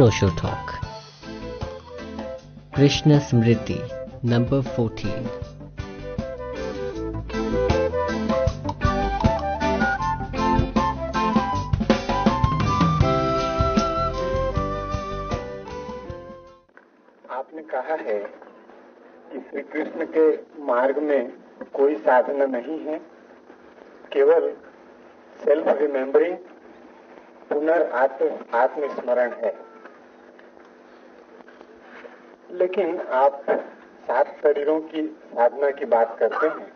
Osho Talk. Krishna Smriti, number 14. आपने कहा है कि श्री कृष्ण के मार्ग में कोई साधना नहीं है केवल सेल्फ रिमेम्बरिंग पुनर्आत्म आत्मस्मरण है लेकिन आप सात शरीरों की साधना की बात करते हैं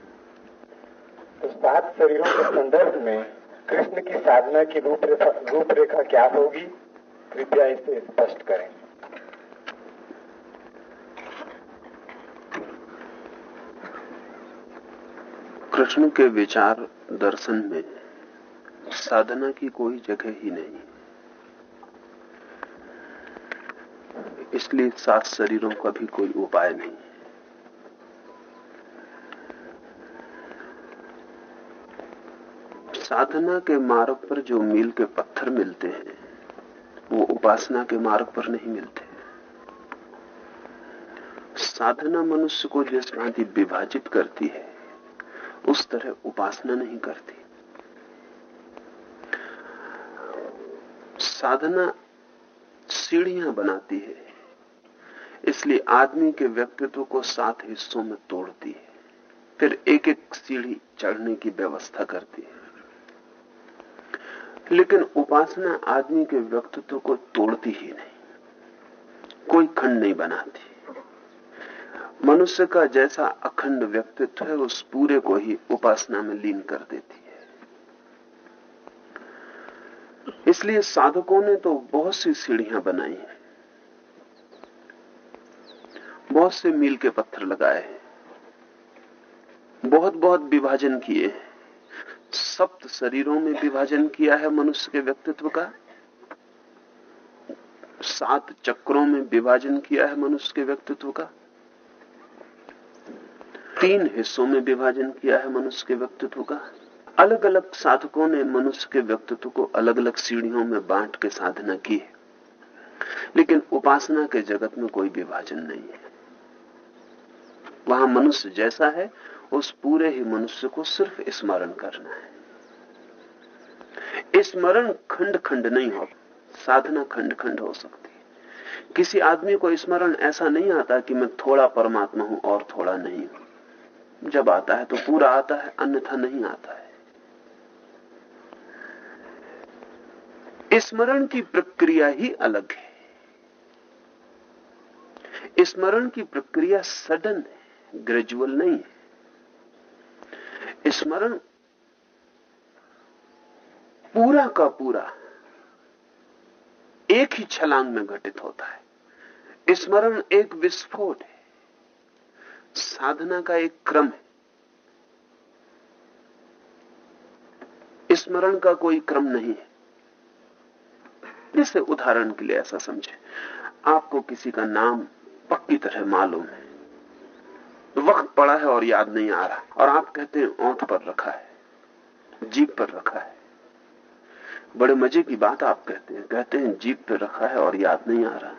तो सात शरीरों के संदर्भ में कृष्ण की साधना की रूपरेखा रूपरेखा क्या होगी? कृपया इसे स्पष्ट करें। कृष्ण के विचार दर्शन में साधना की कोई जगह ही नहीं। इसलिए सात शरीरों का भी कोई उपाय नहीं। साधना के मार्ग पर जो मील के पत्थर मिलते हैं, वो उपासना के मार्ग पर नहीं मिलते। साधना मनुष्य को जिस भांति विभाजित करती है, उस तरह उपासना नहीं करती। साधना सीढ़ियाँ बनाती है। इसलिए आदमी के व्यक्तित्व को सात हिस्सों में तोड़ती है। फिर एक एक सीढ़ी चढ़ने की व्यवस्था करती है। लेकिन उपासना आदमी के व्यक्तित्व को तोड़ती ही नहीं। कोई खंड नहीं बनाती। मनुष्य का जैसा अखंड व्यक्तित्व है, उस पूरे को ही उपासना में लीन कर देती है। इसलिए साधकों ने तो बहुत सी सीढ़ियाँ बनाई हैं। बहुत से मील के पत्थर लगाए बहुत बहुत विभाजन किए सप्त शरीरों में विभाजन किया है मनुष्य के व्यक्तित्व का। सात चक्रों में विभाजन किया है मनुष्य के व्यक्तित्व का। तीन हिस्सों में विभाजन किया है मनुष्य के व्यक्तित्व का। अलग अलग साधकों ने मनुष्य के व्यक्तित्व को अलग अलग सीढ़ियों में बांट के साधना की है। लेकिन उपासना के जगत में कोई विभाजन नहीं है। वहाँ मनुष्य जैसा है, उस पूरे ही मनुष्य को सिर्फ़ स्मरण करना है। स्मरण खंड खंड नहीं हो, साधना खंड खंड हो सकती है। किसी आदमी को स्मरण ऐसा नहीं आता कि मैं थोड़ा परमात्मा हूँ और थोड़ा नहीं हूँ। जब आता है तो पूरा आता है, अन्यथा नहीं आता है। स्मरण की प्रक्रिया ही अलग है। स्मरण की प्रक्रिया सडन है। ग्रेजुअल नहीं है। स्मरण पूरा का पूरा एक ही छलांग में घटित होता है। स्मरण एक विस्फोट है। साधना का एक क्रम है। स्मरण का कोई क्रम नहीं है। जैसे उदाहरण के लिए ऐसा समझे। आपको किसी का नाम पक्की तरह मालूम है। वक्त पड़ा है और याद नहीं आ रहा। और आप कहते हैं, ओंठ पर रखा है जीप पर रखा है। बड़े मज़े की बात आप कहते हैं। कहते हैं जीप पर रखा है और याद नहीं आ रहा।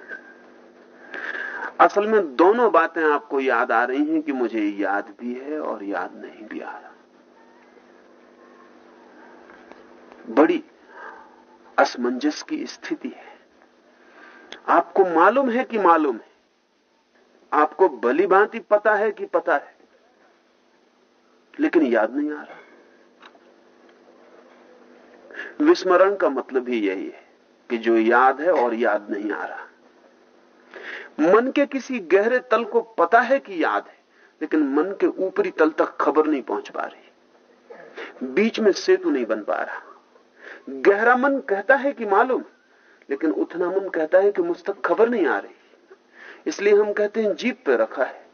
असल में दोनों बातें आपको याद आ रही हैं कि मुझे याद भी है और याद नहीं भी आ रहा। बड़ी असमंजस की स्थिति है। आपको मालूम है कि मालूम है। आपको भली भांति पता है कि पता है। लेकिन याद नहीं आ रहा। विस्मरण का मतलब ही यही है कि जो याद है और याद नहीं आ रहा। मन के किसी गहरे तल को पता है कि याद है, लेकिन मन के ऊपरी तल तक खबर नहीं पहुँच पा रही। बीच में सेतु नहीं बन पा रहा। गहरा मन कहता है कि मालूम, लेकिन उतना मन कहता है कि मुझ तक खबर नहीं आ रही। इसलिए हम कहते हैं जीप पे रखा है।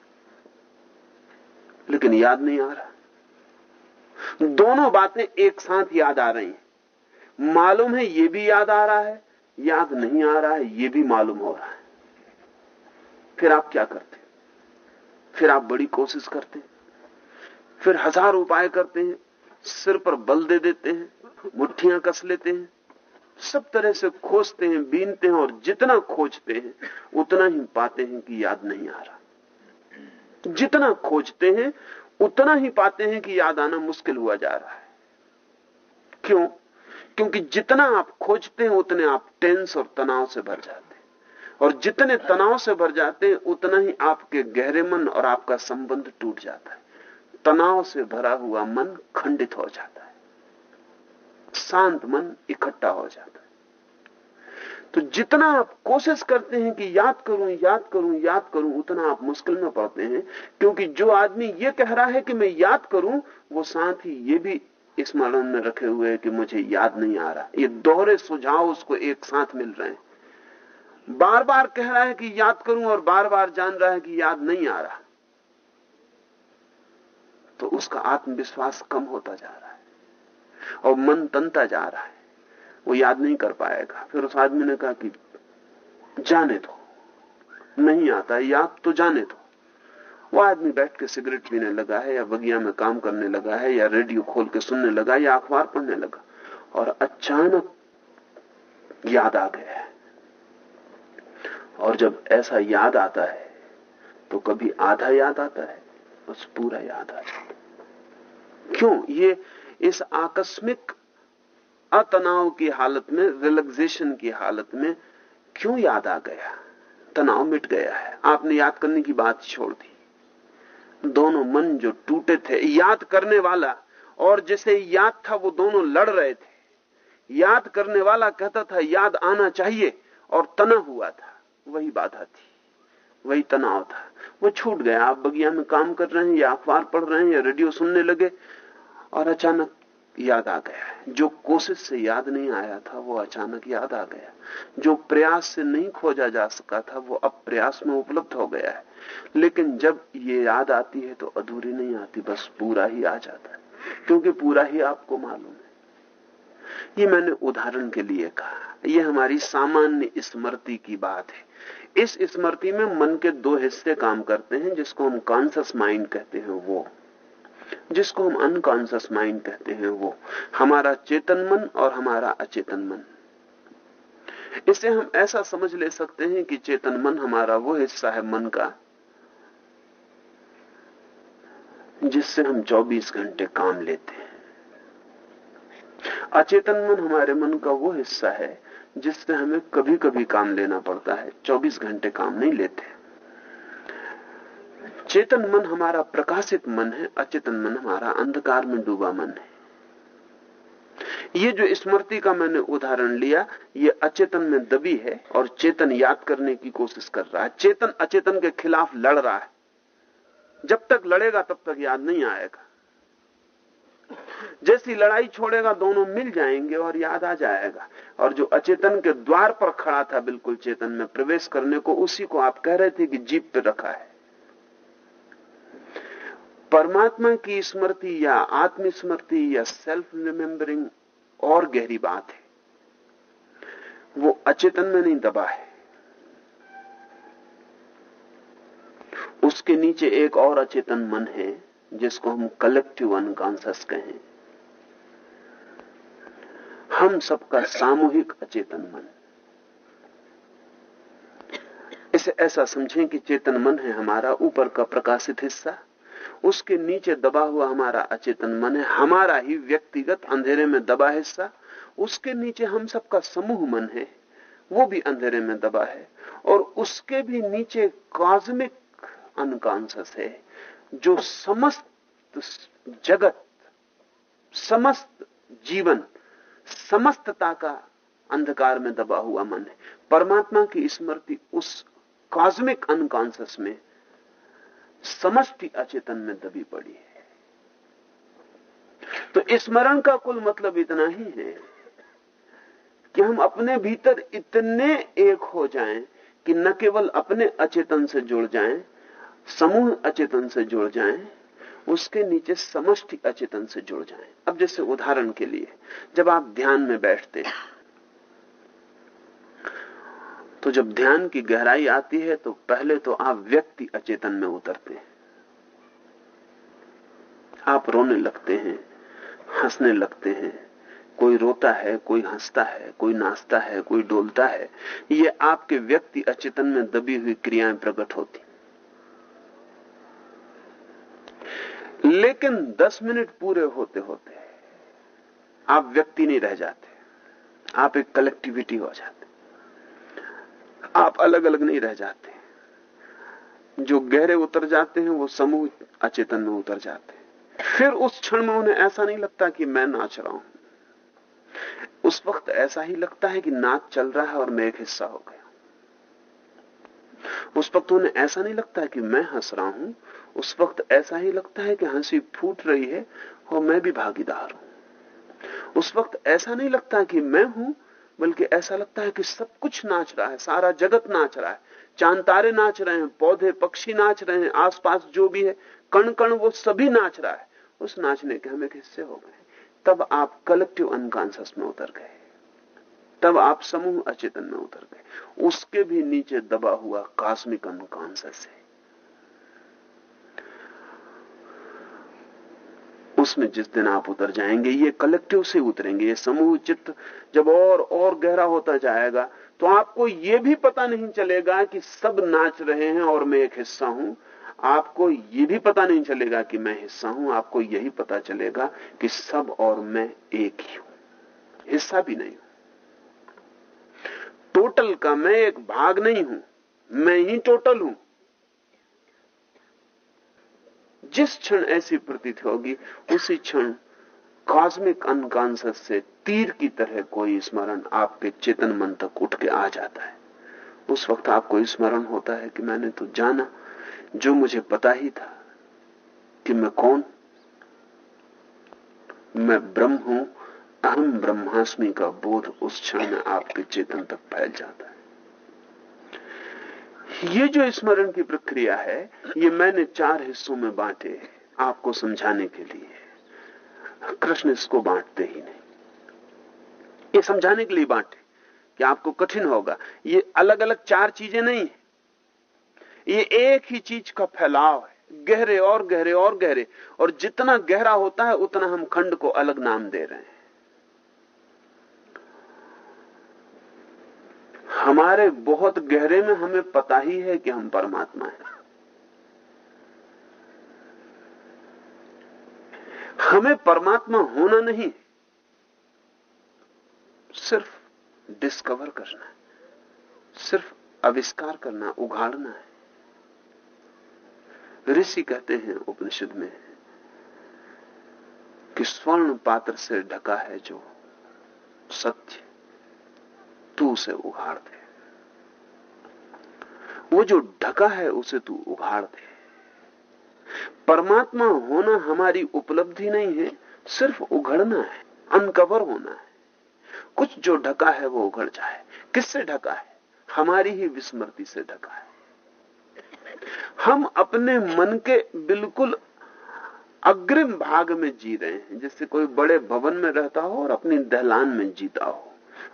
लेकिन याद नहीं आ रहा। दोनों बातें एक साथ याद आ रही हैं। मालूम है ये भी याद आ रहा है, याद नहीं आ रहा है, ये भी मालूम हो रहा है। फिर आप क्या करते फिर आप बड़ी कोशिश करते फिर हज़ार उपाय करते हैं। सिर पर बल दे देते हैं, मुट्ठियाँ कस लेते हैं। सब तरह से खोजते हैं, बीनते हैं और जितना खोजते हैं, उतना ही पाते हैं कि याद नहीं आ रहा। जितना खोजते हैं, उतना ही पाते हैं कि याद आना मुश्किल हुआ जा रहा है। क्यों? क्योंकि जितना आप खोजते हैं, उतने आप टेंस और तनाव से भर जाते हैं। और जितने तनाव से भर जाते हैं, उतना ही आपके गहरे मन और आपका संबंध टूट जाता है। तनाव से भरा हुआ मन खंडित हो जाता है। शांत मन इकट्ठा हो जाता है। तो जितना आप कोशिश करते हैं कि याद करूँ याद करूँ याद करूँ, उतना आप मुश्किल में पड़ते हैं, क्योंकि जो आदमी ये कह रहा है कि मैं याद करूँ, वो साथ ही ये भी स्मरण में रखे हुए है कि मुझे याद नहीं आ रहा। ये दोहरे सुझाव उसको एक साथ मिल रहे हैं। बार बार कह रहा है कि याद करूँ और बार बार जान रहा है कि याद नहीं आ रहा। तो उसका आत्मविश्वास कम होता जा रहा है। और मन तनता जा रहा है। वो याद नहीं कर पाएगा। फिर उस आदमी ने कहा कि, जाने दो। नहीं आता याद तो जाने दो। वो आदमी बैठ के सिगरेट पीने लगा है, या बगिया में काम करने लगा है, या रेडियो खोल के सुनने लगा, या अखबार पढ़ने लगा, और अचानक याद आ गया है। और जब ऐसा याद आता है तो कभी आधा याद आता है, बस पूरा याद आ जाता है। क्यों? ये इस आकस्मिक अतनाव की हालत में रिलैक्सेशन की हालत में क्यों याद आ गया? तनाव मिट गया है। आपने याद करने की बात छोड़ दी। दोनों मन जो टूटे थे, याद करने वाला और जिसे याद था, वो दोनों लड़ रहे थे। याद करने वाला कहता था, याद आना चाहिए और तना हुआ था। वही बाधा थी। वही तनाव था। वो छूट गया। आप बगिया में काम कर रहे हैं या अखबार पढ़ रहे हैं या रेडियो सुनने लगे। और अचानक याद आ गया जो कोशिश से याद नहीं आया था, वो अचानक याद आ गया जो प्रयास से नहीं खोजा जा सका था, वो अब प्रयास में उपलब्ध हो गया है। लेकिन जब ये याद आती है तो अधूरी नहीं आती, बस पूरा ही आ जाता है। क्योंकि पूरा ही आपको मालूम है। ये मैंने उदाहरण के लिए कहा। ये हमारी सामान्य स्मृति की बात है। इस स्मृति में मन के दो हिस्से काम करते हैं, जिसको हम कॉन्सियस माइंड कहते हैं, वो। जिसको हम अनकॉन्सियस माइंड कहते हैं वो, हमारा चेतन मन और हमारा अचेतन मन। इसे हम ऐसा समझ ले सकते हैं कि चेतन मन हमारा वो हिस्सा है मन का, जिससे हम 24 घंटे काम लेते हैं। अचेतन मन हमारे मन का वो हिस्सा है जिससे हमें कभी कभी काम लेना पड़ता है। 24 घंटे काम नहीं लेते। चेतन मन हमारा प्रकाशित मन है, अचेतन मन हमारा अंधकार में डूबा मन है। ये जो स्मृति का मैंने उदाहरण लिया, ये अचेतन में दबी है और चेतन याद करने की कोशिश कर रहा है। चेतन अचेतन के खिलाफ लड़ रहा है। जब तक लड़ेगा, तब तक याद नहीं आएगा। जैसी लड़ाई छोड़ेगा, दोनों मिल जाएँगे और याद आ जाएगा। और जो अचेतन के द्वार पर खड़ा था, बिल्कुल चेतन में प्रवेश करने को, उसी को आप कह रहे थे कि जीप पे रखा है। परमात्मा की स्मृति या आत्मस्मृति या सेल्फ रिमेम्बरिंग और गहरी बात है। वो अचेतन में नहीं दबा है। उसके नीचे एक और अचेतन मन है, जिसको हम कलेक्टिव अनकॉन्सियस कहें। हम सबका सामूहिक अचेतन मन। इसे ऐसा समझें कि चेतन मन है हमारा ऊपर का प्रकाशित हिस्सा। उसके नीचे दबा हुआ हमारा अचेतन मन है, हमारा ही व्यक्तिगत अंधेरे में दबा हिस्सा, उसके नीचे हम सबका समूह मन है, वो भी अंधेरे में दबा है, और उसके भी नीचे कॉस्मिक अनकॉन्सियस है, जो समस्त जगत, समस्त जीवन, समस्तता का अंधकार में दबा हुआ मन है। परमात्मा की स्मृति उस कॉस्मिक अनकॉन्सियस में समष्टि अचेतन में दबी पड़ी है। तो स्मरण का कुल मतलब इतना ही है कि हम अपने भीतर इतने एक हो जाएँ कि न केवल अपने अचेतन से जुड़ जाएँ, समूह अचेतन से जुड़ जाएँ, उसके नीचे समष्टि अचेतन से जुड़ जाएँ। अब जैसे उदाहरण के लिए, जब आप ध्यान में बैठते हैं तो जब ध्यान की गहराई आती है तो पहले तो आप व्यक्ति अचेतन में उतरते हैं। आप रोने लगते हैं, हंसने लगते हैं। कोई रोता है, कोई हंसता है, कोई नाचता है, कोई डोलता है, ये आपके व्यक्ति अचेतन में दबी हुई क्रियाएँ प्रकट होती। लेकिन 10 मिनट पूरे होते होते आप व्यक्ति नहीं रह जाते। आप एक कलेक्टिविटी हो जाते। आप अलग अलग नहीं रह जाते जो गहरे उतर जाते हैं, वो समूह अचेतन में उतर जाते हैं। फिर उस क्षण में उन्हें ऐसा नहीं लगता कि मैं नाच रहा हूँ। उस वक्त ऐसा ही लगता है कि नाच चल रहा है और मैं एक हिस्सा हो गया उस वक्त उन्हें ऐसा नहीं लगता कि मैं हंस रहा हूँ। उस वक्त ऐसा ही लगता है कि हँसी फूट रही है और मैं भी भागीदार हूँ। उस वक्त ऐसा नहीं लगता कि मैं हूँ बल्कि ऐसा लगता है कि सब कुछ नाच रहा है, सारा जगत नाच रहा है। चाँद तारे नाच रहे हैं, पौधे, पक्षी नाच रहे हैं, आसपास जो भी है कण कण वो सभी नाच रहा है। उस नाचने के हम हिस्से हो गए। तब आप कलेक्टिव अनकॉन्सियस में उतर गए। तब आप समूह अचेतन में उतर गए। उसके भी नीचे दबा हुआ कास्मिक अनकॉन्सियस है। उसमें जिस दिन आप उतर जाएँगे, ये कलेक्टिव से उतरेंगे, ये समूह चित्त जब और और गहरा होता जाएगा तो आपको ये भी पता नहीं चलेगा कि सब नाच रहे हैं और मैं एक हिस्सा हूँ। आपको ये भी पता नहीं चलेगा कि मैं हिस्सा हूँ, आपको यही पता चलेगा कि सब और मैं एक ही हूँ, हिस्सा भी नहीं हूँ। टोटल का मैं एक भाग नहीं हूँ, मैं ही टोटल हूँ। जिस क्षण ऐसी प्रतीत होगी, उसी क्षण कॉस्मिक अनकॉन्सियस से तीर की तरह कोई स्मरण आपके चेतन मन तक उठ के आ जाता है। उस वक्त आपको स्मरण होता है कि मैंने तो जाना, जो मुझे पता ही था कि मैं कौन। मैं ब्रह्म हूँ, अहम ब्रह्मास्मि का बोध उस क्षण में आपके चेतन तक फैल जाता है। ये जो स्मरण की प्रक्रिया है, ये मैंने चार हिस्सों में बांटे आपको समझाने के लिए। कृष्ण इसको बांटते ही नहीं। ये समझाने के लिए बांटे कि आपको कठिन होगा। ये अलग अलग चार चीज़ें नहीं है। ये एक ही चीज़ का फैलाव है। गहरे और गहरे और गहरे। और जितना गहरा होता है, उतना हम खंड को अलग नाम दे रहे हैं। हमारे बहुत गहरे में हमें पता ही है कि हम परमात्मा हैं। हमें परमात्मा होना नहीं, सिर्फ़ डिस्कवर करना है, सिर्फ़ आविष्कार करना, उघाड़ना है। ऋषि कहते हैं उपनिषद में कि स्वर्ण पात्र से ढका है जो सत्य। तू उसे उघाड़ दे। वो जो ढका है, उसे तू उघाड़ दे। परमात्मा होना हमारी उपलब्धि नहीं है, सिर्फ़ उघड़ना है, अनकवर होना है। कुछ जो ढका है, वो उघड़ जाए। किससे ढका है? हमारी ही विस्मृति से ढका है। हम अपने मन के बिल्कुल अग्रिम भाग में जी रहे हैं जैसे कोई बड़े भवन में रहता हो और अपनी दहलान में जीता हो।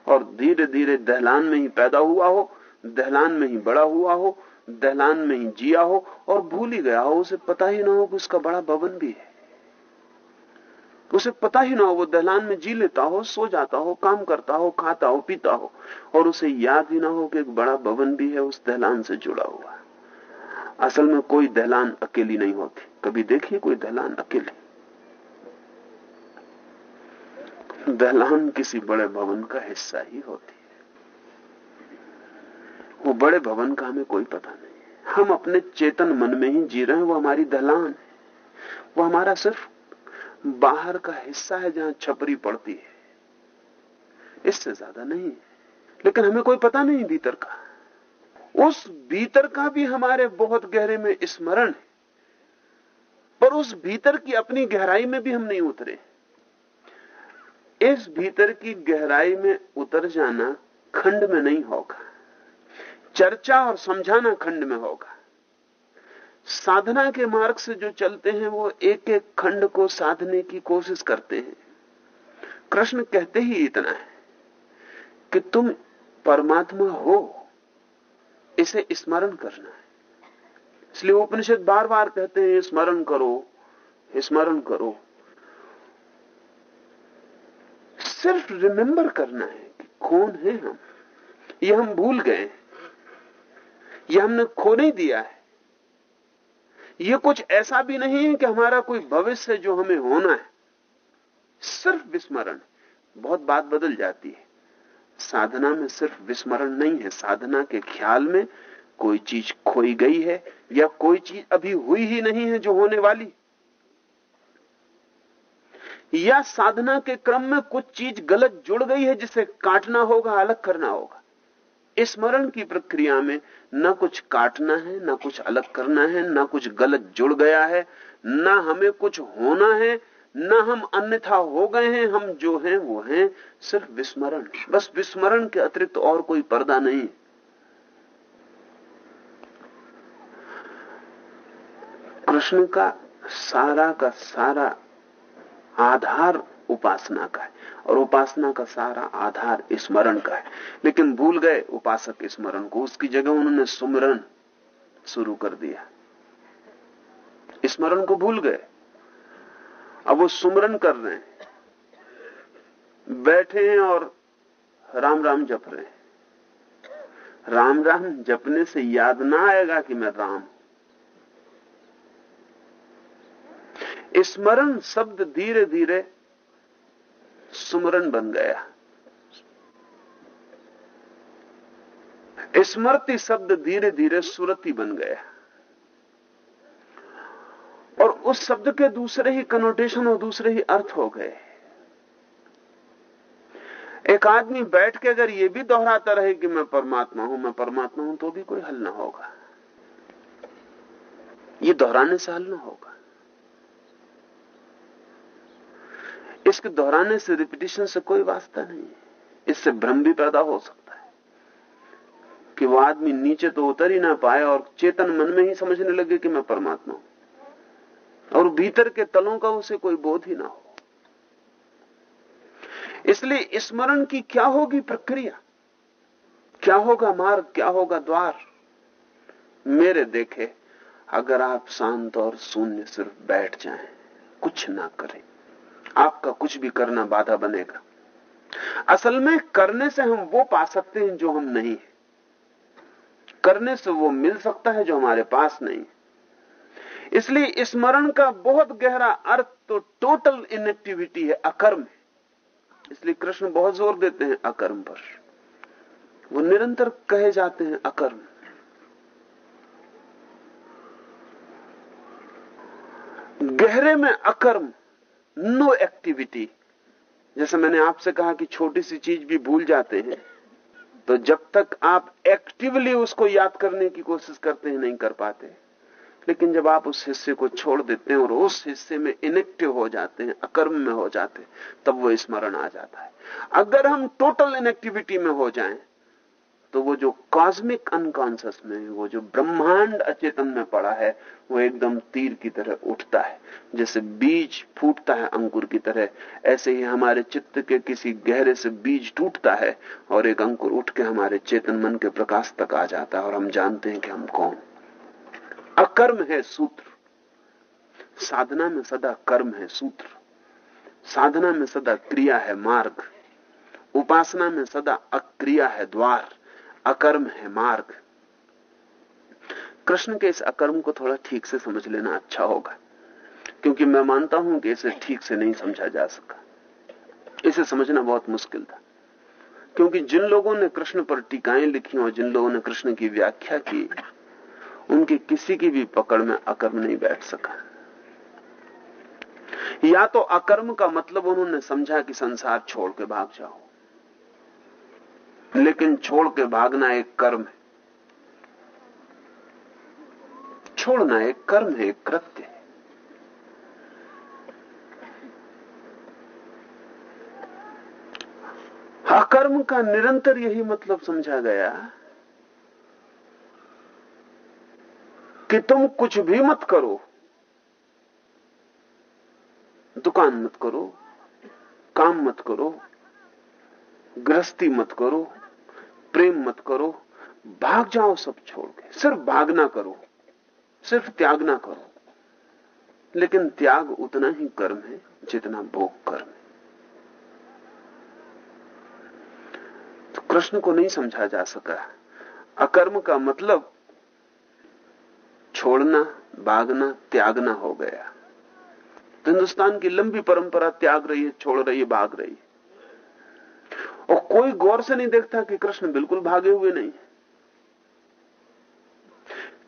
और धीरे धीरे दहलान में ही पैदा हुआ हो, दहलान में ही बड़ा हुआ हो, दहलान में ही जिया हो और भूल ही गया हो, उसे पता ही ना हो कि उसका बड़ा भवन भी है। उसे पता ही ना हो, वो दहलान में जी लेता हो, सो जाता हो, काम करता हो, खाता हो, पीता हो और उसे याद ही ना हो कि एक बड़ा भवन भी है, उस दहलान से जुड़ा हुआ असल में कोई दहलान अकेली नहीं होती। कभी देखिए कोई दहलान अकेली। दहलान किसी बड़े भवन का हिस्सा ही होती है। वो बड़े भवन का हमें कोई पता नहीं हम अपने चेतन मन में ही जी रहे हैं, वो हमारी दहलान है। वो हमारा सिर्फ़ बाहर का हिस्सा है जहाँ छपरी पड़ती है। इससे ज़्यादा नहीं लेकिन हमें कोई पता नहीं भीतर का। उस भीतर का भी हमारे बहुत गहरे में स्मरण है। पर उस भीतर की अपनी गहराई में भी हम नहीं उतरे। इस भीतर की गहराई में उतर जाना खंड में नहीं होगा। चर्चा और समझाना खंड में होगा। साधना के मार्ग से जो चलते हैं, वो एक एक खंड को साधने की कोशिश करते हैं। कृष्ण कहते ही इतना है कि तुम परमात्मा हो, इसे स्मरण करना है। इसलिए उपनिषद बार बार कहते हैं, स्मरण करो स्मरण करो। सिर्फ़ रिमेंबर करना है कि कौन है हम। ये हम भूल गए ये हमने खो नहीं दिया है। ये कुछ ऐसा भी नहीं है कि हमारा कोई भविष्य जो हमें होना है। सिर्फ़ विस्मरण। बहुत बात बदल जाती है। साधना में सिर्फ़ विस्मरण नहीं है। साधना के ख्याल में कोई चीज़ खोई गई है या कोई चीज़ अभी हुई ही नहीं है जो होने वाली। या साधना के क्रम में कुछ चीज़ गलत जुड़ गई है जिसे काटना होगा, अलग करना होगा। स्मरण की प्रक्रिया में न कुछ काटना है, न कुछ अलग करना है, न कुछ गलत जुड़ गया है, न हमें कुछ होना है, न हम अन्यथा हो गए हैं, हम जो हैं वो हैं, सिर्फ़ विस्मरण। बस विस्मरण के अतिरिक्त और कोई पर्दा नहीं। कृष्ण का सारा का सारा आधार उपासना का है। और उपासना का सारा आधार स्मरण का है। लेकिन भूल गए उपासक स्मरण को, उसकी जगह उन्होंने सुमरण शुरू कर दिया। स्मरण को भूल गए। अब वो सुमरण कर रहे हैं। बैठे हैं और राम राम जप रहे हैं। राम राम जपने से याद ना आएगा कि मैं राम स्मरण शब्द धीरे धीरे सुमरण बन गया। स्मृति शब्द धीरे धीरे सुरति बन गया। और उस शब्द के दूसरे ही कनोटेशन और दूसरे ही अर्थ हो गए। एक आदमी बैठ के अगर ये भी दोहराता रहे कि मैं परमात्मा हूँ, मैं परमात्मा हूँ तो भी कोई हल ना होगा। ये दोहराने से हल ना होगा। इसके दोहराने से रिपीटिशन से कोई वास्ता नहीं इससे भ्रम भी पैदा हो सकता है कि वो आदमी नीचे तो उतर ही ना पाए और चेतन मन में ही समझने लगे कि मैं परमात्मा हूँ। और भीतर के तलों का उसे कोई बोध ही ना हो। इसलिए स्मरण की क्या होगी प्रक्रिया? क्या होगा मार्ग? क्या होगा द्वार? मेरे देखे, अगर आप शांत और शून्य सिर्फ़ बैठ जाएँ, कुछ ना करें। आपका कुछ भी करना बाधा बनेगा। असल में करने से हम वो पा सकते हैं जो हम नहीं है। करने से वो मिल सकता है जो हमारे पास नहीं इसलिए स्मरण का बहुत गहरा अर्थ तो टोटल इनएक्टिविटी है, अकर्म है। इसलिए कृष्ण बहुत ज़ोर देते हैं अकर्म पर। वो निरंतर कहे जाते हैं अकर्म। गहरे में अकर्म। No activity. जैसे मैंने आपसे कहा कि छोटी सी चीज़ भी भूल जाते हैं तो जब तक आप एक्टिवली उसको याद करने की कोशिश करते हैं, नहीं कर पाते। लेकिन जब आप उस हिस्से को छोड़ देते हैं और उस हिस्से में इनेक्टिव हो जाते हैं, अकर्म में हो जाते हैं, तब वो स्मरण आ जाता है। अगर हम टोटल इनेक्टिविटी में हो जाएँ तो वो जो कॉस्मिक अनकॉन्सियस में, वो जो ब्रह्मांड अचेतन में पड़ा है, वो एकदम तीर की तरह उठता है। जैसे बीज फूटता है अंकुर की तरह, ऐसे ही हमारे चित्त के किसी गहरे से बीज टूटता है और एक अंकुर उठ के हमारे चेतन मन के प्रकाश तक आ जाता है और हम जानते हैं कि हम कौन। अकर्म है सूत्र। साधना में सदा कर्म है सूत्र। साधना में सदा क्रिया है मार्ग। उपासना में सदा अक्रिया है द्वार। अकर्म है मार्ग। कृष्ण के इस अकर्म को थोड़ा ठीक से समझ लेना अच्छा होगा, क्योंकि मैं मानता हूँ कि इसे ठीक से नहीं समझा जा सका। इसे समझना बहुत मुश्किल था, क्योंकि जिन लोगों ने कृष्ण पर टीकाएँ लिखी और जिन लोगों ने कृष्ण की व्याख्या की, उनकी किसी की भी पकड़ में अकर्म नहीं बैठ सका। या तो अकर्म का मतलब उन्होंने समझा कि संसार छोड़ के भाग जाओ लेकिन छोड़ के भागना एक कर्म है। छोड़ना एक कर्म है, एक कृत्य है। अकर्म का निरंतर यही मतलब समझा गया कि तुम कुछ भी मत करो, दुकान मत करो, काम मत करो, गृहस्थी मत करो प्रेम मत करो, भाग जाओ सब छोड़ के। सिर्फ़ भागना करो, सिर्फ़ त्याग ना करो। लेकिन त्याग उतना ही कर्म है जितना भोग कर्म है। तो कृष्ण को नहीं समझा जा सका। अकर्म का मतलब छोड़ना, भागना, त्यागना हो गया। तो हिंदुस्तान की लंबी परंपरा, त्याग रही है, छोड़ रही है, भाग रही है। कोई गौर से नहीं देखता कि कृष्ण बिल्कुल भागे हुए नहीं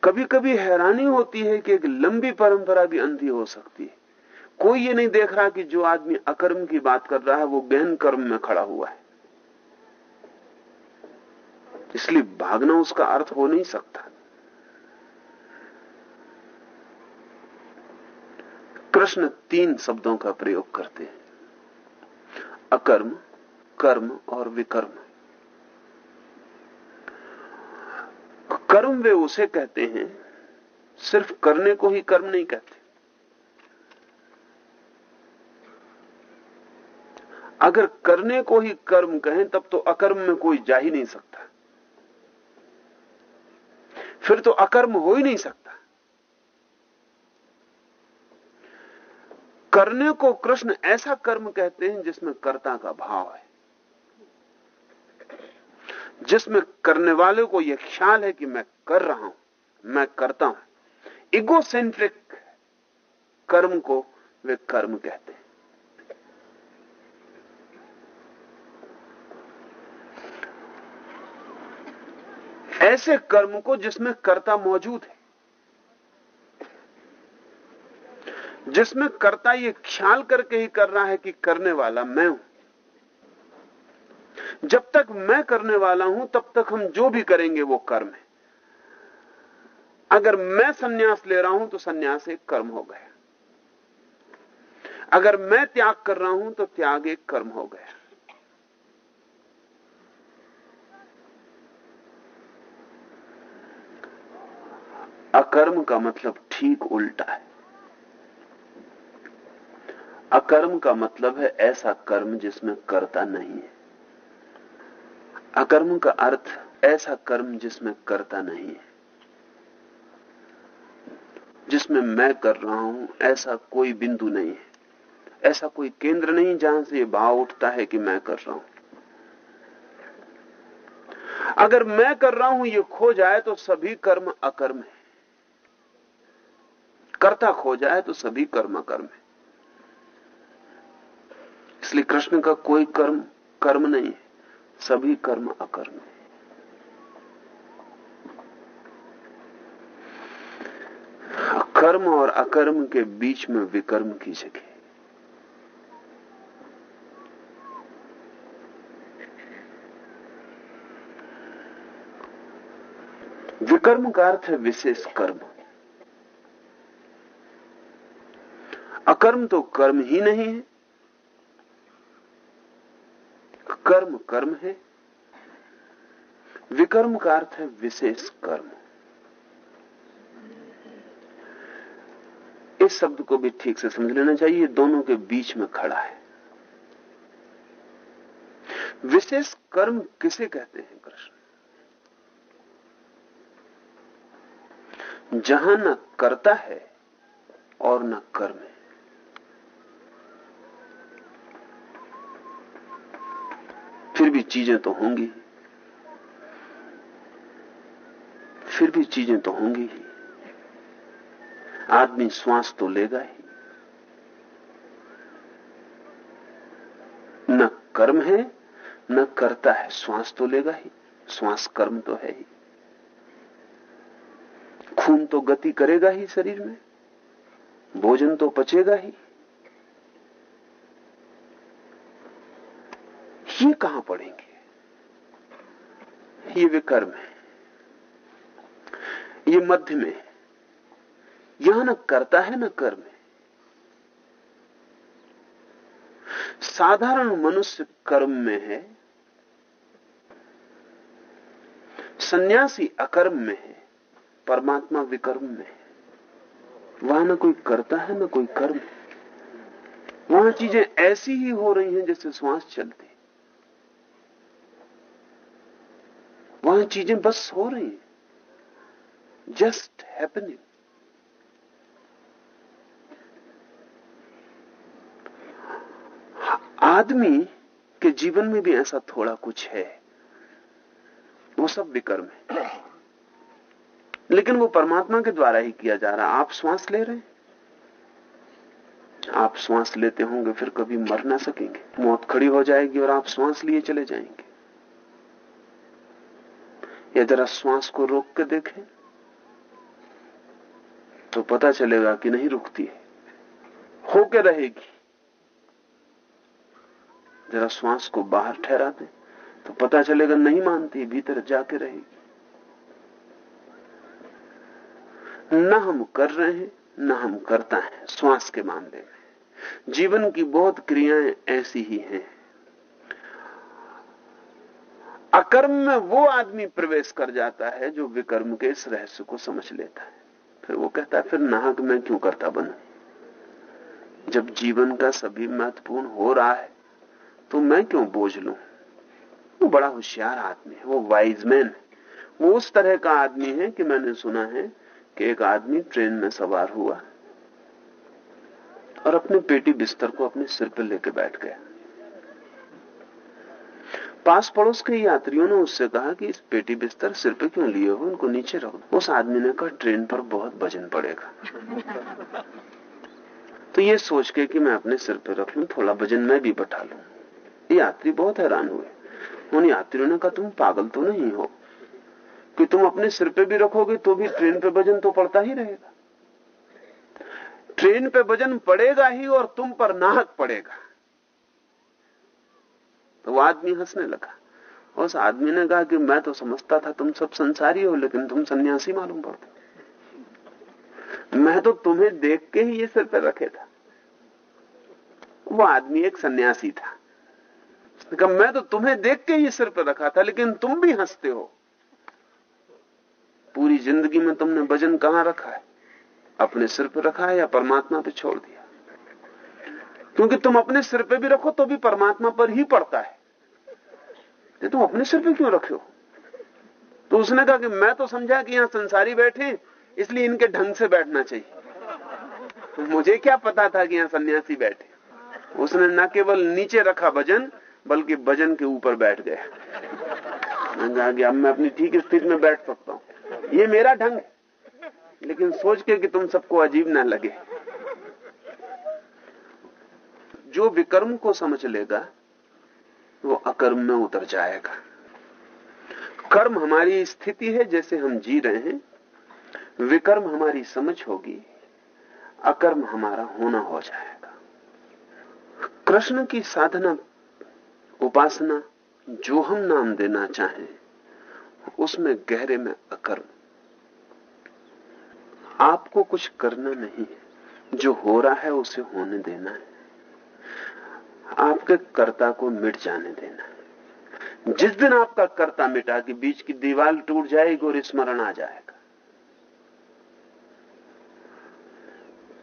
कभी कभी हैरानी होती है कि एक लंबी परंपरा भी अंधी हो सकती है। कोई ये नहीं देख रहा कि जो आदमी अकर्म की बात कर रहा है, वो गहन कर्म में खड़ा हुआ है। इसलिए भागना उसका अर्थ हो नहीं सकता। कृष्ण तीन शब्दों का प्रयोग करते हैं। अकर्म कर्म और विकर्म। कर्म वे उसे कहते हैं, सिर्फ़ करने को ही कर्म नहीं कहते। अगर करने को ही कर्म कहें, तब तो अकर्म में कोई जा ही नहीं सकता। फिर तो अकर्म हो ही नहीं सकता। करने को कृष्ण ऐसा कर्म कहते हैं जिसमें कर्ता का भाव है। जिसमें करने वाले को यह ख्याल है कि मैं कर रहा हूँ, मैं करता हूँ। इगोसेंट्रिक कर्म को वे कर्म कहते हैं। ऐसे कर्म को जिसमें कर्ता मौजूद है, जिसमें कर्ता ये ख्याल करके ही कर रहा है कि करने वाला मैं हूँ। जब तक मैं करने वाला हूँ, तब तक हम जो भी करेंगे वो कर्म है। अगर मैं सन्यास ले रहा हूँ तो सन्यास एक कर्म हो गया। अगर मैं त्याग कर रहा हूँ तो त्याग एक कर्म हो गया। अकर्म का मतलब ठीक उल्टा है। अकर्म का मतलब है ऐसा कर्म जिसमें कर्ता नहीं है। अकर्म का अर्थ ऐसा कर्म जिसमें करता नहीं है। जिसमें मैं कर रहा हूँ, ऐसा कोई बिंदु नहीं है। ऐसा कोई केंद्र नहीं जहाँ से यह भाव उठता है कि मैं कर रहा हूँ। अगर मैं कर रहा हूँ, ये खो जाए तो सभी कर्म अकर्म है। कर्ता खो जाए तो सभी कर्म अकर्म है। इसलिए कृष्ण का कोई कर्म कर्म नहीं है। सभी कर्म अकर्म है। कर्म और अकर्म के बीच में विकर्म की जगह। विकर्म का अर्थ है विशेष कर्म। अकर्म तो कर्म ही नहीं है कर्म कर्म है। विकर्म का अर्थ है विशेष कर्म। इस शब्द को भी ठीक से समझ लेना चाहिए दोनों के बीच में खड़ा है। विशेष कर्म किसे कहते हैं, कृष्ण? जहाँ न करता है और न कर्म है फिर भी चीज़ें तो होंगी। फिर भी चीज़ें तो होंगी। ही आदमी श्वास तो लेगा ही। न कर्म है, न करता है, श्वास तो लेगा ही। श्वास कर्म तो है ही। खून तो गति करेगा ही शरीर में। भोजन तो पचेगा ही। ये कहाँ पड़ेंगे ये विकर्म है। ये मध्य में यहाँ न करता है न कर्म है। साधारण मनुष्य कर्म में है। सन्यासी अकर्म में है। परमात्मा विकर्म में है। वहाँ न कोई करता है न कोई कर्म वहाँ चीज़ें ऐसी ही हो रही हैं जैसे श्वास चलती वहाँ चीज़ें बस हो रही हैं। जस्ट हैपनिंग आदमी के जीवन में भी ऐसा थोड़ा कुछ है। वो सब विकर्म है। लेकिन वो परमात्मा के द्वारा ही किया जा रहा है। आप श्वास ले रहे हैं? आप श्वास लेते होंगे, फिर कभी मर ना सकेंगे। मौत खड़ी हो जाएगी और आप श्वास लिए चले जाएँगे। या जरा श्वास को रोक के देखें तो पता चलेगा कि नहीं रुकती है। होके रहेगी। जरा श्वास को बाहर ठहरा दे तो पता चलेगा नहीं मानती, भीतर जाके रहेगी। न हम कर रहे हैं, न हम करता है, श्वास के मामले में। जीवन की बहुत क्रियाएँ ऐसी ही हैं। अकर्म में वो आदमी प्रवेश कर जाता है जो विकर्म के इस रहस्य को समझ लेता है। फिर वो कहता है, फिर नाहक मैं क्यों करता बनू? जब जीवन का सभी महत्वपूर्ण हो रहा है तो मैं क्यों बोझ लू? वो बड़ा होशियार आदमी है, वो वाइज मैन है। वो उस तरह का आदमी है कि मैंने सुना है कि एक आदमी ट्रेन में सवार हुआ और अपने पेटी बिस्तर को अपने सिर पर लेके बैठ गया। पास पड़ोस के यात्रियों ने उससे कहा कि इस पेटी बिस्तर सिर पे क्यों लिए हो? उनको नीचे रखो। उस आदमी ने कहा, ट्रेन पर बहुत वज़न पड़ेगा। तो ये सोच के कि मैं अपने सिर पे रख लू, थोड़ा वज़न मैं भी बैठा लू। यात्री बहुत हैरान हुए। उन यात्रियों ने कहा, तुम पागल तो नहीं हो? कि तुम अपने सिर पे भी रखोगे तो भी ट्रेन पे वज़न तो पड़ता ही रहेगा। ट्रेन पे वज़न पड़ेगा ही और तुम पर नाहक पड़ेगा। तो वो आदमी हंसने लगा। उस आदमी ने कहा कि मैं तो समझता था तुम सब संसारी हो, लेकिन तुम सन्यासी मालूम पड़ते। मैं तो तुम्हें देख के ही ये सिर पर रखे था। वो आदमी एक सन्यासी था। कहा, मैं तो तुम्हें देख के ही सिर पर रखा था, लेकिन तुम भी हँसते हो। पूरी ज़िंदगी में तुमने वज़न कहाँ रखा है? अपने सिर पर रखा है या परमात्मा पे छोड़ दिया? क्योंकि तुम अपने सिर पे भी रखो तो भी परमात्मा पर ही पड़ता है। तो तुम अपने सिर पे क्यों रखे हो? तो उसने कहा कि मैं तो समझा कि यहाँ संसारी बैठे इसलिए इनके ढंग से बैठना चाहिए। तो मुझे क्या पता था कि यहाँ सन्यासी बैठे उसने न केवल नीचे रखा भजन, बल्कि भजन के ऊपर बैठ गया। मैंने कहा कि अब मैं अपनी ठीक स्थिति में बैठ सकता हूँ। ये मेरा ढंग है। लेकिन सोच के कि तुम सबको अजीब ना लगे। जो विकर्म को समझ लेगा, वो अकर्म में उतर जाएगा। कर्म हमारी स्थिति है जैसे हम जी रहे हैं, विकर्म हमारी समझ होगी, अकर्म हमारा होना हो जाएगा। कृष्ण की साधना, उपासना, जो हम नाम देना चाहें, उसमें गहरे में अकर्म। आपको कुछ करना नहीं है, जो हो रहा है उसे होने देना है। आपके कर्ता को मिट जाने देना। जिस दिन आपका कर्ता मिटा कि बीच की दीवार टूट जाएगी और स्मरण आ जाएगा।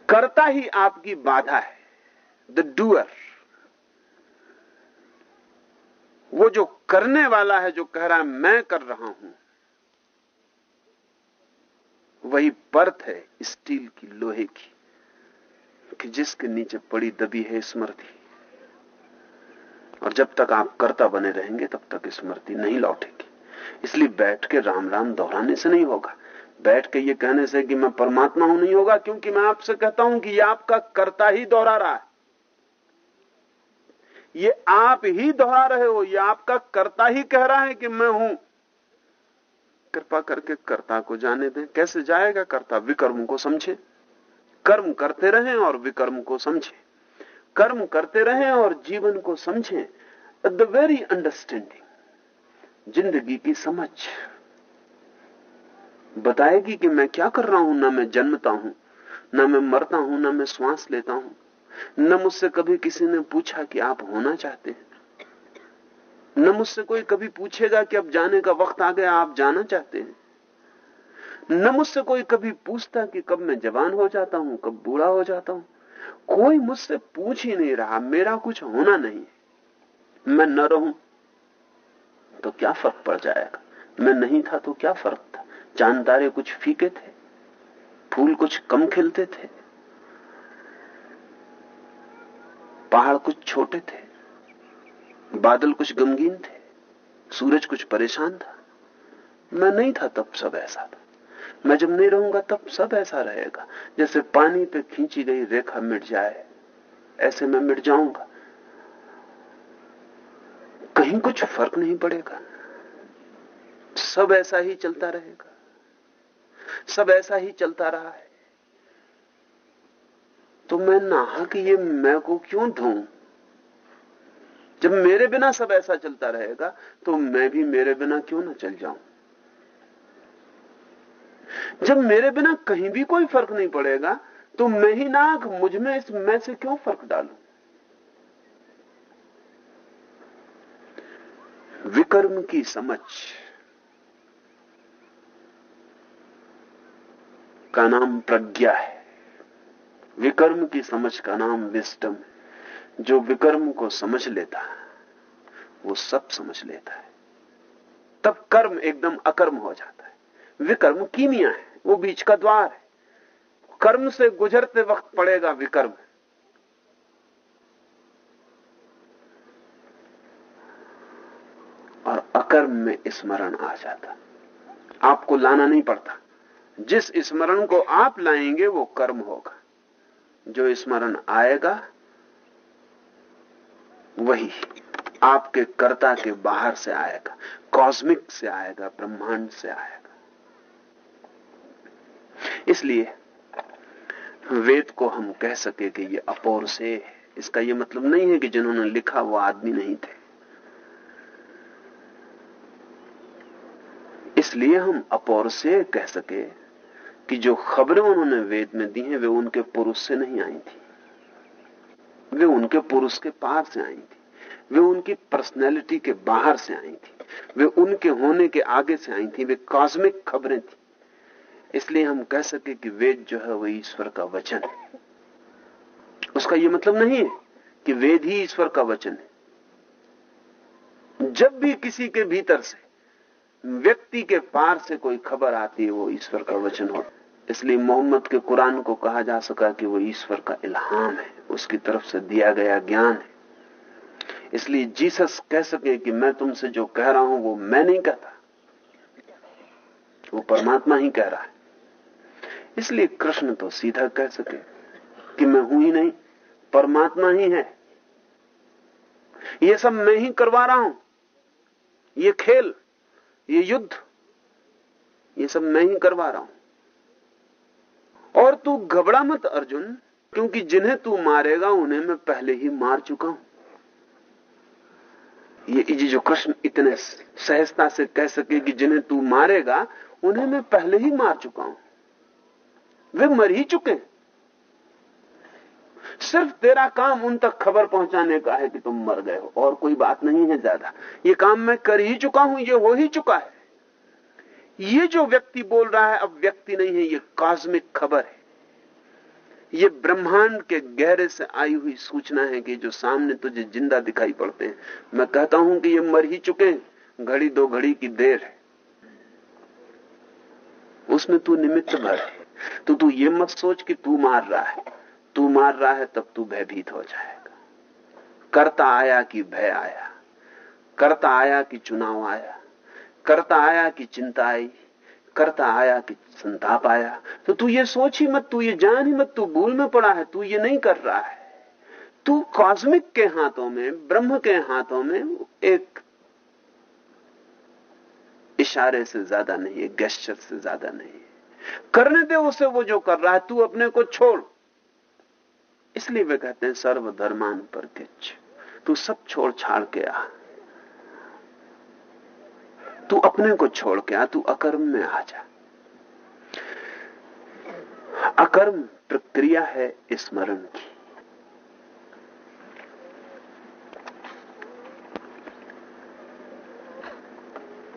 कर्ता ही आपकी बाधा है। द डूअर वो जो करने वाला है, जो कह रहा है, मैं कर रहा हूँ, वही परत है स्टील की लोहे की, कि जिसके नीचे पड़ी दबी है स्मृति। और जब तक आप कर्ता बने रहेंगे, तब तक स्मृति नहीं लौटेगी। इसलिए बैठ के राम राम दोहराने से नहीं होगा। बैठ के ये कहने से कि मैं परमात्मा हूँ नहीं होगा, क्योंकि मैं आपसे कहता हूँ कि ये आपका कर्ता ही दोहरा रहा है। ये आप ही दोहरा रहे हो, ये आपका कर्ता ही कह रहा है कि मैं हूँ। कृपा करके कर्ता को जाने दें। कैसे जाएगा कर्ता? विकर्म को समझे। कर्म करते रहें और विकर्म को समझे। कर्म करते रहें और जीवन को समझें। द वेरी अंडरस्टैंडिंग ज़िंदगी की समझ। बताएगी कि मैं क्या कर रहा हूँ, ना मैं जन्मता हूँ, ना मैं मरता हूँ, ना मैं श्वास लेता हूँ। न मुझसे कभी किसी ने पूछा कि आप होना चाहते हैं। न मुझसे कोई कभी पूछेगा कि अब जाने का वक्त आ गया, आप जाना चाहते हैं। न मुझसे कोई कभी पूछता कि कब मैं जवान हो जाता हूँ, कब बूढ़ा हो जाता हूँ। कोई मुझसे पूछ ही नहीं रहा, मेरा कुछ होना नहीं मैं न रहूँ तो क्या फ़र्क पड़ जाएगा? मैं नहीं था तो क्या फ़र्क था? चाँद तारे कुछ फीके थे, फूल कुछ कम खिलते थे, पहाड़ कुछ छोटे थे, बादल कुछ गमगीन थे, सूरज कुछ परेशान था। मैं नहीं था तब सब ऐसा था। मैं जब नहीं रहूँगा, तब सब ऐसा रहेगा। जैसे पानी पे खींची गई रेखा मिट जाए, ऐसे मैं मिट जाऊँगा। कहीं कुछ फ़र्क नहीं पड़ेगा। सब ऐसा ही चलता रहेगा। सब ऐसा ही चलता रहा है। तो मैं नहा कि ये मैं को क्यों ढूंढ जब मेरे बिना सब ऐसा चलता रहेगा तो मैं भी मेरे बिना क्यों ना चल जाऊँ? जब मेरे बिना कहीं भी कोई फ़र्क नहीं पड़ेगा तो मैं ही नाक मुझमें इस मैं से क्यों फ़र्क डालू? विकर्म की समझ। का नाम प्रज्ञा है। विकर्म की समझ का नाम विस्टम जो विकर्म को समझ लेता है, वो सब समझ लेता है। तब कर्म एकदम अकर्म हो जाता है। विकर्म कीमिया है। वो बीच का द्वार है। कर्म से गुजरते वक्त पड़ेगा विकर्म। और अकर्म में स्मरण आ जाता। आपको लाना नहीं पड़ता। जिस स्मरण को आप लाएँगे, वो कर्म होगा। जो स्मरण आएगा, वही आपके कर्ता के बाहर से आएगा। कॉस्मिक से आएगा, ब्रह्मांड से आएगा। इसलिए वेद को हम कह सके कि ये अपोर से इसका ये मतलब नहीं है कि जिन्होंने लिखा वो आदमी नहीं थे। इसलिए हम अपौर से कह सके कि जो खबरें उन्होंने वेद में दी हैं, वे उनके पुरुष से नहीं आई थी। वे उनके पुरुष के पार से आई थी। वे उनकी पर्सनैलिटी के बाहर से आई थी। वे उनके होने के आगे से आई थी। वे कॉस्मिक खबरें थी। इसलिए हम कह सके कि वेद जो है वह ईश्वर का वचन है। उसका यह मतलब नहीं है कि वेद ही ईश्वर का वचन है। जब भी किसी के भीतर से, व्यक्ति के पार से कोई खबर आती है, वो ईश्वर का वचन हो। इसलिए मोहम्मद के कुरान को कहा जा सका कि वो ईश्वर का इल्हाम है। उसकी तरफ़ से दिया गया ज्ञान है। इसलिए जीसस कह सके कि मैं तुमसे जो कह रहा हूँ, वो मैं नहीं कहता। वो परमात्मा ही कह रहा है। इसलिए कृष्ण तो सीधा कह सके कि मैं हूँ ही नहीं, परमात्मा ही है। ये सब मैं ही करवा रहा हूँ। ये खेल, ये युद्ध, ये सब मैं ही करवा रहा हूँ। और तू घबरा मत अर्जुन, क्योंकि जिन्हें तू मारेगा, उन्हें मैं पहले ही मार चुका हूँ। ये जो कृष्ण इतने सहजता से कह सके कि जिन्हें तू मारेगा, उन्हें मैं पहले ही मार चुका हूँ। वे मर ही चुके हैं। सिर्फ़ तेरा काम उन तक खबर पहुँचाने का है कि तुम मर गए हो। और कोई बात नहीं है ज़्यादा। ये काम मैं कर ही चुका हूँ, ये हो ही चुका है। ये जो व्यक्ति बोल रहा है, अब व्यक्ति नहीं है, ये कॉस्मिक खबर है। ये ब्रह्मांड के गहरे से आई हुई सूचना है कि जो सामने तुझे ज़िंदा दिखाई पड़ते हैं। मैं कहता हूँ कि ये मर ही चुके हैं। घड़ी दो घड़ी की देर है। उसमें तू निमित्त भर है। तो तू ये मत सोच कि तू मार रहा है। तू मार रहा है तब तू भयभीत हो जाएगा। करता आया कि भय आया। करता आया कि चुनाव आया। करता आया कि चिंता आई। करता आया कि संताप आया। तो तू ये सोच ही मत, तू ये जान ही मत, तू भूल में पड़ा है, तू ये नहीं कर रहा है। तू कॉस्मिक के हाथों में, ब्रह्म के हाथों में एक इशारे से ज़्यादा नहीं है गेस्टर से ज़्यादा नहीं करने दे उसे वो जो कर रहा है, तू अपने को छोड़। इसलिए वे कहते हैं, सर्वधर्मान पर तू सब छोड़ छाड़ के आ। तू अपने को छोड़ के आ, तू अकर्म में आ जा। अकर्म प्रक्रिया है स्मरण की।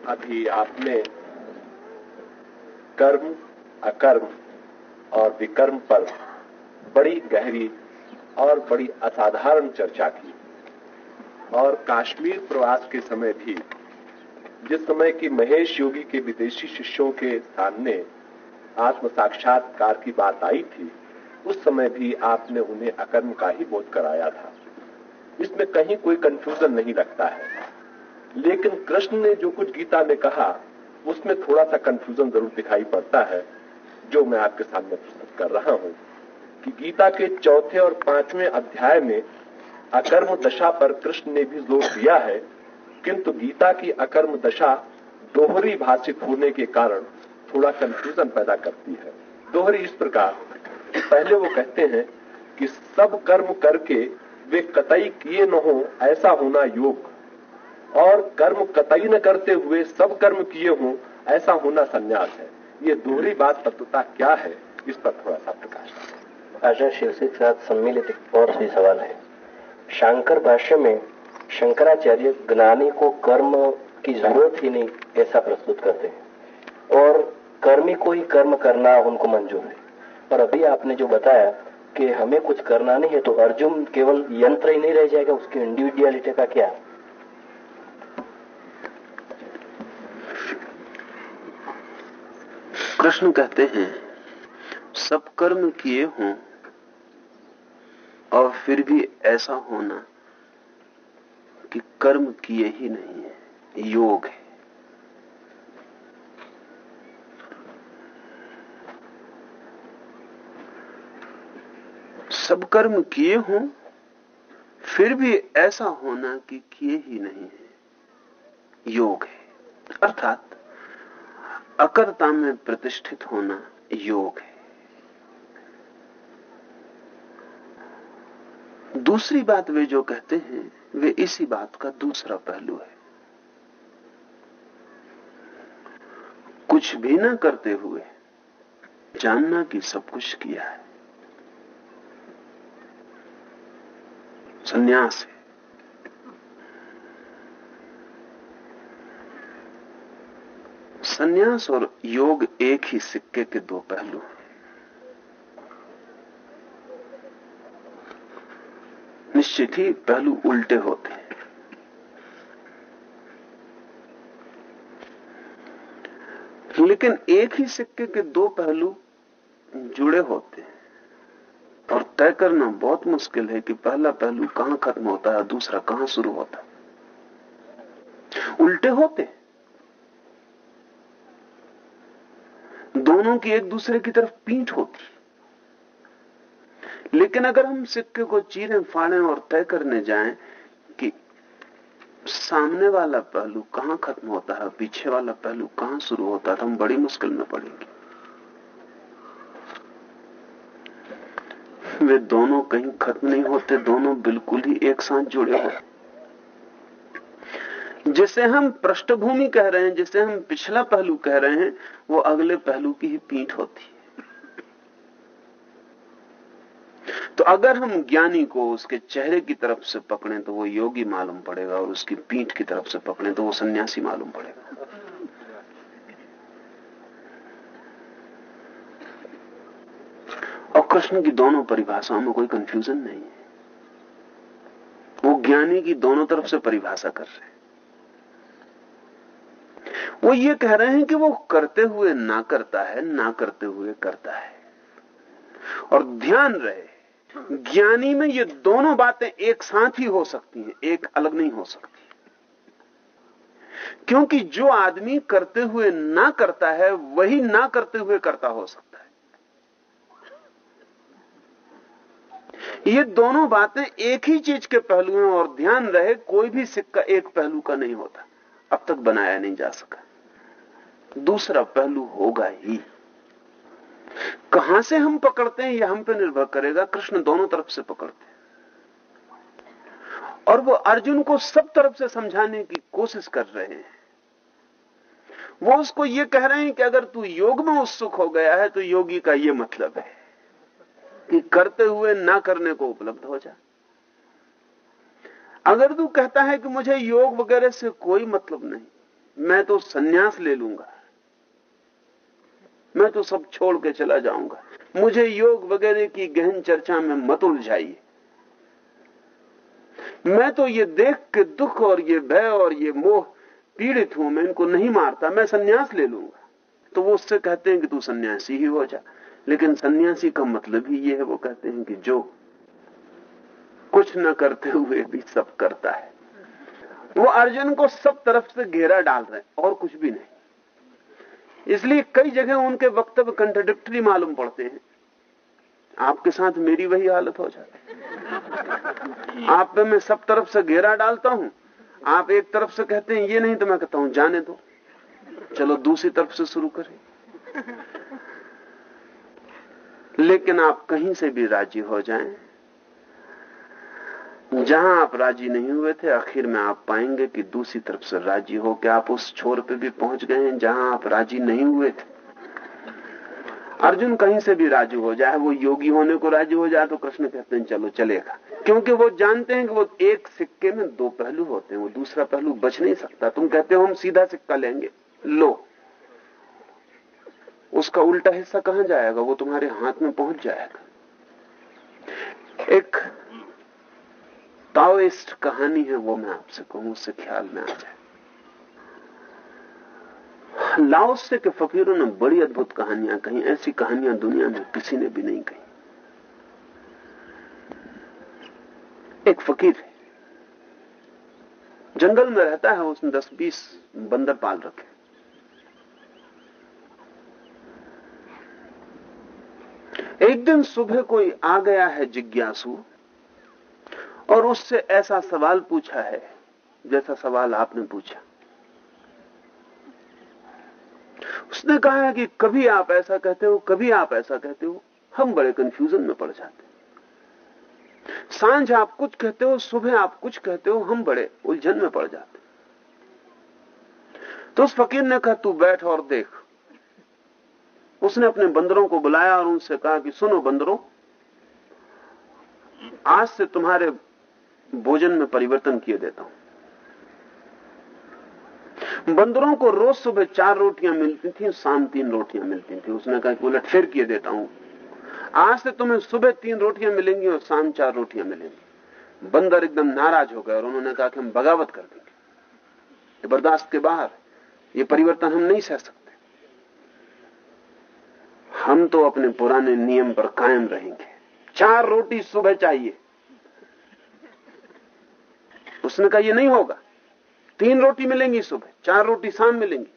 अभी आपने कर्म अकर्म और विकर्म पर बड़ी गहरी और बड़ी असाधारण चर्चा की। और काश्मीर प्रवास के समय भी, जिस समय की महेश योगी के विदेशी शिष्यों के सामने आत्म साक्षात्कार की बात आई थी, उस समय भी आपने उन्हें अकर्म का ही बोध कराया था। इसमें कहीं कोई कंफ्यूजन नहीं लगता है। लेकिन कृष्ण ने जो कुछ गीता में कहा, उसमें थोड़ा सा कंफ्यूजन ज़रूर दिखाई पड़ता है। जो मैं आपके सामने प्रस्तुत कर रहा हूँ, कि गीता के चौथे और पाँचवें अध्याय में, अकर्म दशा पर कृष्ण ने भी ज़ोर दिया है, किंतु गीता की अकर्म दशा दोहरी भाषित होने के कारण थोड़ा कंफ्यूजन पैदा करती है। दोहरी इस प्रकार पहले वो कहते हैं कि सब कर्म करके वे कतई किए न हो, ऐसा होना योग। और कर्म कतई न करते हुए सब कर्म किए हों, ऐसा होना संन्यास है। ये दोहरी बात तत्वता क्या है, इस पर थोड़ा सा प्रकाश आशा शीर्षक के साथ सम्मिलित एक और भी सवाल है। शंकर भाष्य में शंकराचार्य ज्ञानी को कर्म की ज़रूरत ही नहीं, ऐसा प्रस्तुत करते हैं। और कर्मी को ही कर्म करना उनको मंजूर है। और अभी आपने जो बताया कि हमें कुछ करना नहीं है तो अर्जुन केवल यंत्र ही नहीं रह जाएगा, उसकी इंडिविजुअलिटी का क्या? कृष्ण कहते हैं, सब कर्म किए हों और फिर भी ऐसा होना कि कर्म किए ही नहीं है, योग है। सब कर्म किए हों, फिर भी ऐसा होना कि किए ही नहीं है, योग है। अर्थात अकर्ता में प्रतिष्ठित होना योग है। दूसरी बात वे जो कहते हैं, वे इसी बात का दूसरा पहलू है। कुछ भी ना करते हुए जानना कि सब कुछ किया है। संन्यास है। संन्यास और योग एक ही सिक्के के दो पहलू हैं। निश्चित ही पहलू उल्टे होते हैं। लेकिन एक ही सिक्के के दो पहलू जुड़े होते हैं। और तय करना बहुत मुश्किल है कि पहला पहलू कहाँ खत्म होता है दूसरा कहाँ शुरू होता है। उल्टे होते दोनों की एक दूसरे की तरफ़ पीठ होती लेकिन अगर हम सिक्के को चीरें, फाड़े और तय करने जाएँ कि सामने वाला पहलू कहाँ खत्म होता है, पीछे वाला पहलू कहाँ शुरू होता है तो हम बड़ी मुश्किल में पड़ेंगे। वे दोनों कहीं खत्म नहीं होते, दोनों बिल्कुल ही एक साथ जुड़े होते। जिसे हम पृष्ठभूमि कह रहे हैं, जिसे हम पिछला पहलू कह रहे हैं, वो अगले पहलू की ही पीठ होती है। तो अगर हम ज्ञानी को उसके चेहरे की तरफ़ से पकड़े तो वो योगी मालूम पड़ेगा और उसकी पीठ की तरफ़ से पकड़े तो वो सन्यासी मालूम पड़ेगा। और कृष्ण की दोनों परिभाषाओं में कोई कंफ्यूजन नहीं है। वो ज्ञानी की दोनों तरफ़ से परिभाषा कर रहे हैं। वो ये कह रहे हैं कि वो करते हुए ना करता है, ना करते हुए करता है। और ध्यान रहे, ज्ञानी में ये दोनों बातें एक साथ ही हो सकती हैं, एक अलग नहीं हो सकती। क्योंकि जो आदमी करते हुए ना करता है, वही ना करते हुए करता हो सकता है। ये दोनों बातें एक ही चीज़ के पहलू हैं और ध्यान रहे, कोई भी सिक्का एक पहलू का नहीं होता, अब तक बनाया नहीं जा सका। दूसरा पहलू होगा ही। कहाँ से हम पकड़ते हैं, यह हम पे निर्भर करेगा। कृष्ण दोनों तरफ़ से पकड़ते हैं। और वो अर्जुन को सब तरफ़ से समझाने की कोशिश कर रहे हैं। वो उसको ये कह रहे हैं कि अगर तू योग में उत्सुक हो गया है तो योगी का ये मतलब है कि करते हुए ना करने को उपलब्ध हो जा। अगर तू कहता है कि मुझे योग वगैरह से कोई मतलब नहीं, मैं तो सन्यास ले लूँगा। मैं तो सब छोड़ के चला जाऊँगा। मुझे योग वगैरह की गहन चर्चा में मत उलझाइए। मैं तो ये देख के दुख और ये भय और ये मोह पीड़ित हूँ, मैं इनको नहीं मारता, मैं सन्यास ले लूँगा। तो वो उससे कहते हैं कि तू सन्यासी ही हो जा। लेकिन सन्यासी का मतलब ही ये है, वो कहते हैं कि जो कुछ न करते हुए भी सब करता है। वो अर्जुन को सब तरफ़ से घेरा डाल रहे और कुछ भी नहीं। इसलिए कई जगह उनके वक्तव्य कंट्रोडिक्टरी मालूम पड़ते हैं। आपके साथ मेरी वही हालत हो जाती आप पे मैं सब तरफ़ से घेरा डालता हूँ। आप एक तरफ़ से कहते हैं, ये नहीं तो मैं कहता हूँ, जाने दो। चलो दूसरी तरफ़ से शुरू करें। लेकिन आप कहीं से भी राज़ी हो जाएँ जहाँ आप राज़ी नहीं हुए थे, आखिर में आप पाएँगे कि दूसरी तरफ़ से राज़ी हो के आप उस छोर पे भी पहुँच गए हैं जहाँ आप राज़ी नहीं हुए थे। अर्जुन कहीं से भी राज़ी हो जाए, वो योगी होने को राज़ी हो जाए तो कृष्ण कहते हैं, चलो, चलेगा। क्योंकि वो जानते हैं कि वो एक सिक्के में दो पहलू होते हैं, वो दूसरा पहलू बच नहीं सकता। तुम कहते हो, हम सीधा सिक्का लेंगे। लो। उसका उल्टा हिस्सा कहाँ जाएगा? वो तुम्हारे हाथ में पहुँच जाएगा। एक ताओइस्ट कहानी है वो मैं आपसे कहूँ, उससे ख्याल में आ जाए। लाओसे के फकीरों ने बड़ी अद्भुत कहानियाँ कही, ऐसी कहानियाँ दुनिया में किसी ने भी नहीं कही। एक फकीर है, जंगल में रहता है, उसने दस बीस बंदर पाल रखे। एक दिन सुबह कोई आ गया है जिज्ञासु और उससे ऐसा सवाल पूछा है, जैसा सवाल आपने पूछा। उसने कहा है कि कभी आप ऐसा कहते हो, कभी आप ऐसा कहते हो, हम बड़े कंफ्यूजन में पड़ जाते साँझ आप कुछ कहते हो, सुबह आप कुछ कहते हो, हम बड़े उलझन में पड़ जाते तो उस फकीर ने कहा, तू बैठ और देख। उसने अपने बंदरों को बुलाया और उनसे कहा कि, सुनो बंदरों, आज से तुम्हारे भोजन में परिवर्तन किए देता हूँ। बंदरों को रोज सुबह चार रोटियाँ मिलती थी, शाम तीन रोटियाँ मिलती थी। उसने कहा कि उलट फिर किए देता हूँ। आज से तुम्हें सुबह तीन रोटियाँ मिलेंगी और शाम चार रोटियाँ मिलेंगी। बंदर एकदम नाराज़ हो गए और उन्होंने कहा कि हम बगावत कर देंगे। ये बर्दाश्त के बाहर ये परिवर्तन हम नहीं सह सकते। हम तो अपने पुराने नियम पर कायम रहेंगे। चार रोटी सुबह चाहिए। उसने कहा, ये नहीं होगा। तीन रोटी मिलेंगी सुबह, चार रोटी शाम मिलेंगी।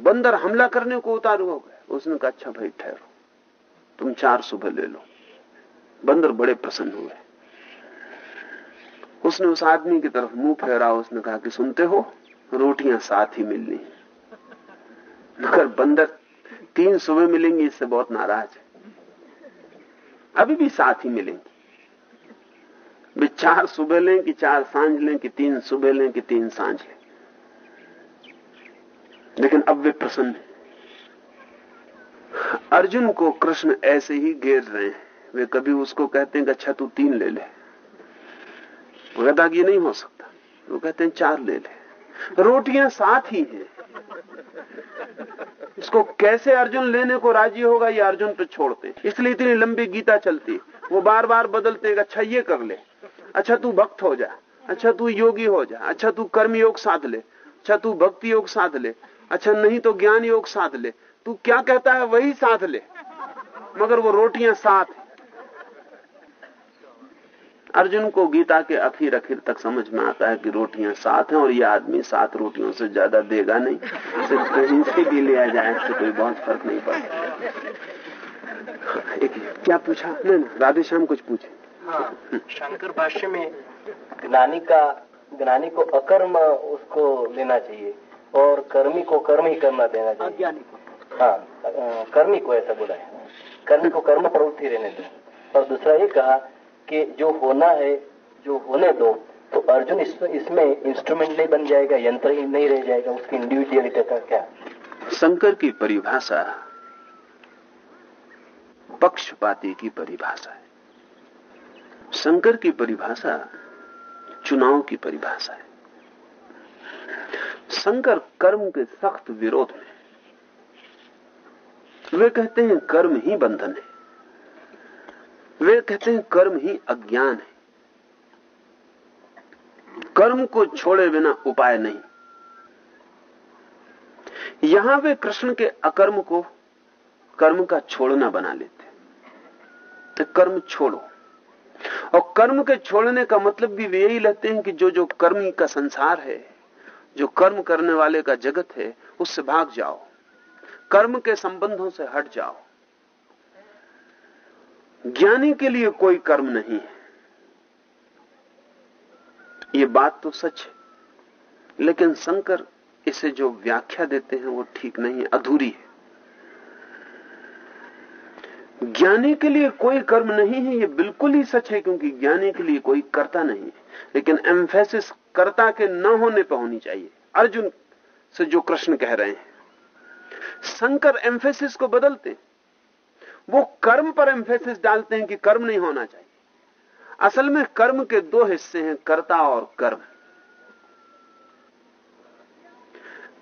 बंदर हमला करने को उतारू हो गए उसने कहा अच्छा भाई, ठहरो। तुम चार सुबह ले लो। बंदर बड़े प्रसन्न हुए। उसने उस आदमी की तरफ़ मुँह फेरा। उसने कहा कि, सुनते हो? रोटियाँ साथ ही मिलनी मगर बंदर, तीन सुबह मिलेंगी, इससे बहुत नाराज़ है। अभी भी साथ ही मिलेंगी। वे चार सुबह लें कि चार साँझ लें कि तीन सुबह लें कि तीन साँझ लें? लेकिन अब वे प्रसन्न हैं। अर्जुन को कृष्ण ऐसे ही घेर रहे हैं। वे कभी उसको कहते हैं कि अच्छा तू तीन ले ले। वो ये नहीं हो सकता। वो कहते हैं चार ले ले। रोटियाँ साथ ही हैं। इसको कैसे अर्जुन लेने को राज़ी होगा, ये अर्जुन पे छोड़ते इसलिए इतनी लंबी गीता चलती वो बार बार बदलते हैं अच्छा ये कर ले। अच्छा तू भक्त हो जा। अच्छा तू योगी हो जा। अच्छा तू कर्म योग साध ले। अच्छा तू भक्ति योग साध ले। अच्छा नहीं तो ज्ञान योग साध ले। तू क्या कहता है वही साध ले। मगर वो रोटियाँ साथ अर्जुन को गीता के अखीर अखीर तक समझ में आता है कि रोटियाँ साथ हैं और ये आदमी सात रोटियों से ज़्यादा देगा नहीं। सिर्फ़ कहीं से भी लिया जाए तो कोई बहुत फ़र्क नहीं पड़ता। क्या पूछा? नहीं राधे श्याम कुछ पूछे। हाँ शंकर भाष्य में ज्ञानी का ज्ञानी को अकर्म उसको लेना चाहिए और कर्मी को कर्म ही करना देना चाहिए। अज्ञानी को। हाँ कर्मी को ऐसा बोला है। कर्मी को कर्म प्रवृत्ति रहने दो। और दूसरा ये कहा कि जो होना है जो होने दो तो अर्जुन इसमें इसमें इंस्ट्रूमेंट नहीं बन जाएगा यंत्र ही नहीं रह जाएगा उसकी इंडिविजुअलिटी का क्या? शंकर की परिभाषा पक्षपाती की परिभाषा है। शंकर की परिभाषा चुनाव की परिभाषा है। शंकर कर्म के सख्त विरोध में वे कहते हैं कर्म ही बंधन है। वे कहते हैं कर्म ही अज्ञान है। कर्म को छोड़े बिना उपाय नहीं। यहाँ वे कृष्ण के अकर्म को कर्म का छोड़ना बना लेते तो कर्म छोड़ो। और कर्म के छोड़ने का मतलब भी वे यही लेते हैं कि जो जो कर्मी का संसार है, जो कर्म करने वाले का जगत है, उससे भाग जाओ। कर्म के संबंधों से हट जाओ। ज्ञानी के लिए कोई कर्म नहीं है। ये बात तो सच है, लेकिन शंकर इसे जो व्याख्या देते हैं वो ठीक नहीं है, अधूरी है। ज्ञानी के लिए कोई कर्म नहीं है, ये बिल्कुल ही सच है, क्योंकि ज्ञानी के लिए कोई कर्ता नहीं है। लेकिन एम्फेसिस कर्ता के न होने पर होनी चाहिए। अर्जुन से जो कृष्ण कह रहे हैं, शंकर एम्फेसिस को बदलते वो कर्म पर एम्फेसिस डालते हैं कि कर्म नहीं होना चाहिए। असल में कर्म के दो हिस्से हैं, कर्ता और कर्म।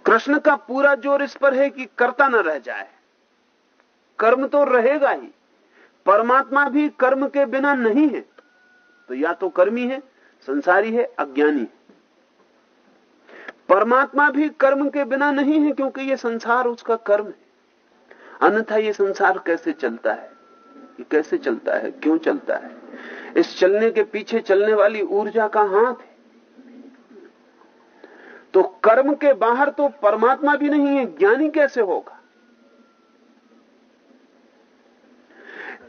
कृष्ण का पूरा ज़ोर इस पर है कि कर्ता न रह जाए। कर्म तो रहेगा ही। परमात्मा भी कर्म के बिना नहीं है। तो या तो कर्मी है, संसारी है, अज्ञानी है। परमात्मा भी कर्म के बिना नहीं है क्योंकि ये संसार उसका कर्म है। अन्यथा ये संसार कैसे चलता है? ये कैसे चलता है? क्यों चलता है? इस चलने के पीछे चलने वाली ऊर्जा का हाथ है। तो कर्म के बाहर तो परमात्मा भी नहीं है, ज्ञानी कैसे होगा?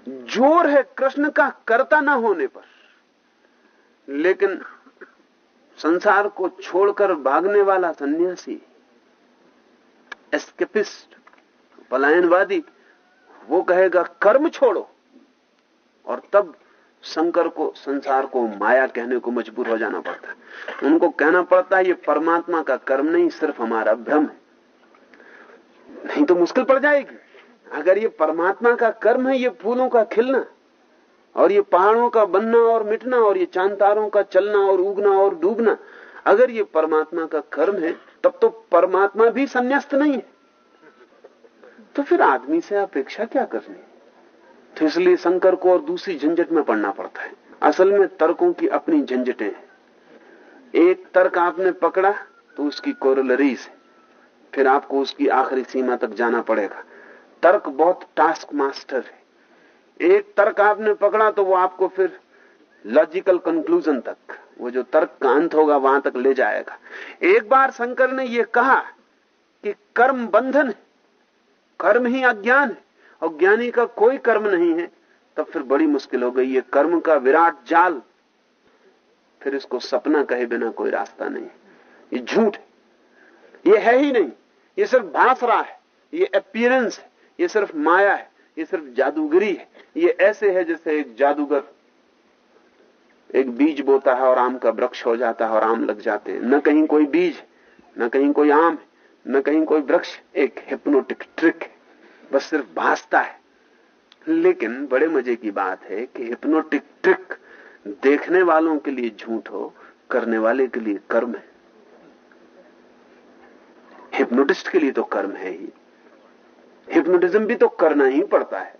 ज़ोर है कृष्ण का कर्ता ना होने पर। लेकिन संसार को छोड़कर भागने वाला सन्यासी, एस्केपिस्ट, पलायनवादी, वो कहेगा, कर्म छोड़ो। और तब शंकर को, संसार को माया कहने को मजबूर हो जाना पड़ता है। उनको कहना पड़ता है, ये परमात्मा का कर्म नहीं, सिर्फ़ हमारा भ्रम है। नहीं तो मुश्किल पड़ जाएगी। अगर ये परमात्मा का कर्म है, ये फूलों का खिलना, और ये पहाड़ों का बनना और मिटना, और ये चाँद तारों का चलना और उगना और डूबना, अगर ये परमात्मा का कर्म है, तब तो परमात्मा भी संन्यास्त नहीं है। तो फिर आदमी से अपेक्षा क्या करनी? तो इसलिए शंकर को और दूसरी झंझट में पड़ना पड़ता है। असल में तर्कों की अपनी झंझटें हैं। एक तर्क आपने पकड़ा तो उसकी कोरलरीज फिर आपको उसकी आखिरी सीमा तक जाना पड़ेगा। तर्क बहुत टास्क मास्टर है। एक तर्क आपने पकड़ा तो वो आपको फिर लॉजिकल कंक्लूजन तक, वो जो तर्क का अंत होगा वहाँ तक ले जाएगा। एक बार शंकर ने यह कहा कि कर्म बंधन है, कर्म ही अज्ञान है, और ज्ञानी का कोई कर्म नहीं है, तब फिर बड़ी मुश्किल हो गई। ये कर्म का विराट जाल, फिर इसको सपना कहे बिना कोई रास्ता नहीं ये झूठ ये है ही नहीं, ये सिर्फ़ भास रहा है, ये अपियरेंस है। ये सिर्फ़ माया है, ये सिर्फ़ जादूगरी है। ये ऐसे है जैसे एक जादूगर, एक बीज बोता है और आम का वृक्ष हो जाता है और आम लग जाते हैं। न कहीं कोई बीज न कहीं कोई आम है, न कहीं कोई वृक्ष एक हिप्नोटिक ट्रिक है, बस सिर्फ़ भासता है। लेकिन बड़े मज़े की बात है कि हिप्नोटिक ट्रिक देखने वालों के लिए झूठ हो, करने वाले के लिए कर्म है। हिप्नोटिस्ट के लिए तो कर्म है ही। हिप्नोटिज्म भी तो करना ही पड़ता है।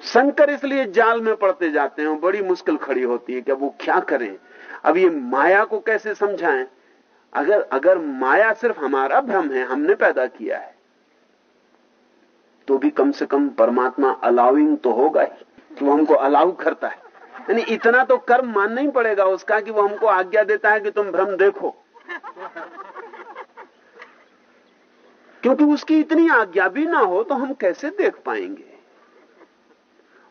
शंकर इसलिए जाल में पड़ते जाते हैं, बड़ी मुश्किल खड़ी होती है कि अब वो क्या करें? अब ये माया को कैसे समझाएँ? अगर अगर माया सिर्फ़ हमारा भ्रम है, हमने पैदा किया है तो भी कम से कम परमात्मा अलाउिंग तो होगा ही, कि वो हमको अलाउ करता है। यानी इतना तो कर्म मानना ही पड़ेगा उसका कि वो हमको आज्ञा देता है कि तुम भ्रम देखो। क्योंकि उसकी इतनी आज्ञा भी ना हो तो हम कैसे देख पाएँगे?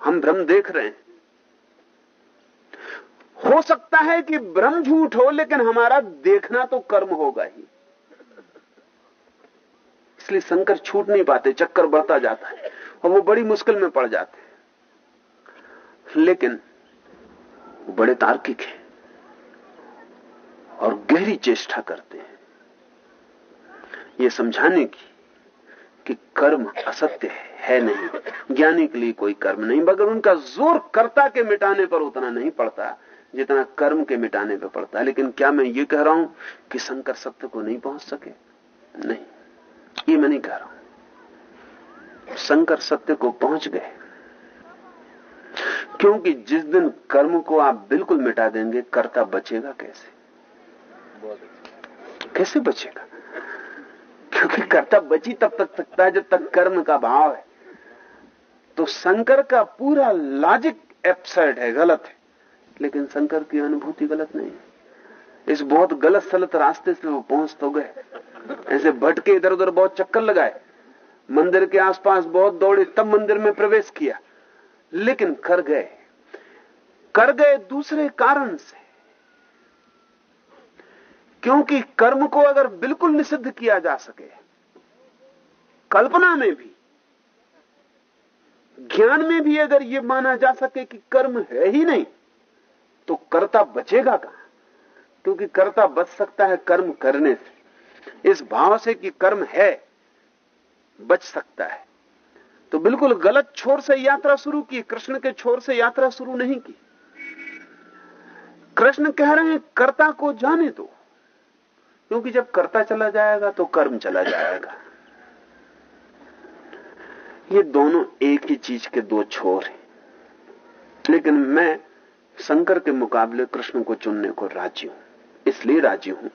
हम भ्रम देख रहे हैं। हो सकता है कि भ्रम झूठ हो, लेकिन हमारा देखना तो कर्म होगा ही। इसलिए शंकर छूट नहीं पाते, चक्कर बढ़ता जाता है और वो बड़ी मुश्किल में पड़ जाते हैं। लेकिन वो बड़े तार्किक हैं और गहरी चेष्टा करते हैं। ये समझाने की कि कर्म असत्य है, है नहीं। ज्ञानी के लिए कोई कर्म नहीं मगर उनका ज़ोर कर्ता के मिटाने पर उतना नहीं पड़ता जितना कर्म के मिटाने पर पड़ता। है लेकिन क्या मैं ये कह रहा हूँ कि शंकर सत्य को नहीं पहुँच सके? नहीं। ये मैं नहीं कह रहा हूँ। शंकर सत्य को पहुँच गए। क्योंकि जिस दिन कर्म को आप बिल्कुल मिटा देंगे कर्ता बचेगा कैसे? कैसे बचेगा? क्योंकि कर्ता बची तब तक सकता है जब तक कर्म का भाव है। तो शंकर का पूरा लॉजिक एप्सर्ड है, गलत है। लेकिन शंकर की अनुभूति गलत नहीं इस बहुत गलत सलत रास्ते से वो पहुँच तो गए। ऐसे भटके इधर उधर बहुत चक्कर लगाए। मंदिर के आसपास बहुत दौड़े, तब मंदिर में प्रवेश किया। लेकिन कर गए। कर गए दूसरे कारण से। क्योंकि कर्म को अगर बिल्कुल निषिद्ध किया जा सके, कल्पना में भी, ज्ञान में भी अगर यह माना जा सके कि कर्म है ही नहीं तो कर्ता बचेगा कहाँ? क्योंकि कर्ता बच सकता है कर्म करने से। इस भाव से कि कर्म है, बच सकता है। तो बिल्कुल गलत छोर से यात्रा शुरू की, कृष्ण के छोर से यात्रा शुरू नहीं की। कृष्ण कह रहे हैं, कर्ता को जाने दो। क्योंकि जब कर्ता चला जाएगा तो कर्म चला जाएगा। ये दोनों एक ही चीज़ के दो छोर हैं। लेकिन मैं शंकर के मुकाबले कृष्ण को चुनने को राज़ी हूँ, इसलिए राज़ी हूँ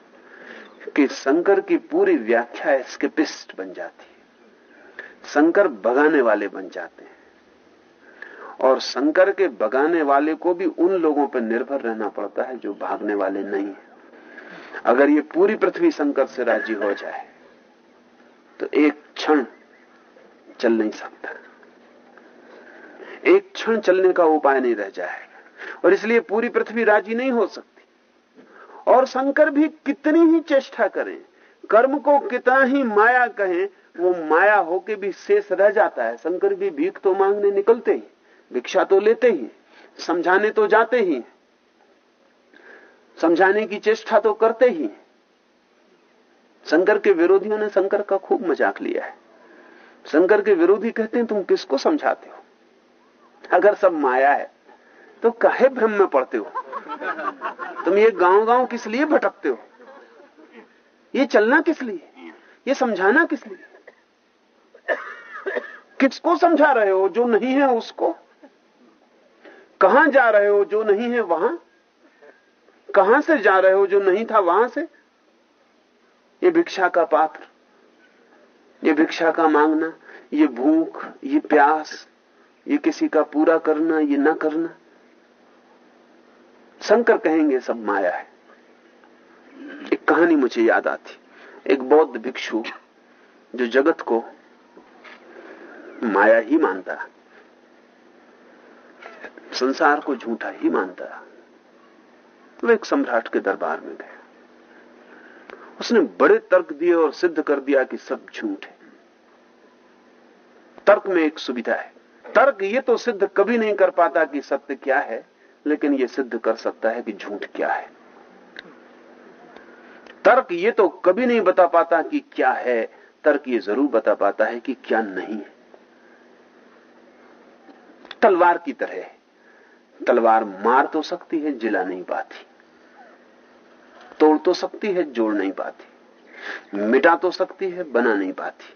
कि शंकर की पूरी व्याख्या इसके पिस्ट बन जाती है। शंकर भगाने वाले बन जाते हैं। और शंकर के भगाने वाले को भी उन लोगों पर निर्भर रहना पड़ता है जो भागने वाले नहीं है। अगर ये पूरी पृथ्वी शंकर से राज़ी हो जाए तो एक क्षण चल नहीं सकता। एक क्षण चलने का उपाय नहीं रह जाएगा, और इसलिए पूरी पृथ्वी राज़ी नहीं हो सकती। और शंकर भी कितनी ही चेष्टा करें, कर्म को कितना ही माया कहें, वो माया होके भी शेष रह जाता है। शंकर भी भीख तो मांगने निकलते ही, भिक्षा तो लेते ही, समझाने तो जाते ही। समझाने की चेष्टा तो करते ही शंकर के विरोधियों ने शंकर का खूब मज़ाक लिया है। शंकर के विरोधी कहते हैं, तुम किसको समझाते हो? अगर सब माया है तो काहे भ्रम में पड़ते हो? तुम ये गाँव गाँव किस लिए भटकते हो? ये चलना किस लिए? ये समझाना किस लिए? किसको समझा रहे हो जो नहीं है उसको? कहाँ जा रहे हो जो नहीं है वहाँ? कहाँ से जा रहे हो जो नहीं था वहाँ से? ये भिक्षा का पात्र, ये भिक्षा का मांगना, ये भूख, ये प्यास, ये किसी का पूरा करना, ये न करना। शंकर कहेंगे सब माया है। एक कहानी मुझे याद आती। एक बौद्ध भिक्षु जो जगत को माया ही मानता, संसार को झूठा ही मानता। वो एक सम्राट के दरबार में गया। उसने बड़े तर्क दिए और सिद्ध कर दिया कि सब झूठ है। तर्क में एक सुविधा है। तर्क ये तो सिद्ध कभी नहीं कर पाता कि सत्य क्या है, लेकिन ये सिद्ध कर सकता है कि झूठ क्या है। तर्क ये तो कभी नहीं बता पाता कि क्या है। तर्क ये ज़रूर बता पाता है कि क्या नहीं है। तलवार की तरह तलवार मार तो सकती है, जिला नहीं पाती। तोड़ तो सकती है, जोड़ नहीं पाती। मिटा तो सकती है, बना नहीं पाती।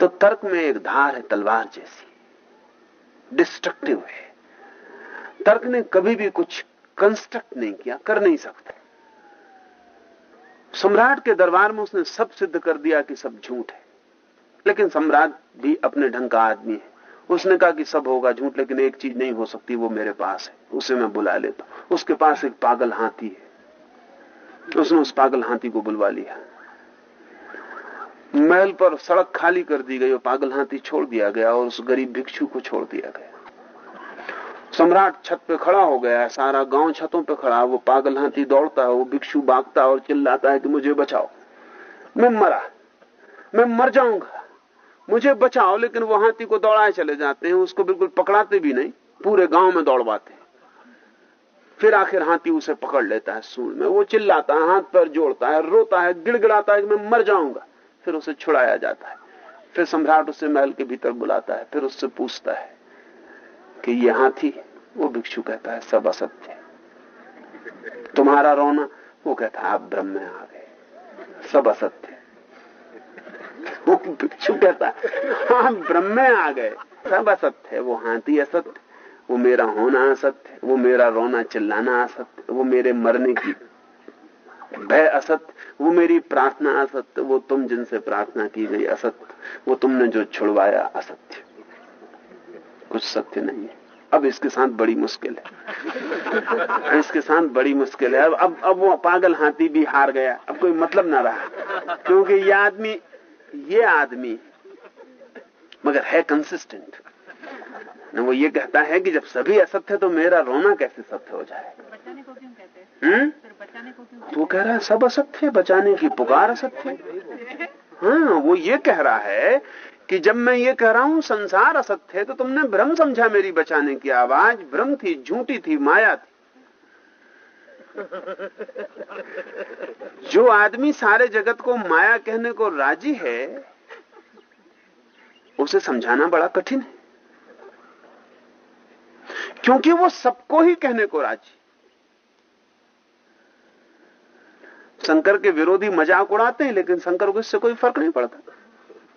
तो तर्क में एक धार है, तलवार जैसी। डिस्ट्रक्टिव है। तर्क ने कभी भी कुछ कंस्ट्रक्ट नहीं किया, कर नहीं सकता। सम्राट के दरबार में उसने सब सिद्ध कर दिया कि सब झूठ है। लेकिन सम्राट भी अपने ढंग का आदमी है। उसने कहा कि सब होगा झूठ, लेकिन एक चीज़ नहीं हो सकती, वो मेरे पास है। उसे मैं बुला लेता उसके पास एक पागल हाथी है। उसने उस पागल हाथी को बुलवा लिया। महल पर सड़क खाली कर दी गई और पागल हाथी छोड़ दिया गया और उस गरीब भिक्षु को छोड़ दिया गया। सम्राट छत पे खड़ा हो गया, सारा गाँव छतों पे खड़ा। वो पागल हाथी दौड़ता है, वो भिक्षु भागता और चिल्लाता है कि मुझे बचाओ। मैं मरा, मैं मर जाऊँगा, मुझे बचाओ। लेकिन वो हाथी को दौड़ाए चले जाते हैं, उसको बिल्कुल पकड़ाते भी नहीं, पूरे गाँव में दौड़वाते फिर आखिर हाथी उसे पकड़ लेता है सूर में। वो चिल्लाता है, हाथ पर जोड़ता है, रोता है, गिड़गिड़ाता है कि मैं मर जाऊँगा। फिर उसे छुड़ाया जाता है। फिर सम्राट उसे महल के भीतर बुलाता है, फिर उससे पूछता है कि ये हाथी, वो भिक्षु कहता है, सब असत्य तुम्हारा रोना, वो कहता है, आप ब्रह्म में आ गए। सब असत्य वो भिक्षु कहता है हाँ ब्रह्म में आ गए। सब असत्य वो हाथी असत्य वो मेरा होना असत्य वो मेरा रोना चिल्लाना असत्य वो मेरे मरने की भय असत्य वो मेरी प्रार्थना असत्य वो तुम जिनसे प्रार्थना की गई असत्य वो तुमने जो छुड़वाया असत्य कुछ सत्य नहीं है। अब इसके साथ बड़ी मुश्किल है। इसके साथ बड़ी मुश्किल है। अब अब अब वो पागल हाथी भी हार गया। अब कोई मतलब ना रहा। क्योंकि ये आदमी ये आदमी मगर है कंसिस्टेंट वो ये कहता है कि जब सभी असत्य तो मेरा रोना कैसे सत्य हो जाए? बचाने को क्यों कहते हैं? हम्म? फिर बचाने को क्यों तो वो कह रहा है सब असत्य बचाने की पुकार असत्य हाँ। वो ये कह रहा है कि जब मैं ये कह रहा हूँ संसार असत्य है तो तुमने भ्रम समझा मेरी बचाने की आवाज़। भ्रम थी झूठी थी माया थी। जो आदमी सारे जगत को माया कहने को राज़ी है उसे समझाना बड़ा कठिन है। क्योंकि वो सबको ही कहने को राज़ी। शंकर के विरोधी मज़ाक उड़ाते हैं, लेकिन शंकर को इससे कोई फ़र्क नहीं पड़ता।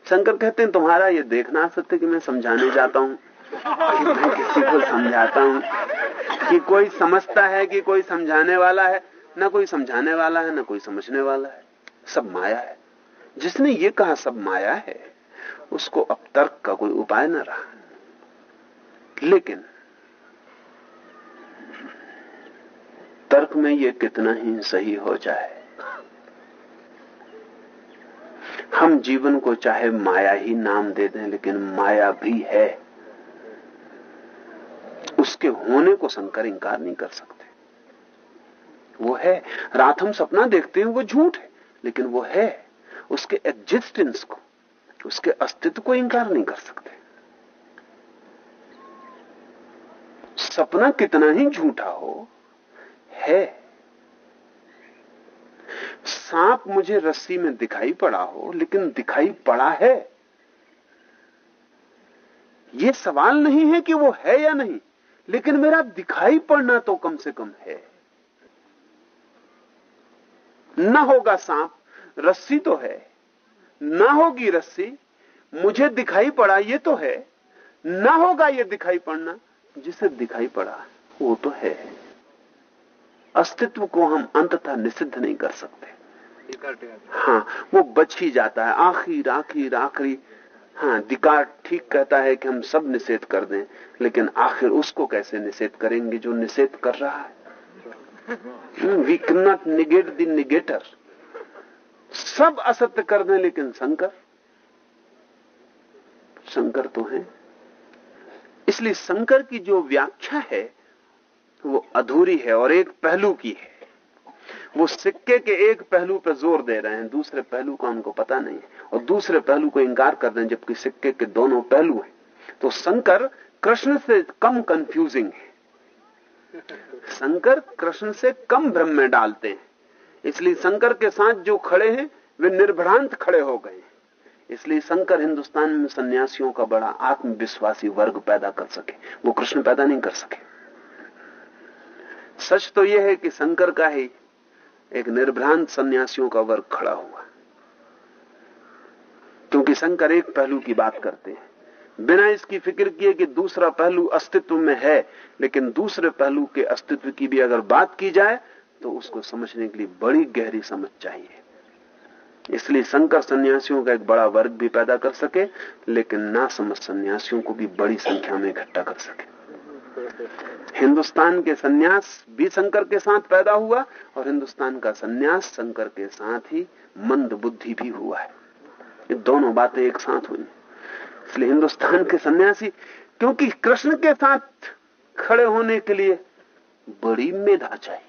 शंकर कहते हैं, तुम्हारा ये देखना सत्य कि मैं समझाने जाता हूँ, कि मैं किसी को समझाता हूँ, कि कोई समझता है कि कोई समझाने वाला है, ना कोई समझाने वाला है, ना कोई समझने वाला है। सब माया है। जिसने ये कहा, सब माया है। उसको अब तर्क का कोई उपाय ना रहा। लेकिन तर्क में ये कितना ही सही हो जाए। हम जीवन को चाहे माया ही नाम दे दें, लेकिन माया भी है। उसके होने को शंकर इंकार नहीं कर सकते। वो है। रात हम सपना देखते हैं, वो झूठ है, लेकिन वो है। उसके एग्जिस्टेंस को, उसके अस्तित्व को इंकार नहीं कर सकते। सपना कितना ही झूठा हो है। सांप मुझे रस्सी में दिखाई पड़ा हो, लेकिन दिखाई पड़ा है। यह सवाल नहीं है कि वो है या नहीं, लेकिन मेरा दिखाई पड़ना तो कम से कम है। न होगा सांप, रस्सी तो है। न होगी रस्सी, मुझे दिखाई पड़ा, ये तो है। न होगा ये दिखाई पड़ना, जिसे दिखाई पड़ा, वो तो है। अस्तित्व को हम अंततः निषिद्ध नहीं कर सकते। हाँ। वो बच ही जाता है। आखिर आखिर आखिरी। हाँ दिकार ठीक कहता है कि हम सब निषेध कर दें लेकिन आखिर उसको कैसे निषेध करेंगे जो निषेध कर रहा है? We can not negate the negator सब असत्य कर दें लेकिन शंकर? शंकर तो है। इसलिए शंकर की जो व्याख्या है वो अधूरी है और एक पहलू की है। वो सिक्के के एक पहलू पर ज़ोर दे रहे हैं, दूसरे पहलू का उनको पता नहीं और दूसरे पहलू को इंकार कर रहे हैं, जबकि सिक्के के दोनों पहलू हैं। तो शंकर कृष्ण से कम कंफ्यूजिंग है। शंकर कृष्ण से कम भ्रम में डालते हैं। इसलिए शंकर के साथ जो खड़े हैं, वे निर्भ्रांत खड़े हो गए इसलिए शंकर हिंदुस्तान में सन्यासियों का बड़ा आत्मविश्वासी वर्ग पैदा कर सके। वो कृष्ण पैदा नहीं कर सके। सच तो यह है कि शंकर का ही एक निर्भ्रांत सन्यासियों का वर्ग खड़ा हुआ क्योंकि शंकर एक पहलू की बात करते हैं। बिना इसकी फ़िक्र किए कि दूसरा पहलू अस्तित्व में है, लेकिन दूसरे पहलू के अस्तित्व की भी अगर बात की जाए तो उसको समझने के लिए बड़ी गहरी समझ चाहिए। इसलिए शंकर सन्यासियों का एक बड़ा वर्ग भी पैदा कर सके, लेकिन ना समझ सन्यासियों को भी बड़ी संख्या में इकट्ठा कर सके। हिंदुस्तान के सन्यास भी शंकर के साथ पैदा हुआ और हिंदुस्तान का सन्यास शंकर के साथ ही मंद बुद्धि भी हुआ है। ये दोनों बातें एक साथ हुई। इसलिए हिंदुस्तान के सन्यासी, क्योंकि कृष्ण के साथ खड़े होने के लिए बड़ी मेधा चाहिए।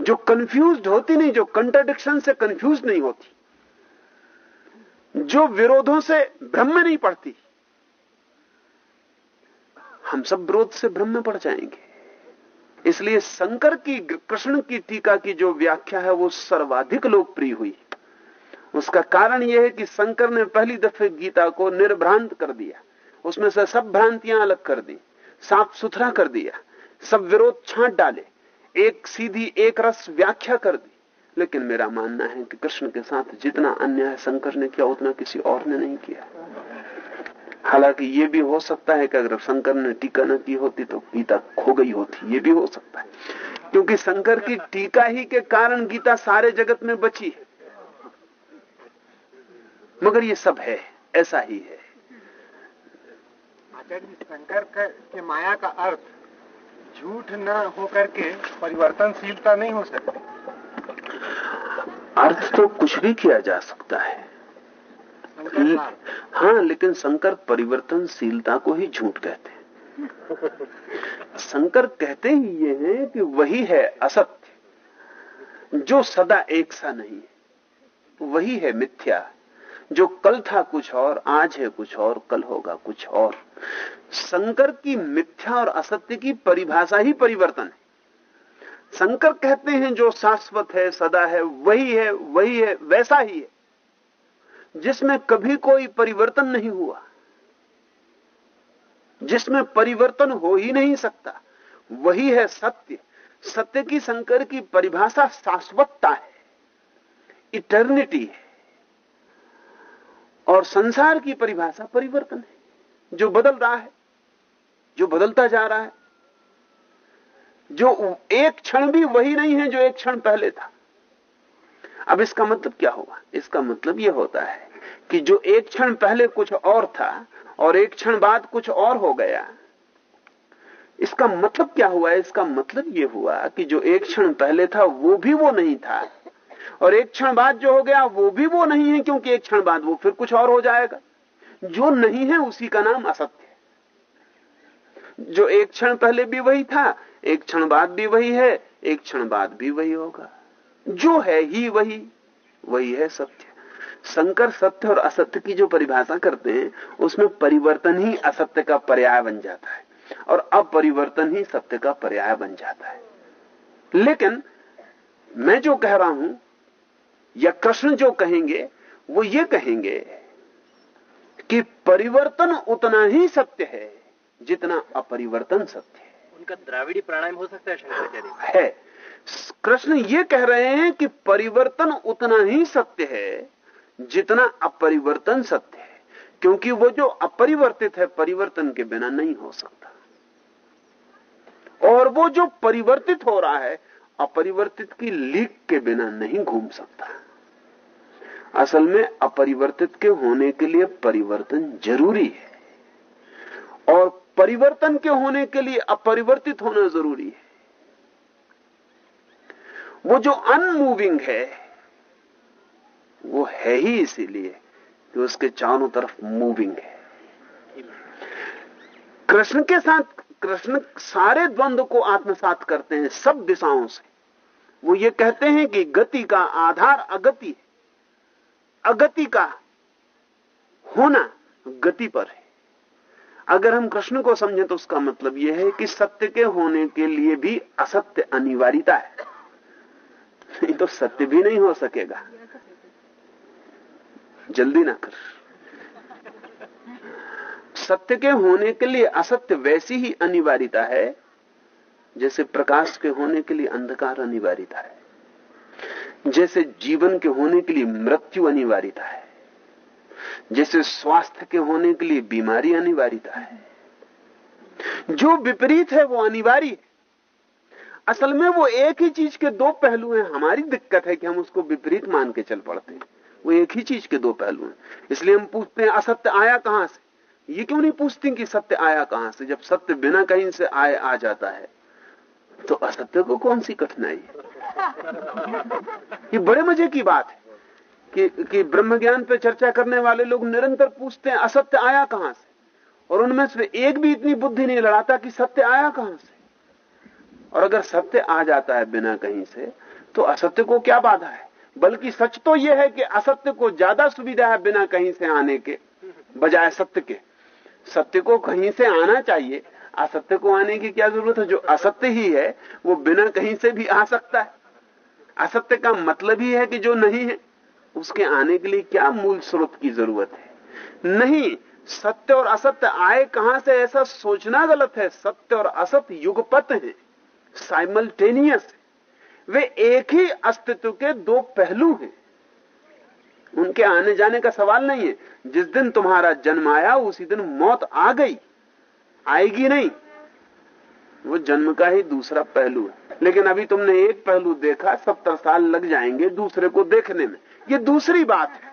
जो कंफ्यूज होती नहीं, जो कंट्राडिक्शन से कंफ्यूज नहीं होती, जो विरोधों से भ्रम में नहीं पड़ती हम सब विरोध से भ्रम में पड़ जाएँगे। इसलिए शंकर की, कृष्ण की टीका की जो व्याख्या है, वो सर्वाधिक लोकप्रिय हुई। उसका कारण यह है कि शंकर ने पहली दफे गीता को निर्भ्रांत कर दिया। उसमें से सब भ्रांतियाँ अलग कर दी, साफ़ सुथरा कर दिया, सब विरोध छांट डाले, एक सीधी, एक रस व्याख्या कर दी। लेकिन मेरा मानना है कि कृष्ण के साथ जितना अन्याय शंकर ने किया, उतना किसी और ने नहीं किया। हालाँकि ये भी हो सकता है कि अगर शंकर ने टीका न की होती तो गीता खो गई होती ये भी हो सकता है। क्योंकि शंकर की टीका ही के कारण गीता सारे जगत में बची है। मगर ये सब है ऐसा ही है। शंकर के माया का अर्थ झूठ न होकर के परिवर्तनशीलता नहीं हो सकती। अर्थ तो कुछ भी किया जा सकता है। हाँ लेकिन शंकर परिवर्तनशीलता को ही झूठ कहते हैं। शंकर कहते ही ये हैं कि वही है असत्य, जो सदा एक सा नहीं है। वही है मिथ्या, जो कल था कुछ और, आज है कुछ और, कल होगा कुछ और। शंकर की मिथ्या और असत्य की परिभाषा ही परिवर्तन है। शंकर कहते हैं जो शाश्वत है, सदा है, वही है वही है, वैसा ही है। जिसमें कभी कोई परिवर्तन नहीं हुआ, जिसमें परिवर्तन हो ही नहीं सकता, वही है सत्य। सत्य की शंकर की परिभाषा शाश्वतता है इटर्निटी है, और संसार की परिभाषा परिवर्तन है। जो बदल रहा है, जो बदलता जा रहा है, जो एक क्षण भी वही नहीं है जो एक क्षण पहले था। अब इसका मतलब क्या हुआ? इसका मतलब यह होता है कि जो एक क्षण पहले कुछ और था और एक क्षण बाद कुछ और हो गया, इसका मतलब क्या हुआ? इसका मतलब यह हुआ कि जो एक क्षण पहले था, वो भी वो नहीं था। और एक क्षण बाद जो हो गया, वो भी वो नहीं है, क्योंकि एक क्षण बाद वो फिर कुछ और हो जाएगा। जो नहीं है, उसी का नाम असत्य जो एक क्षण पहले भी वही था, एक क्षण बाद भी वही है, एक क्षण बाद भी वही होगा। जो है ही वही वही है सत्य। शंकर सत्य और असत्य की जो परिभाषा करते हैं उसमें परिवर्तन ही असत्य का पर्याय बन जाता है और अपरिवर्तन ही सत्य का पर्याय बन जाता है। लेकिन मैं जो कह रहा हूँ या कृष्ण जो कहेंगे वो ये कहेंगे कि परिवर्तन उतना ही सत्य है जितना अपरिवर्तन सत्य है। उनका द्राविड़ी प्राणायाम हो सकता है शंकराचार्य। है। कृष्ण ये कह रहे हैं कि परिवर्तन उतना ही सत्य है जितना अपरिवर्तन सत्य है, क्योंकि वो जो अपरिवर्तित है, परिवर्तन के बिना नहीं हो सकता। और वो जो परिवर्तित हो रहा है, अपरिवर्तित की लीक के बिना नहीं घूम सकता। असल में अपरिवर्तित के होने के लिए परिवर्तन ज़रूरी है। और परिवर्तन के होने के लिए अपरिवर्तित होना ज़रूरी है। वो जो अनमूविंग है, वो है ही इसीलिए कि उसके चारों तरफ़ मूविंग है। कृष्ण के साथ, कृष्ण सारे द्वंद्व को आत्मसात करते हैं, सब दिशाओं से। वो ये कहते हैं कि गति का आधार अगति है। अगति का होना गति पर है। अगर हम कृष्ण को समझें तो उसका मतलब यह है कि सत्य के होने के लिए भी असत्य अनिवार्यता है। नहीं तो सत्य भी नहीं हो सकेगा। जल्दी ना कर। सत्य के होने के लिए असत्य वैसी ही अनिवार्यता है, जैसे प्रकाश के होने के लिए अंधकार अनिवार्यता है। जैसे जीवन के होने के लिए मृत्यु अनिवार्यता है। जैसे स्वास्थ्य के होने के लिए बीमारी अनिवार्यता है। जो विपरीत है वो अनिवार्य है। असल में वो एक ही चीज़ के दो पहलू हैं। हमारी दिक्कत है कि हम उसको विपरीत मान के चल पड़ते हैं। वो एक ही चीज़ के दो पहलू हैं। इसलिए हम पूछते हैं असत्य आया कहाँ से? ये क्यों नहीं पूछते कि सत्य आया कहाँ से? जब सत्य बिना कहीं से आए आ जाता है तो असत्य को कौन सी कठिनाई ये बड़े मज़े की बात है कि, कि ब्रह्म ज्ञान पे चर्चा करने वाले लोग निरंतर पूछते हैं असत्य आया कहाँ से? और उनमें से एक भी इतनी बुद्धि नहीं लड़ाता कि सत्य आया कहाँ से? और अगर सत्य आ जाता है बिना कहीं से तो असत्य को क्या बाधा है? बल्कि सच तो यह है कि असत्य को ज़्यादा सुविधा है बिना कहीं से आने के, बजाय सत्य के। सत्य को कहीं से आना चाहिए। असत्य को आने की क्या ज़रूरत है? जो असत्य ही है, वो बिना कहीं से भी आ सकता है। असत्य का मतलब ही है कि जो नहीं है, उसके आने के लिए क्या मूल स्रोत की ज़रूरत है? नहीं, सत्य और असत्य आए कहाँ से? ऐसा सोचना गलत है। सत्य और असत्य युगपत है। साइमल्टेनियस है। वे एक ही अस्तित्व के दो पहलू हैं। उनके आने जाने का सवाल नहीं है। जिस दिन तुम्हारा जन्म आया, उसी दिन मौत आ गई। आएगी नहीं। वो जन्म का ही दूसरा पहलू है। लेकिन अभी तुमने एक पहलू देखा, सत्तर साल लग जाएँगे दूसरे को देखने में। ये दूसरी बात है।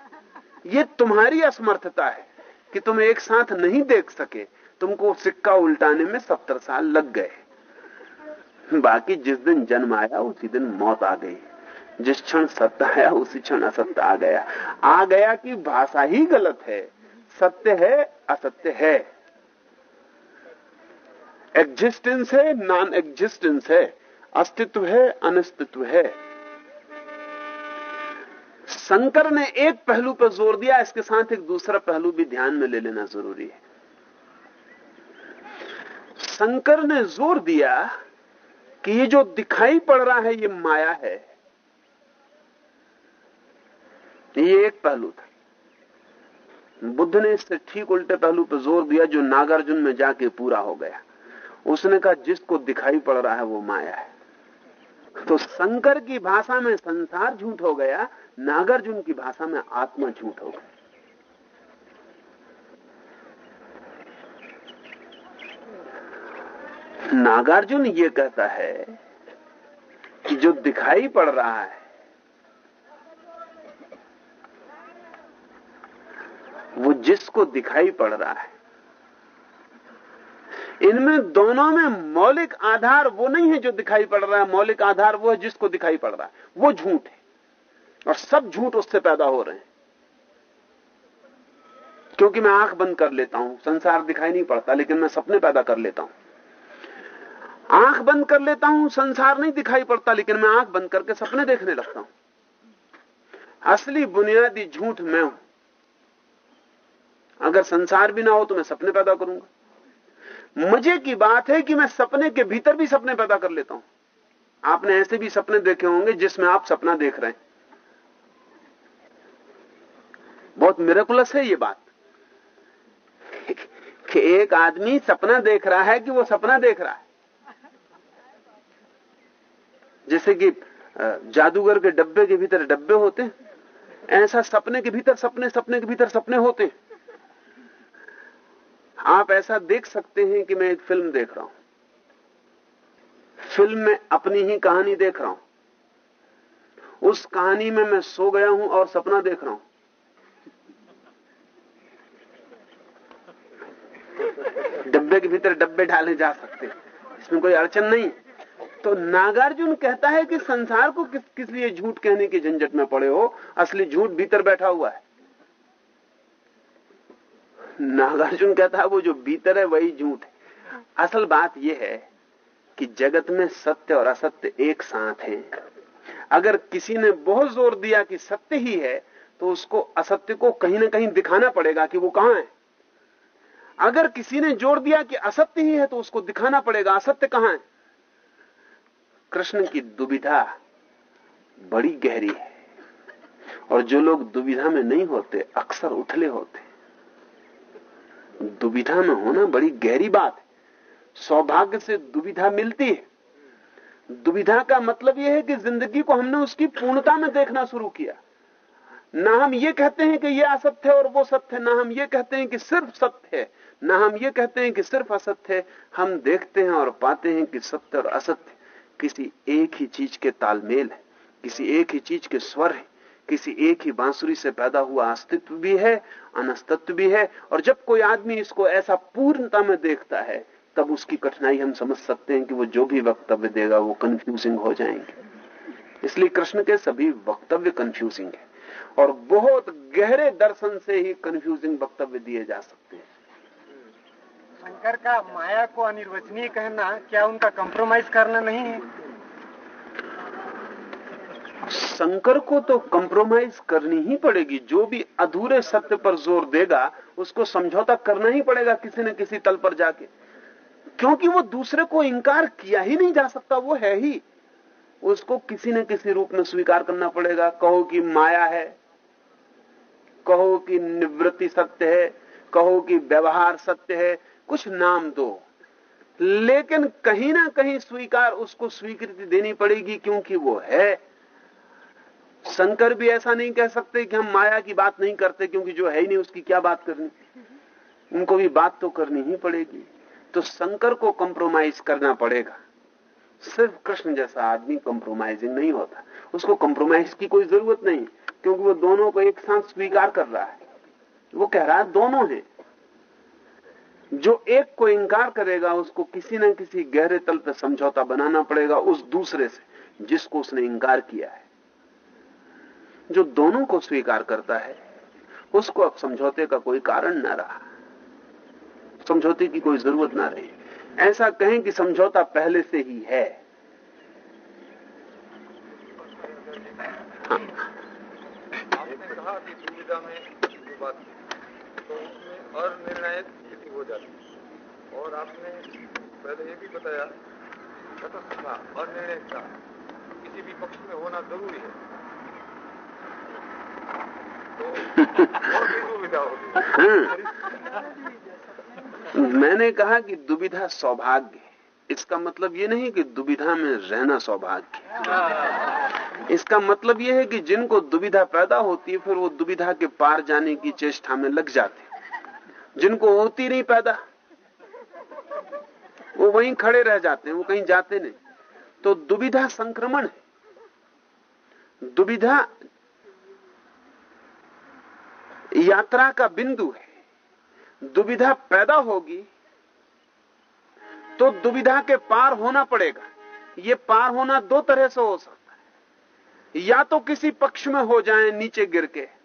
ये तुम्हारी असमर्थता है कि तुम एक साथ नहीं देख सके। तुमको सिक्का उल्टाने में सत्तर साल लग गए। बाकी जिस दिन जन्म आया, उसी दिन मौत आ गई। जिस क्षण सत्य आया, उसी क्षण असत्य आ गया। आ गया कि भाषा ही गलत है। सत्य है, असत्य है। एग्जिस्टेंस है नॉन एग्जिस्टेंस है। अस्तित्व है, अनिस्तित्व है। शंकर ने एक पहलू पर ज़ोर दिया, इसके साथ एक दूसरा पहलू भी ध्यान में ले लेना ज़रूरी है। शंकर ने ज़ोर दिया कि ये जो दिखाई पड़ रहा है, ये माया है। ये एक पहलू था। बुद्ध ने इससे ठीक उल्टे पहलू पर ज़ोर दिया जो नागार्जुन में जाके पूरा हो गया। उसने कहा, जिसको दिखाई पड़ रहा है, वो माया है। तो शंकर की भाषा में संसार झूठ हो गया, नागार्जुन की भाषा में आत्मा झूठ हो गया। नागार्जुन ये कहता है कि जो दिखाई पड़ रहा है, वो जिसको दिखाई पड़ रहा है, इनमें दोनों में मौलिक आधार वो नहीं है जो दिखाई पड़ रहा है, मौलिक आधार वो है जिसको दिखाई पड़ रहा है, वो झूठ है, और सब झूठ उससे पैदा हो रहे हैं। क्योंकि मैं आँख बंद कर लेता हूँ, संसार दिखाई नहीं पड़ता, लेकिन मैं सपने पैदा कर लेता हूँ। आँख बंद कर लेता हूँ, संसार नहीं दिखाई पड़ता, लेकिन मैं आँख बंद करके सपने देखने लगता हूँ। असली बुनियादी झूठ मैं हूँ। अगर संसार भी ना हो तो मैं सपने पैदा करूँगा। मज़े की बात है कि मैं सपने के भीतर भी सपने पैदा कर लेता हूँ। आपने ऐसे भी सपने देखे होंगे जिसमें आप सपना देख रहे हैं। बहुत मेरेकुलस है ये बात। कि एक आदमी सपना देख रहा है कि वो सपना देख रहा है। जैसे कि जादूगर के डब्बे के भीतर डब्बे होते ऐसा सपने के भीतर सपने सपने के भीतर सपने होते आप ऐसा देख सकते हैं कि मैं एक फ़िल्म देख रहा हूँ। फ़िल्म में अपनी ही कहानी देख रहा हूँ। उस कहानी में मैं सो गया हूँ और सपना देख रहा हूँ। डब्बे के भीतर डब्बे डाले जा सकते इसमें कोई अड़चन नहीं तो नागार्जुन कहता है कि संसार को किस किस लिए झूठ कहने के झंझट में पड़े हो? असली झूठ भीतर बैठा हुआ है। नागार्जुन कहता है, वो जो भीतर है, वही झूठ है। असल बात यह है कि जगत में सत्य और असत्य एक साथ हैं। अगर किसी ने बहुत ज़ोर दिया कि सत्य ही है तो उसको असत्य को कहीं ना कहीं दिखाना पड़ेगा कि वो कहाँ है। अगर किसी ने ज़ोर दिया कि असत्य ही है तो उसको दिखाना पड़ेगा, असत्य कहाँ है। कृष्ण की दुविधा बड़ी गहरी है। और जो लोग दुविधा में नहीं होते, अक्सर उथले होते। दुविधा में होना बड़ी गहरी बात है। सौभाग्य से दुविधा मिलती है। दुविधा का मतलब यह है कि ज़िंदगी को हमने उसकी पूर्णता में देखना शुरू किया। ना हम ये कहते हैं कि यह असत्य है और वो सत्य है, ना हम ये कहते हैं कि सिर्फ़ सत्य है, ना हम ये कहते हैं कि सिर्फ़ असत्य है। हम देखते हैं और पाते हैं कि सत्य और असत्य किसी एक ही चीज़ के तालमेल है, किसी एक ही चीज़ के स्वर है, किसी एक ही बांसुरी से पैदा हुआ अस्तित्व भी है, अनस्तित्व भी है, और जब कोई आदमी इसको ऐसा पूर्णता में देखता है, तब उसकी कठिनाई हम समझ सकते हैं कि वो जो भी वक्तव्य देगा वो कंफ्यूजिंग हो जाएँगे। इसलिए कृष्ण के सभी वक्तव्य कंफ्यूजिंग है, और बहुत गहरे दर्शन से ही कंफ्यूजिंग वक्तव्य दिए जा सकते हैं। शंकर का माया को अनिर्वचनीय कहना क्या उनका कंप्रोमाइज करना नहीं है? शंकर को तो कंप्रोमाइज करनी ही पड़ेगी। जो भी अधूरे सत्य पर ज़ोर देगा, उसको समझौता करना ही पड़ेगा किसी न किसी तल पर जाके। क्योंकि वो दूसरे को इंकार किया ही नहीं जा सकता, वो है ही। उसको किसी न किसी रूप में स्वीकार करना पड़ेगा। कहो कि माया है, कहो कि निवृत्ति सत्य है, कहो कि व्यवहार सत्य है कुछ नाम दो। लेकिन कहीं ना कहीं स्वीकार उसको स्वीकृति देनी पड़ेगी क्योंकि वो है। शंकर भी ऐसा नहीं कह सकते कि हम माया की बात नहीं करते क्योंकि जो है ही नहीं, उसकी क्या बात करनी? उनको भी बात तो करनी ही पड़ेगी। तो शंकर को कंप्रोमाइज करना पड़ेगा। सिर्फ़ कृष्ण जैसा आदमी कंप्रोमाइजिंग नहीं होता। उसको कंप्रोमाइज की कोई ज़रूरत नहीं, क्योंकि वो दोनों को एक साथ स्वीकार कर रहा है। वो कह रहा है, दोनों है। जो एक को इंकार करेगा, उसको किसी न किसी गहरे तल पर समझौता बनाना पड़ेगा उस दूसरे से, जिसको उसने इंकार किया है। जो दोनों को स्वीकार करता है, उसको अब समझौते का कोई कारण ना रहा। समझौते की कोई ज़रूरत ना रही। ऐसा कहें कि समझौता पहले से ही है। हाँ। आपने कहा कि में जो बात तो उसमें अनिर्णायक स्थिति हो जाती है। और आपने पहले ये भी बताया तटस्थता अनिर्णयता किसी भी पक्ष में होना ज़रूरी है। तो और भी दुविधा होगी। हाँ। मैंने कहा कि दुविधा सौभाग्य है। इसका मतलब ये नहीं कि दुविधा में रहना सौभाग्य इसका मतलब यह है कि जिनको दुविधा पैदा होती है, फिर वो दुविधा के पार जाने की चेष्टा में लग जाते जिनको होती नहीं पैदा। वो वहीं खड़े रह जाते हैं, वो कहीं जाते नहीं। तो दुविधा संक्रमण है। दुविधा यात्रा का बिंदु है। दुविधा पैदा होगी तो दुविधा के पार होना पड़ेगा। ये पार होना दो तरह से हो सकता है। या तो किसी पक्ष में हो जाए, नीचे गिर के।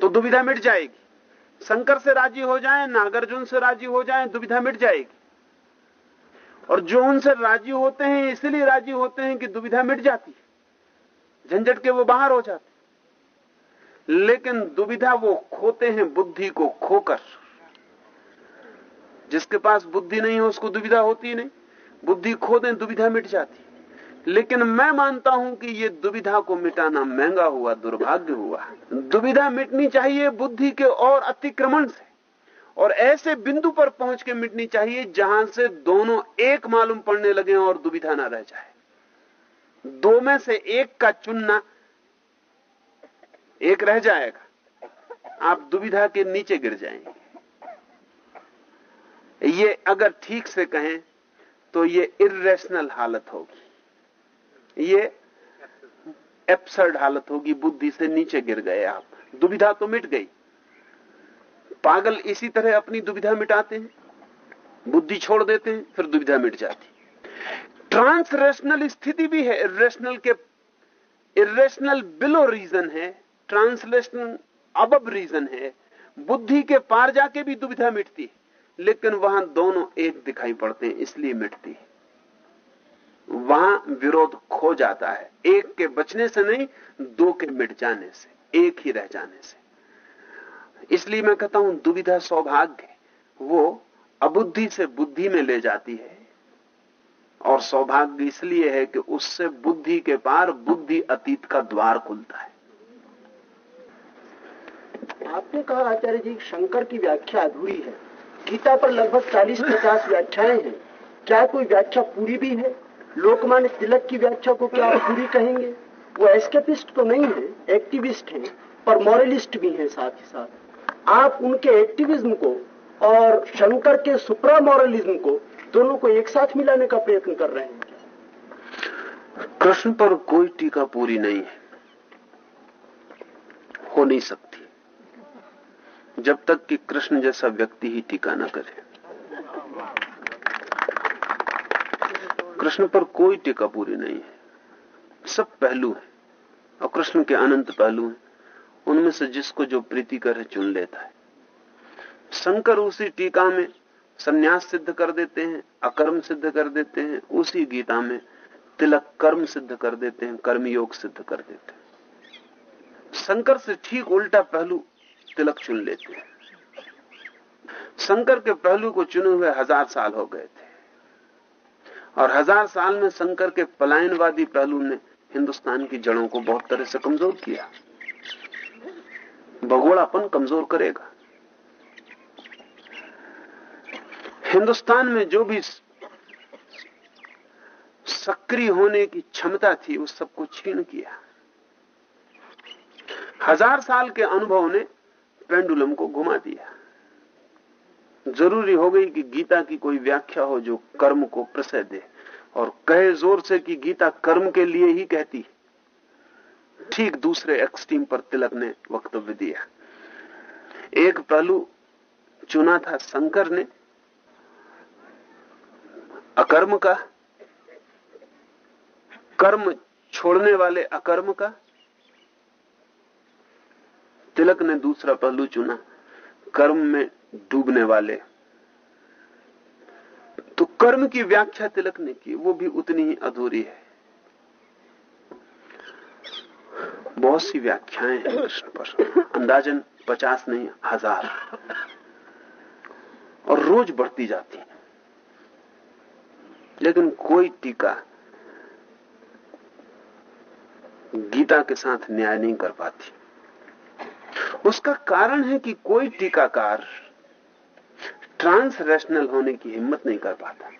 तो दुविधा मिट जाएगी। शंकर से राज़ी हो जाए, नागार्जुन से राज़ी हो जाए, दुविधा मिट जाएगी। और जो उनसे राज़ी होते हैं, इसलिए राज़ी होते हैं कि दुविधा मिट जाती है। झंझट के वो बाहर हो जाते लेकिन दुविधा वो खोते हैं बुद्धि को खोकर। जिसके पास बुद्धि नहीं हो, उसको दुविधा होती नहीं। बुद्धि खो दें दुविधा मिट जाती लेकिन मैं मानता हूँ कि ये दुविधा को मिटाना महँगा हुआ, दुर्भाग्य हुआ। दुविधा मिटनी चाहिए बुद्धि के और अतिक्रमण से। और ऐसे बिंदु पर पहुँच के मिटनी चाहिए जहाँ से दोनों एक मालूम पड़ने लगे और दुविधा ना रह जाए। दो में से एक का चुनना एक रह जाएगा। आप दुविधा के नीचे गिर जाएँगे। ये अगर ठीक से कहें तो ये इरेशनल हालत होगी। ये एप्सर्ड हालत होगी, बुद्धि से नीचे गिर गए आप। दुविधा तो मिट गई। पागल इसी तरह अपनी दुविधा मिटाते हैं। बुद्धि छोड़ देते हैं, फिर दुविधा मिट जाती। ट्रांस रेशनल स्थिति भी है इेशनल के इेशनल बिलो रीजन है, ट्रांसलेशनल अब रीजन है। बुद्धि के पार जाके भी दुविधा मिटती है, लेकिन वहाँ दोनों एक दिखाई पड़ते हैं, इसलिए मिटती है। वहाँ विरोध खो जाता है। एक के बचने से नहीं, दो के मिट जाने से, एक ही रह जाने से। इसलिए मैं कहता हूँ, दुविधा सौभाग्य वो अबुद्धि से बुद्धि में ले जाती है। और सौभाग्य इसलिए है कि उससे बुद्धि के पार बुद्धि अतीत का द्वार खुलता है। आपने कहा, आचार्य जी, शंकर की व्याख्या अधूरी है। गीता पर लगभग 40-50 व्याख्याएँ हैं। क्या कोई व्याख्या पूरी भी है? लोकमान्य तिलक की व्याख्या को क्या आप पूरी कहेंगे? वो एस्केपिस्ट तो नहीं है एक्टिविस्ट हैं, पर मॉरलिस्ट भी हैं साथ ही साथ। आप उनके एक्टिविज्म को और शंकर के सुप्रा मॉरलिज्म को दोनों को एक साथ मिलाने का प्रयत्न कर रहे हैं। कृष्ण पर कोई टीका पूरी नहीं है। हो नहीं सकती। जब तक कि कृष्ण जैसा व्यक्ति ही टीका न करे। कृष्ण पर कोई टीका पूरी नहीं है। सब पहलू है और कृष्ण के अनंत पहलू हैं। उनमें से जिसको जो प्रीति करे चुन लेता है। शंकर उसी टीका में संन्यास सिद्ध कर देते हैं, अकर्म सिद्ध कर देते हैं, उसी गीता में तिलक कर्म सिद्ध कर देते हैं, कर्मयोग सिद्ध कर देते हैं। शंकर से ठीक उल्टा पहलू तिलक चुन लेते हैं। शंकर के पहलू को चुने हुए हज़ार साल हो गए थे। और हज़ार साल में शंकर के पलायनवादी पहलू ने हिंदुस्तान की जड़ों को बहुत तरह से कमज़ोर किया। भगोड़ापन कमज़ोर करेगा। हिंदुस्तान में जो भी सक्रिय होने की क्षमता थी उस सबको छीन किया। हज़ार साल के अनुभव ने पेंडुलम को घुमा दिया। ज़रूरी हो गई कि गीता की कोई व्याख्या हो जो कर्म को प्रसय दे। और कहे ज़ोर से कि गीता कर्म के लिए ही कहती ठीक दूसरे एक्सट्रीम पर तिलक ने वक्तव्य दिया। एक पहलू चुना था शंकर ने, अकर्म का, कर्म छोड़ने वाले अकर्म का, तिलक ने दूसरा पहलू चुना, कर्म में डूबने वाले। तो कर्म की व्याख्या तिलक ने की, वो भी उतनी ही अधूरी है। बहुत सी व्याख्याएँ हैं कृष्ण पर। अंदाजन पचास नहीं, हज़ार। और रोज बढ़ती जाती है। लेकिन कोई टीका गीता के साथ न्याय नहीं कर पाती। उसका कारण है कि कोई टीकाकार ट्रांस रैशनल होने की हिम्मत नहीं कर पाता।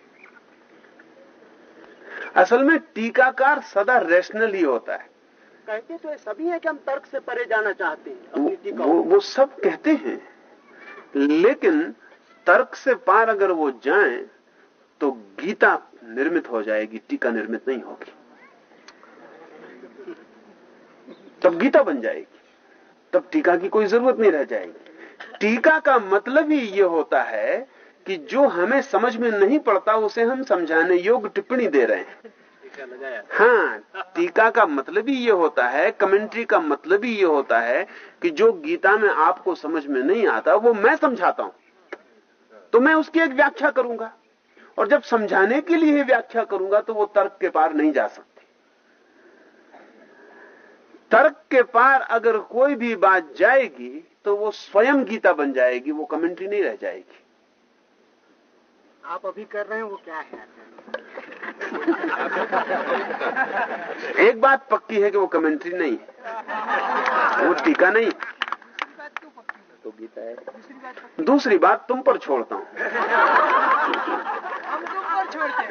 असल में टीकाकार सदा रैशनल ही होता है। कहते तो ये सभी है कि हम तर्क से परे जाना चाहते हैं वो, वो, वो सब कहते हैं। लेकिन तर्क से पार अगर वो जाएँ तो गीता निर्मित हो जाएगी टीका निर्मित नहीं होगी। तब गीता बन जाएगी। तब टीका की कोई ज़रूरत नहीं रह जाएगी। टीका का मतलब ही ये होता है कि जो हमें समझ में नहीं पड़ता उसे हम समझाने योग्य टिप्पणी दे रहे हैं। हाँ टीका का मतलब ही ये होता है कमेंट्री का मतलब ही ये होता है कि जो गीता में आपको समझ में नहीं आता वो मैं समझाता हूँ। तो मैं उसकी एक व्याख्या करूँगा। और जब समझाने के लिए व्याख्या करूँगा तो वो तर्क के पार नहीं जा सकती। तर्क के पार अगर कोई भी बात जाएगी तो वो स्वयं गीता बन जाएगी वो कमेंट्री नहीं रह जाएगी। आप अभी कर रहे हैं वो क्या है? एक बात पक्की है कि वो कमेंट्री नहीं है। वो टीका नहीं तो गीता है। दूसरी बात तुम पर छोड़ता हूँ। हम तुम पर छोड़ते हैं।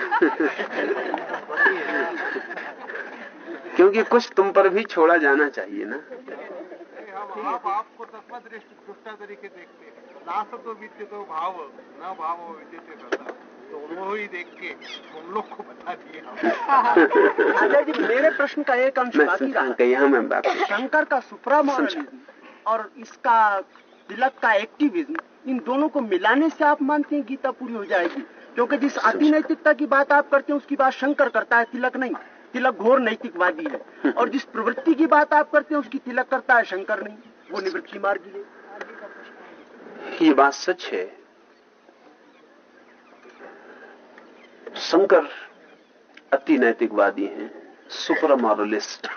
क्योंकि कुछ तुम पर भी छोड़ा जाना चाहिए ना। हम आप आपको तत्वदृष्ट तरीके देखते हैं। विद्य तो भाव न भाव विद्यते करता। तो वो ही देख के हम लोग को बता दिया। जी मेरे प्रश्न का एक अंश बाकी रहा। मैं बात शंकर का सुप्रा और इसका तिलक का एक्टिविज्म इन दोनों को मिलाने से आप मानते हैं गीता पूरी हो जाएगी? क्योंकि जिस अति नैतिकता की बात आप करते हैं उसकी बात शंकर करता है तिलक नहीं। तिलक घोर नैतिकवादी है। और जिस प्रवृत्ति की बात आप करते हैं उसकी तिलक करता है शंकर नहीं। वो निवृत्ति मार्गी है। ये बात सच है। शंकर अति नैतिकवादी हैं सुपर मॉरलिस्ट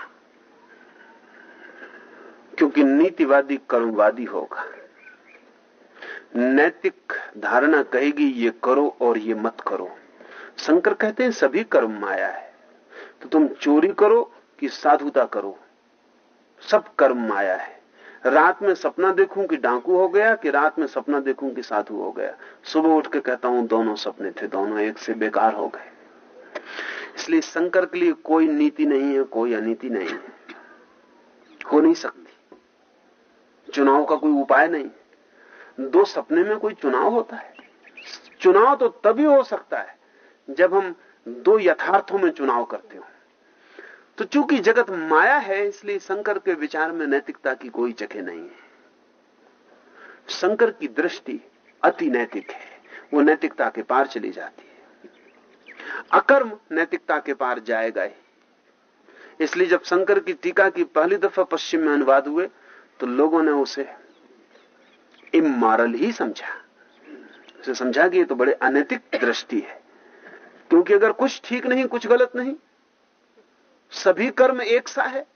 क्योंकि नीतिवादी कर्मवादी होगा। नैतिक धारणा कहेगी ये करो और ये मत करो। शंकर कहते हैं सभी कर्म माया है। तो तुम चोरी करो कि साधुता करो। सब कर्म माया है। रात में सपना देखूँ कि डाकू हो गया कि रात में सपना देखूँ कि साधु हो गया। सुबह उठ के कहता हूँ, दोनों सपने थे, दोनों एक से बेकार हो गए। इसलिए शंकर के लिए कोई नीति नहीं है, कोई अनीति नहीं है। हो नहीं सकती। चुनाव का कोई उपाय नहीं। दो सपने में कोई चुनाव होता है। चुनाव तो तभी हो सकता है जब हम दो यथार्थों में चुनाव करते हो। तो चूँकि जगत माया है, इसलिए शंकर के विचार में नैतिकता की कोई जगह नहीं है। शंकर की दृष्टि अति नैतिक है। वो नैतिकता के पार चली जाती है। अकर्म नैतिकता के पार जाएगा ही। इसलिए जब शंकर की टीका की पहली दफ़ा पश्चिम में अनुवाद हुए तो लोगों ने उसे इमोरल ही समझा। उसे समझा कि ये तो बड़े अनैतिक दृष्टि है। क्योंकि अगर कुछ ठीक नहीं, कुछ गलत नहीं, सभी कर्म एक सा है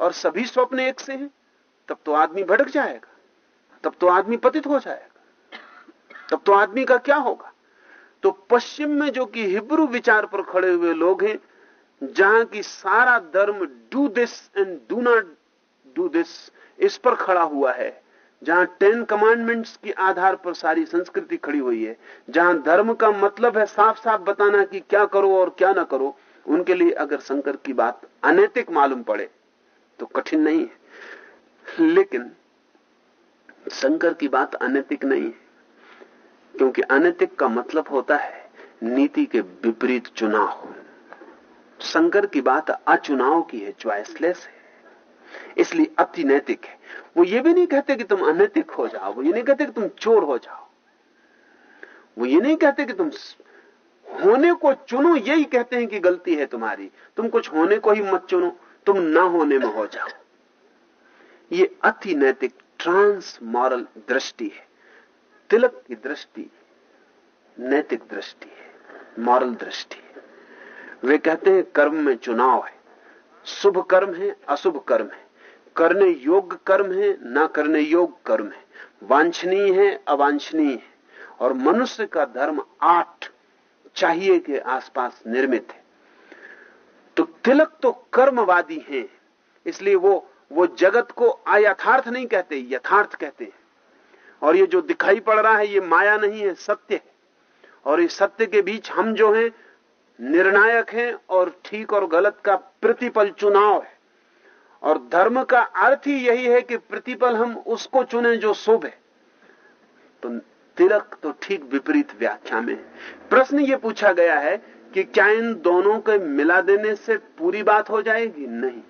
और सभी स्वप्न एक से हैं, तब तो आदमी भटक जाएगा, तब तो आदमी पतित हो जाएगा, तब तो आदमी का क्या होगा? तो पश्चिम में जो कि हिब्रू विचार पर खड़े हुए लोग हैं, जहाँ की सारा धर्म do this and do not do this इस पर खड़ा हुआ है। जहाँ टेन कमांडमेंट्स के आधार पर सारी संस्कृति खड़ी हुई है, जहाँ धर्म का मतलब है साफ़ साफ़ बताना कि क्या करो और क्या ना करो, उनके लिए अगर शंकर की बात अनैतिक मालूम पड़े तो कठिन नहीं है। लेकिन शंकर की बात अनैतिक नहीं है, क्योंकि अनैतिक का मतलब होता है नीति के विपरीत चुनाव। शंकर की बात अचुनाव की है च्वाइसलेस है। इसलिए अति नैतिक है। वो ये भी नहीं कहते कि तुम अनैतिक हो जाओ, वो ये नहीं कहते कि तुम चोर हो जाओ। वो ये नहीं कहते कि तुम होने को चुनो, यही कहते हैं कि गलती है तुम्हारी। तुम कुछ होने को ही मत चुनो, तुम ना होने में हो जाओ। ये अति नैतिक ट्रांस मॉरल दृष्टि है। तिलक की दृष्टि, नैतिक दृष्टि है, मॉरल दृष्टि वे कहते हैं, कर्म में चुनाव है। शुभ कर्म है, अशुभ कर्म है। करने योग्य कर्म है, ना करने योग्य कर्म है। वांछनीय है, अवांछनीय है। और मनुष्य का धर्म आठ चाहिए के आसपास निर्मित है। तो तिलक तो कर्मवादी हैं, इसलिए वो वो जगत को अयथार्थ नहीं कहते, यथार्थ कहते हैं। और ये जो दिखाई पड़ रहा है, ये माया नहीं है, सत्य है। और इस सत्य के बीच हम जो हैं, निर्णायक हैं और ठीक और गलत का प्रतिपल चुनाव है। और धर्म का अर्थ ही यही है कि प्रतिपल हम उसको चुने जो शुभ है। तो तिलक तो ठीक विपरीत व्याख्या में प्रश्न ये पूछा गया है कि क्या इन दोनों के मिला देने से पूरी बात हो जाएगी? नहीं।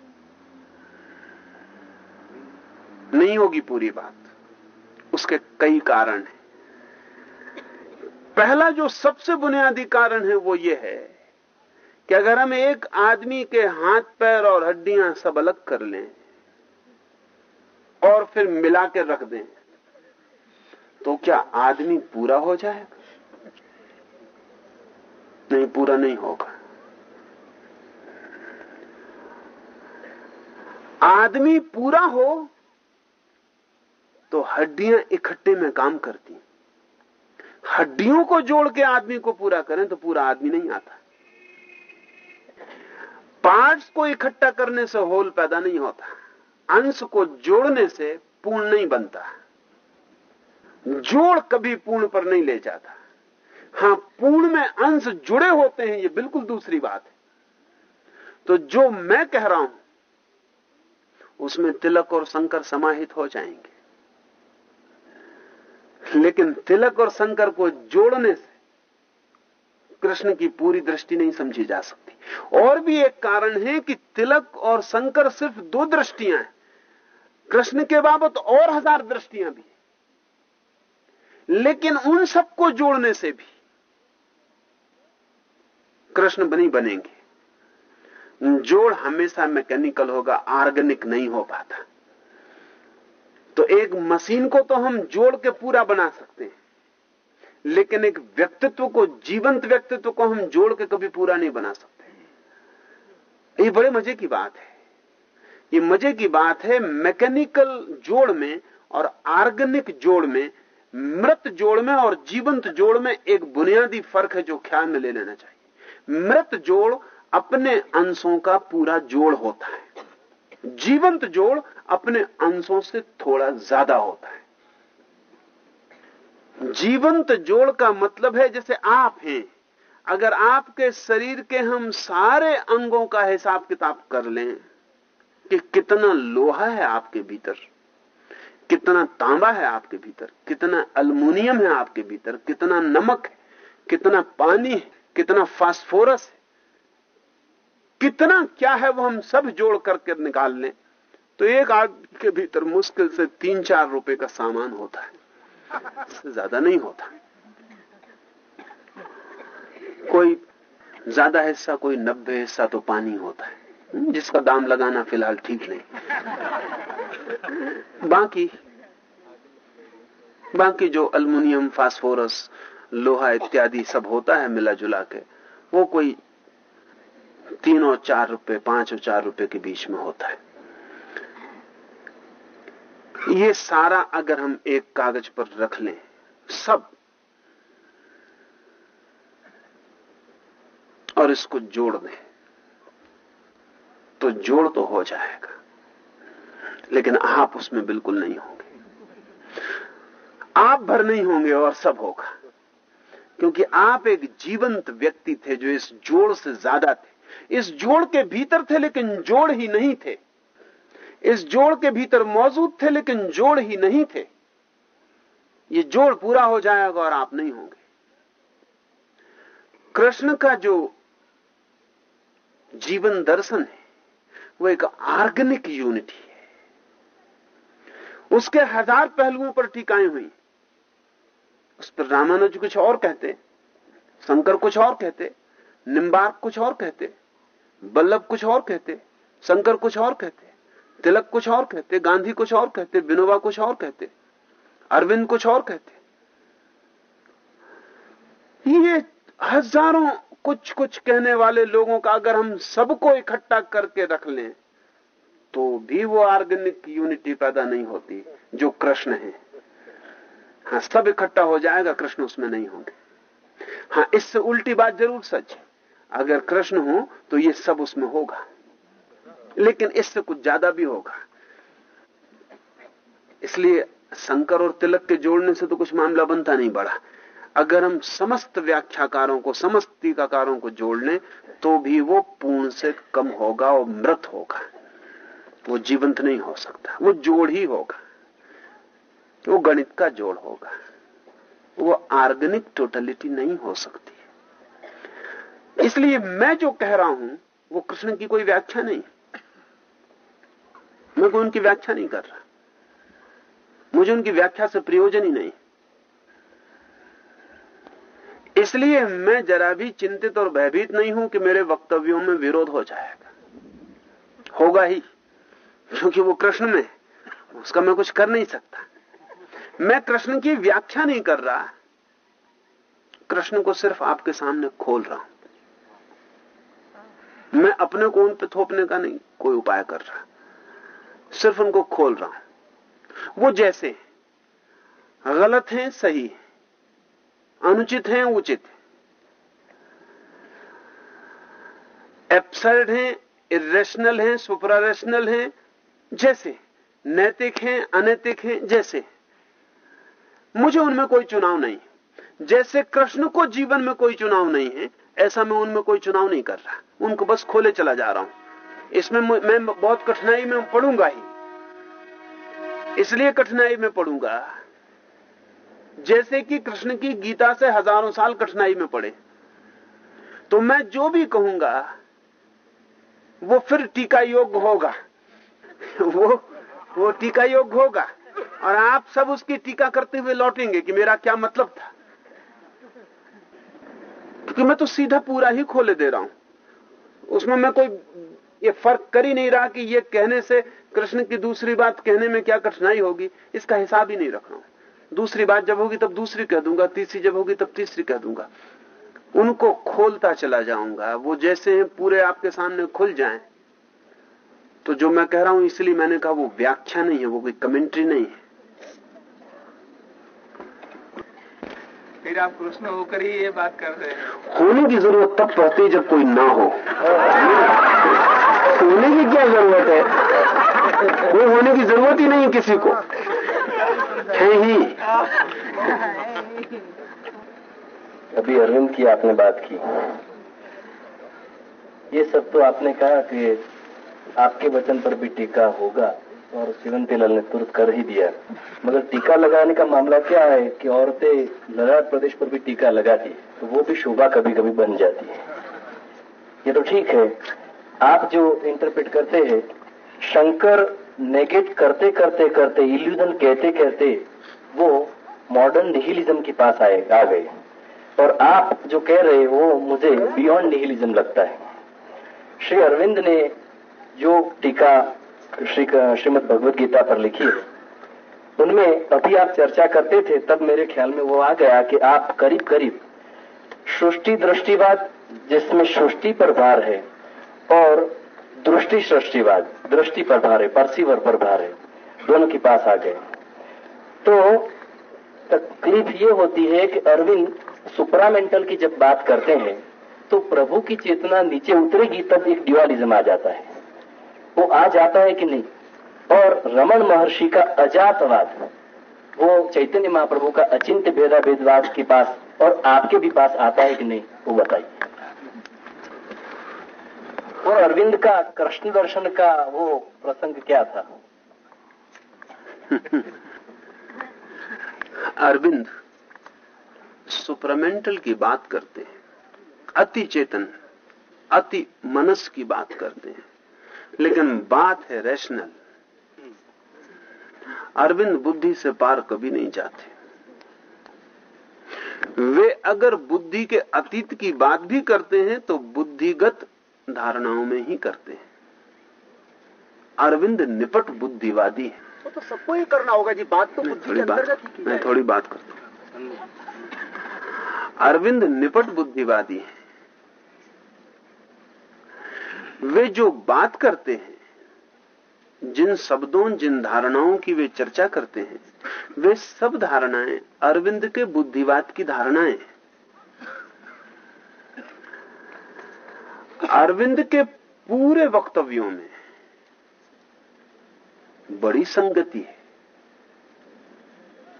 नहीं होगी पूरी बात। उसके कई कारण हैं। पहला जो सबसे बुनियादी कारण है वो ये है कि अगर हम एक आदमी के हाथ, पैर और हड्डियाँ सब अलग कर लें और फिर मिला के रख दें तो क्या आदमी पूरा हो जाएगा? नहीं, पूरा नहीं होगा। आदमी पूरा हो तो हड्डियाँ इकट्ठे में काम करती हड्डियों को जोड़ के आदमी को पूरा करें तो पूरा आदमी नहीं आता। पार्ट्स को इकट्ठा करने से होल पैदा नहीं होता। अंश को जोड़ने से पूर्ण नहीं बनता। जोड़ कभी पूर्ण पर नहीं ले जाता। हाँ, पूर्ण में अंश जुड़े होते हैं, ये बिल्कुल दूसरी बात है। तो जो मैं कह रहा हूँ, उसमें तिलक और शंकर समाहित हो जाएँगे। लेकिन तिलक और शंकर को जोड़ने से कृष्ण की पूरी दृष्टि नहीं समझी जा सकती। और भी एक कारण है कि तिलक और शंकर सिर्फ़ दो दृष्टियाँ हैं। कृष्ण के बाबत और हज़ार दृष्टियाँ भी लेकिन उन सबको जोड़ने से भी कृष्ण बनी बनेंगे। जोड़ हमेशा मैकेनिकल होगा, ऑर्गेनिक नहीं हो पाता। तो एक मशीन को तो हम जोड़ के पूरा बना सकते हैं। लेकिन एक व्यक्तित्व को, जीवंत व्यक्तित्व को हम जोड़ के कभी पूरा नहीं बना सकते। ये बड़े मज़े की बात है। ये मज़े की बात है मैकेनिकल जोड़ में और ऑर्गेनिक जोड़ में, मृत जोड़ में और जीवंत जोड़ में एक बुनियादी फ़र्क है जो ख्याल में ले लेना चाहिए। मृत जोड़ अपने अंशों का पूरा जोड़ होता है। जीवंत जोड़ अपने अंशों से थोड़ा ज़्यादा होता है। जीवंत जोड़ का मतलब है जैसे आप हैं। अगर आपके शरीर के हम सारे अंगों का हिसाब किताब कर लें कि कितना लोहा है आपके भीतर, कितना तांबा है आपके भीतर, कितना अल्मोनियम है आपके भीतर, कितना नमक है, कितना पानी है, कितना फास्फोरस है, कितना क्या है वो हम सब जोड़ करके निकाल लें तो एक आदमी के भीतर मुश्किल से तीन चार रुपए का सामान होता है। ज़्यादा नहीं होता। कोई ज़्यादा हिस्सा, कोई नब्बे हिस्सा तो पानी होता है। जिसका दाम लगाना फ़िलहाल ठीक नहीं। बाकी बाकी जो अल्मोनियम, फास्फोरस, लोहा इत्यादि सब होता है मिला जुला के, वो कोई तीन और चार रुपए, पाँच और चार रुपए के बीच में होता है। ये सारा अगर हम एक कागज़ पर रख लें, सब। और इसको जोड़ दें तो जोड़ तो हो जाएगा, लेकिन आप उसमें बिल्कुल नहीं होंगे। आप भर नहीं होंगे और सब होगा, क्योंकि आप एक जीवंत व्यक्ति थे जो इस जोड़ से ज़्यादा थे। इस जोड़ के भीतर थे, लेकिन जोड़ ही नहीं थे। इस जोड़ के भीतर मौजूद थे, लेकिन जोड़ ही नहीं थे। ये जोड़ पूरा हो जाएगा और आप नहीं होंगे। कृष्ण का जो जीवन दर्शन है, वो एक ऑर्गेनिक यूनिटी है। उसके हज़ार पहलुओं पर टीकाएँ हुई। उस पर रामानुज कुछ और कहते, शंकर कुछ और कहते, निम्बार्क कुछ और कहते, बल्लभ कुछ और कहते, शंकर कुछ और कहते। तिलक कुछ और कहते, गांधी कुछ और कहते, विनोबा कुछ और कहते, अरविंद कुछ और कहते। ये हज़ारों कुछ कुछ कहने वाले लोगों का अगर हम सबको इकट्ठा करके रख लें तो भी वो ऑर्गेनिक यूनिटी पैदा नहीं होती, जो कृष्ण है। हाँ सब इकट्ठा हो जाएगा, कृष्ण उसमें नहीं होंगे। हाँ इससे उल्टी बात ज़रूर सच है। अगर कृष्ण हो तो ये सब उसमें होगा। लेकिन इससे कुछ ज़्यादा भी होगा। इसलिए शंकर और तिलक के जोड़ने से तो कुछ मामला बनता नहीं बड़ा। अगर हम समस्त व्याख्याकारों को, समस्त टीकाकारों को जोड़ लें तो भी वो पूर्ण से कम होगा और मृत होगा। वो जीवंत नहीं हो सकता। वो जोड़ ही होगा। वो गणित का जोड़ होगा। वो ऑर्गेनिक टोटलिटी नहीं हो सकती। इसलिए मैं जो कह रहा हूँ, वो कृष्ण की कोई व्याख्या नहीं। मैं कोई उनकी व्याख्या नहीं कर रहा। मुझे उनकी व्याख्या से प्रयोजन ही नहीं। इसलिए मैं जरा भी चिंतित और भयभीत नहीं हूँ कि मेरे वक्तव्यों में विरोध हो जाएगा। होगा ही, क्योंकि वो कृष्ण में उसका मैं कुछ कर नहीं सकता। मैं कृष्ण की व्याख्या नहीं कर रहा। कृष्ण को सिर्फ़ आपके सामने खोल रहा हूँ। मैं अपने को उन पर थोपने का नहीं, कोई उपाय कर रहा। सिर्फ़ उनको खोल रहा हूँ। वो जैसे गलत हैं, सही अनुचित हैं, उचित एब्सर्ड हैं इरेशनल हैं सुपरारेशनल हैं, जैसे नैतिक हैं, अनैतिक हैं, जैसे मुझे उनमें कोई चुनाव नहीं। जैसे कृष्ण को जीवन में कोई चुनाव नहीं है, ऐसा मैं उनमें कोई चुनाव नहीं कर रहा। उनको बस खोले चला जा रहा हूँ। इसमें मैं बहुत कठिनाई में पढ़ूँगा ही। इसलिए कठिनाई में पढ़ूँगा। जैसे कि कृष्ण की गीता से हज़ारों साल कठिनाई में पड़े। तो मैं जो भी कहूँगा, वो फिर टीका योग्य होगा। वो वो टीका योग्य होगा। और आप सब उसकी टीका करते हुए लौटेंगे कि मेरा क्या मतलब था। क्योंकि मैं तो सीधा पूरा ही खोले दे रहा हूँ। उसमें मैं कोई ये फ़र्क कर ही नहीं रहा कि ये कहने से कृष्ण की दूसरी बात कहने में क्या कठिनाई होगी इसका हिसाब ही नहीं रख। रहा हूँ दूसरी बात जब होगी तब दूसरी कह दूँगा तीसरी जब होगी तब तीसरी कह दूँगा। उनको खोलता चला जाऊँगा वो जैसे हैं पूरे आपके सामने खुल जाए। तो जो मैं कह रहा हूँ इसलिए मैंने कहा वो व्याख्या नहीं है वो कोई कमेंट्री नहीं है। फिर आप कृष्ण होकर ही ये बात कर रहे हैं। होने की ज़रूरत तब पड़ती जब कोई ना हो। होने की क्या ज़रूरत है? वो होने की ज़रूरत ही नहीं किसी को। है ही। अभी अरविंद की आपने बात की। ये सब तो आपने कहा कि आपके वचन पर भी टीका होगा और शिवंती लाल ने तुरंत कर ही दिया। मगर टीका लगाने का मामला क्या है कि औरतें लद्दाख प्रदेश पर भी टीका लगाती तो वो भी शोभा कभी कभी बन जाती है। ये तो ठीक है। आप जो इंटरप्रेट करते हैं, शंकर नेगेट करते करते करते इल्यूजन कहते कहते, वो मॉडर्न निहिलिज्म के पास आए, आ गए और आप जो कह रहे हो, मुझे बियॉन्ड निहिलिज्म लगता है। श्री अरविंद ने जो टीका श्री श्रीमद भगवत गीता पर लिखी है, उनमें अभी आप चर्चा करते थे, तब मेरे ख्याल में वो आ गया कि आप करीब करीब सृष्टि दृष्टिवाद जिसमें सृष्टि पर भार है और दृष्टि सृष्टिवाद, दृष्टि पर भार परसीवर पर भार दोनों के पास आ गए। तो तकलीफ़ ये होती है कि अरविंद सुपरामेंटल की जब बात करते हैं तो प्रभु की चेतना नीचे उतरेगी, तब एक ड्युअलिज्म आ जाता है। वो आ जाता है कि नहीं? और रमन महर्षि का अजातवाद, वो चैतन्य महाप्रभु का अचिंत्य भेदा भेदवाद के पास और आपके भी पास आता है कि नहीं, वो बताइए। और अरविंद का, कृष्ण दर्शन का वो प्रसंग क्या था? अरविंद, सुपरमेंटल की बात करते हैं। अति चेतन, अति मनस की बात करते हैं। लेकिन बात है रैशनल अरविंद बुद्धि से पार कभी नहीं जाते। वे अगर बुद्धि के अतीत की बात भी करते हैं तो बुद्धिगत धारणाओं में ही करते हैं। अरविंद निपट बुद्धिवादी है। वो तो सबको ही करना होगा जी बात तो थोड़ी बात मैं थोड़ी बात करता हूँ। अरविंद निपट बुद्धिवादी है। वे जो बात करते हैं जिन शब्दों जिन धारणाओं की वे चर्चा करते हैं वे सब धारणाएँ अरविंद के बुद्धिवाद की धारणाएँ हैं। अरविंद के पूरे वक्तव्यों में बड़ी संगति है,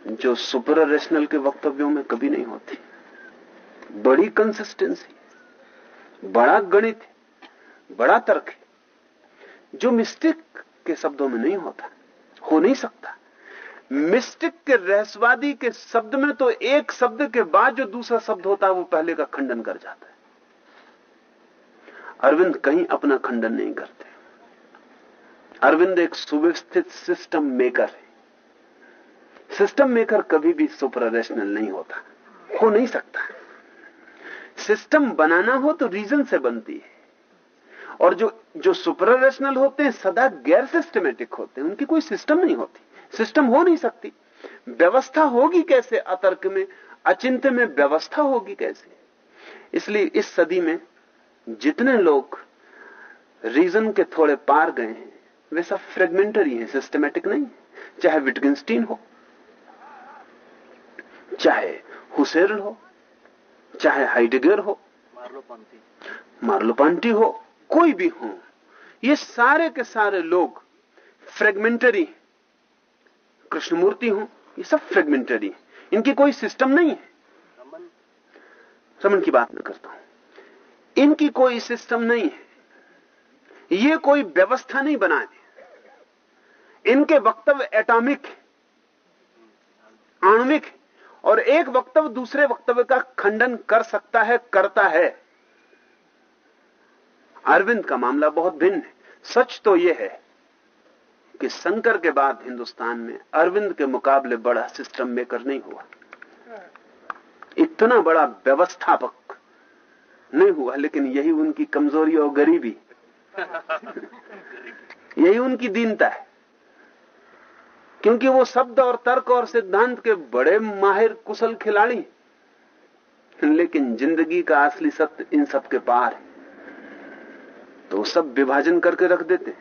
जो सुपर रेशनल के वक्तव्यों में कभी नहीं होती। बड़ी कंसिस्टेंसी बड़ा गणित बड़ा तर्क है, जो मिस्टिक के शब्दों में नहीं होता, हो नहीं सकता। मिस्टिक के रहस्यवादी के शब्द में तो एक शब्द के बाद जो दूसरा शब्द होता है, वो पहले का खंडन कर जाता है। अरविंद कहीं अपना खंडन नहीं करते। अरविंद एक सुव्यवस्थित सिस्टम मेकर है। सिस्टम मेकर कभी भी सुपर रेशनल नहीं होता। हो नहीं सकता। सिस्टम बनाना हो तो रीजन से बनती है। और जो जो सुपर रेशनल होते हैं, सदा गैर सिस्टमेटिक होते हैं। उनकी कोई सिस्टम नहीं होती। सिस्टम हो नहीं सकती। व्यवस्था होगी कैसे अतर्क में? अचिंत में व्यवस्था होगी कैसे? इसलिए इस सदी में जितने लोग रीजन के थोड़े पार गए हैं, वे सब फ्रेगमेंटरी हैं सिस्टमेटिक नहीं, चाहे विटगिंस्टीन हो, चाहे हुसेरल हो, चाहे हाइडेगर हो मार्लोपांटी हो, कोई भी हो, ये सारे के सारे लोग फ्रेगमेंटरी कृष्णमूर्ति हो, ये सब फ्रेगमेंटरी इनकी कोई सिस्टम नहीं है। समन की बात मैं करता हूँ। इनकी कोई सिस्टम नहीं है। ये कोई व्यवस्था नहीं बनाए इनके वक्तव्य एटॉमिक आणविक और एक वक्तव्य दूसरे वक्तव्य का खंडन कर सकता है, करता है। अरविंद का मामला बहुत भिन्न है। सच तो यह है कि शंकर के बाद हिंदुस्तान में अरविंद के मुकाबले बड़ा सिस्टम मेकर नहीं हुआ। इतना बड़ा व्यवस्थापक नहीं हुआ लेकिन यही उनकी कमज़ोरी और गरीबी। यही उनकी दीनता है। क्योंकि वो शब्द और तर्क और सिद्धांत के बड़े माहिर कुशल खिलाड़ी लेकिन ज़िंदगी का असली सत्य इन सब के पार है। तो सब विभाजन करके रख देते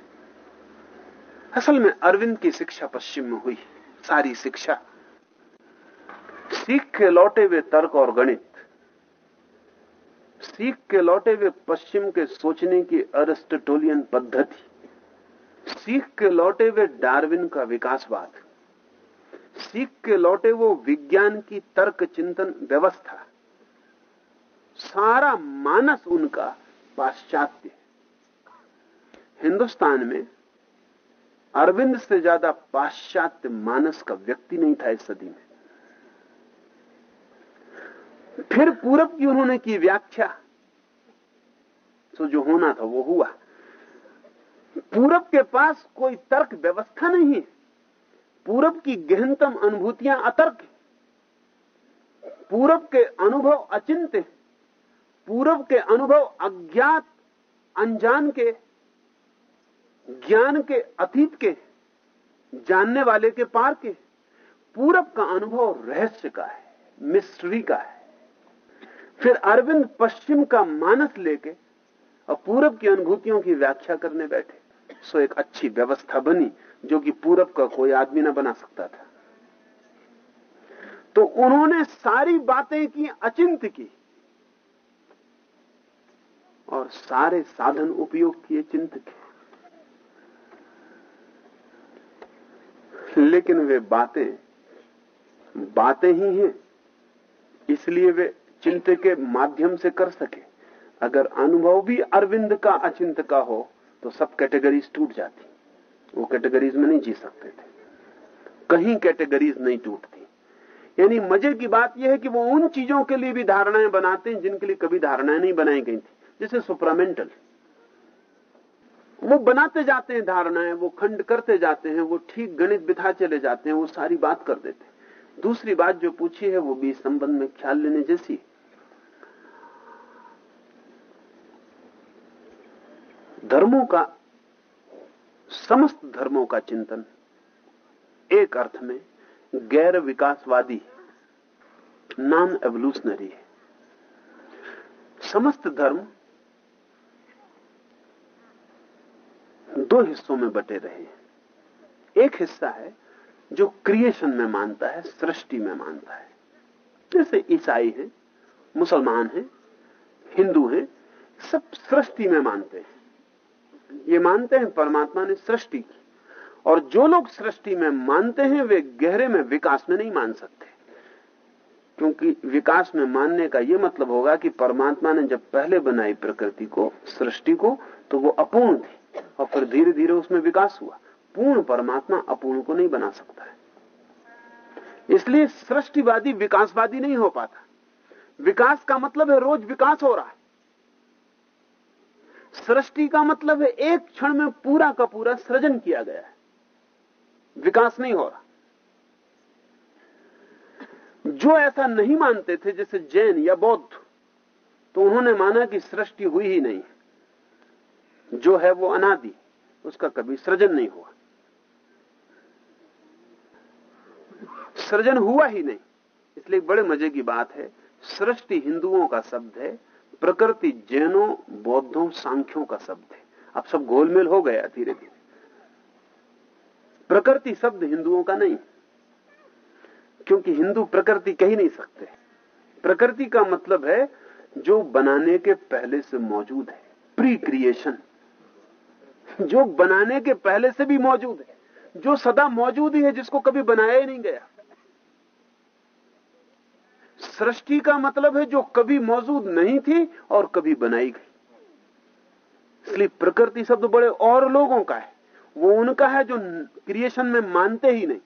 असल में अरविंद की शिक्षा पश्चिम में हुई सारी शिक्षा। सीख के लौटे हुए तर्क और गणित। सीख के लौटे हुए पश्चिम के सोचने की अरिस्टोटोलियन पद्धति। सीख के लौटे हुए डार्विन का विकासवाद। सीख के लौटे वो विज्ञान की तर्क चिंतन व्यवस्था। सारा मानस उनका पाश्चात्य हिंदुस्तान में अरविंद से ज़्यादा पाश्चात्य मानस का व्यक्ति नहीं था इस सदी में। फिर पूरब की उन्होंने की व्याख्या। तो जो होना था वो हुआ। पूरब के पास कोई तर्क व्यवस्था नहीं है। पूरब की गहनतम अनुभूतियाँ अतर्क पूरब के अनुभव अचिंत पूरब के अनुभव अज्ञात, अनजान के, ज्ञान के अतीत के, जानने वाले के पार के। पूरब का अनुभव रहस्य का है, मिस्ट्री का है। फिर अरविंद पश्चिम का मानस लेके और पूरब की अनुभूतियों की व्याख्या करने बैठे। सो एक अच्छी व्यवस्था बनी, जो कि पूरब का कोई आदमी ना बना सकता था। तो उन्होंने सारी बातें की अचिंत की। और सारे साधन उपयोग किए चिंत के लेकिन वे बातें बातें ही हैं, इसलिए वे चिंत के माध्यम से कर सके। अगर अनुभव भी अरविंद का अचिंत का हो तो सब कैटेगरीज टूट जाती। वो कैटेगरीज में नहीं जी सकते थे। कहीं कैटेगरीज नहीं टूटती। यानी मज़े की बात यह है कि वो उन चीज़ों के लिए भी धारणाएँ बनाते हैं जिनके लिए कभी धारणाएँ नहीं बनाई गई थी। जैसे सुप्रामेंटल वो बनाते जाते हैं धारणाएँ, वो खंड करते जाते हैं, वो ठीक गणित बिठा चले जाते हैं, वो सारी बात कर देते हैं। दूसरी बात जो पूछी है, वो भी संबंध में ख्याल लेने जैसी धर्मों का, समस्त धर्मों का चिंतन, एक अर्थ में गैर विकासवादी नॉन एवोल्यूशनरी है। समस्त धर्म दो हिस्सों में बटे रहे हैं। एक हिस्सा है जो क्रिएशन में मानता है, सृष्टि में मानता है। जैसे ईसाई हैं, मुसलमान हैं, हिंदू हैं, सब सृष्टि में मानते हैं। ये मानते हैं परमात्मा ने सृष्टि की। और जो लोग सृष्टि में मानते हैं, वे गहरे में विकास में नहीं मान सकते। क्योंकि विकास में मानने का यह मतलब होगा कि परमात्मा ने जब पहले बनाई प्रकृति को, सृष्टि को तो वो अपूर्ण थी। और फिर धीरे धीरे उसमें विकास हुआ। पूर्ण परमात्मा अपूर्ण को नहीं बना सकता है। इसलिए सृष्टिवादी विकासवादी नहीं हो पाता। विकास का मतलब है रोज विकास हो रहा है। सृष्टि का मतलब है एक क्षण में पूरा का पूरा सृजन किया गया है। विकास नहीं हो रहा। जो ऐसा नहीं मानते थे, जैसे जैन या बौद्ध तो उन्होंने माना कि सृष्टि हुई ही नहीं। जो है वो अनादि, उसका कभी सृजन नहीं हुआ। सृजन हुआ ही नहीं। इसलिए बड़े मज़े की बात है, सृष्टि हिंदुओं का शब्द है प्रकृति जैनों, बौद्धों, सांख्यों का शब्द है। अब सब गोलमेल हो गया धीरे धीरे प्रकृति शब्द हिंदुओं का नहीं, क्योंकि हिंदू प्रकृति कह ही नहीं सकते। प्रकृति का मतलब है जो बनाने के पहले से मौजूद है प्री क्रिएशन जो बनाने के पहले से भी मौजूद है, जो सदा मौजूद ही है, जिसको कभी बनाया ही नहीं गया। सृष्टि का मतलब है जो कभी मौजूद नहीं थी और कभी बनाई गई। इसलिए प्रकृति शब्द बड़े और लोगों का है। वो उनका है जो क्रिएशन में मानते ही नहीं।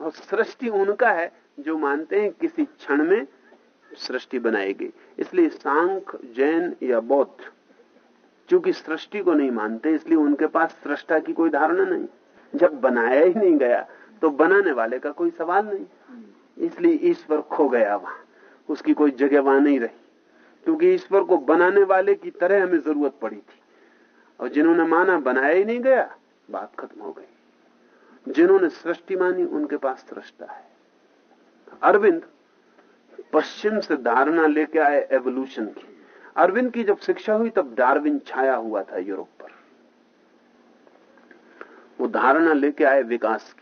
और सृष्टि उनका है जो मानते हैं किसी क्षण में सृष्टि बनाएगी। इसलिए सांख, जैन या बौद्ध क्योंकि सृष्टि को नहीं मानते, इसलिए उनके पास सृष्टा की कोई धारणा नहीं। जब बनाया ही नहीं गया तो बनाने वाले का कोई सवाल नहीं। इसलिए ईश्वर खो गया वहाँ। उसकी कोई जगह वहाँ नहीं रही। क्योंकि ईश्वर को बनाने वाले की तरह हमें ज़रूरत पड़ी थी। और जिन्होंने माना, बनाया ही नहीं गया, बात खत्म हो गई। जिन्होंने सृष्टि मानी, उनके पास सृष्टा है। अरविंद पश्चिम से धारणा लेके आए एवोल्यूशन की। अरविंद की जब शिक्षा हुई, तब डार्विन छाया हुआ था यूरोप पर। वो धारणा लेके आए विकास की।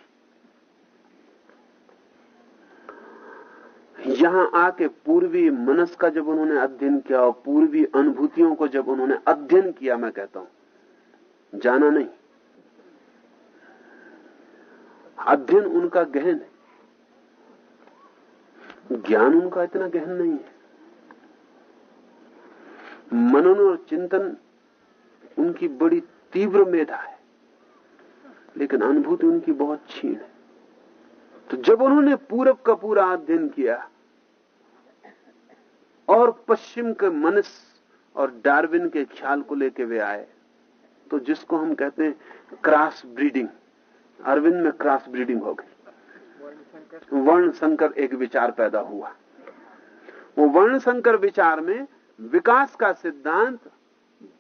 यहाँ आके पूर्वी मनस का जब उन्होंने अध्ययन किया और पूर्वी अनुभूतियों को जब उन्होंने अध्ययन किया, मैं कहता हूँ, जाना नहीं। अध्ययन उनका गहन है। ज्ञान उनका इतना गहन नहीं है। मनन और चिंतन उनकी बड़ी तीव्र मेधा है, लेकिन अनुभूति उनकी बहुत छीण है। तो जब उन्होंने पूरब का पूरा अध्ययन किया और पश्चिम के मनस और डार्विन के ख्याल को लेके वे आए। तो जिसको हम कहते हैं क्रॉस ब्रीडिंग, अरविंद में क्रॉस ब्रीडिंग हो गई। वर्ण संकर एक विचार पैदा हुआ। वो वर्ण संकर विचार में विकास का सिद्धांत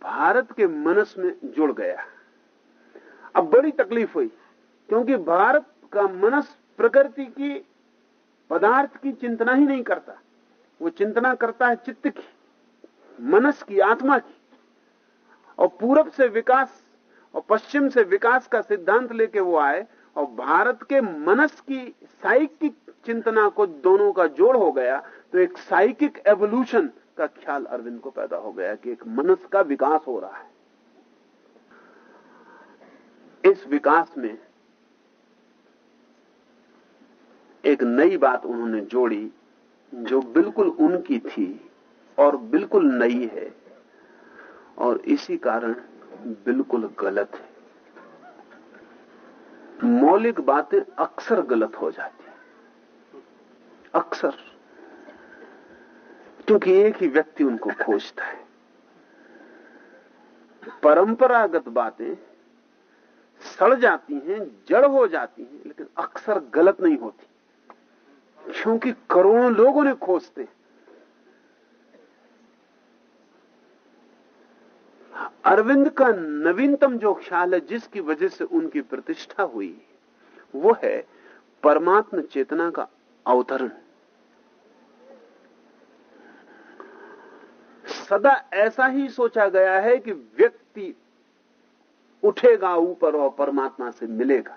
भारत के मनस में जुड़ गया। अब बड़ी तकलीफ़ हुई, क्योंकि भारत का मनस प्रकृति की पदार्थ की चिंतना ही नहीं करता। वो चिंतना करता है चित्त की, मनस की, आत्मा की। और पूरब से विकास और पश्चिम से विकास का सिद्धांत लेके वो आए और भारत के मनस की साइकिक चिंतना को दोनों का जोड़ हो गया तो एक साइकिक एवोल्यूशन का ख्याल अरविंद को पैदा हो गया कि एक मनस का विकास हो रहा है। इस विकास में एक नई बात उन्होंने जोड़ी जो बिल्कुल उनकी थी और बिल्कुल नई है और इसी कारण बिल्कुल गलत है। मौलिक बातें अक्सर गलत हो जाती अक्सर। क्योंकि एक ही व्यक्ति उनको खोजता है। परंपरागत बातें सड़ जाती हैं, जड़ हो जाती हैं, लेकिन अक्सर गलत नहीं होती। क्योंकि करोड़ों लोग उन्हें खोजते अरविंद का नवीनतम जो ख्याल है जिसकी वजह से उनकी प्रतिष्ठा हुई, वो है परमात्म चेतना का अवतरण। सदा ऐसा ही सोचा गया है कि व्यक्ति उठेगा ऊपर और परमात्मा से मिलेगा।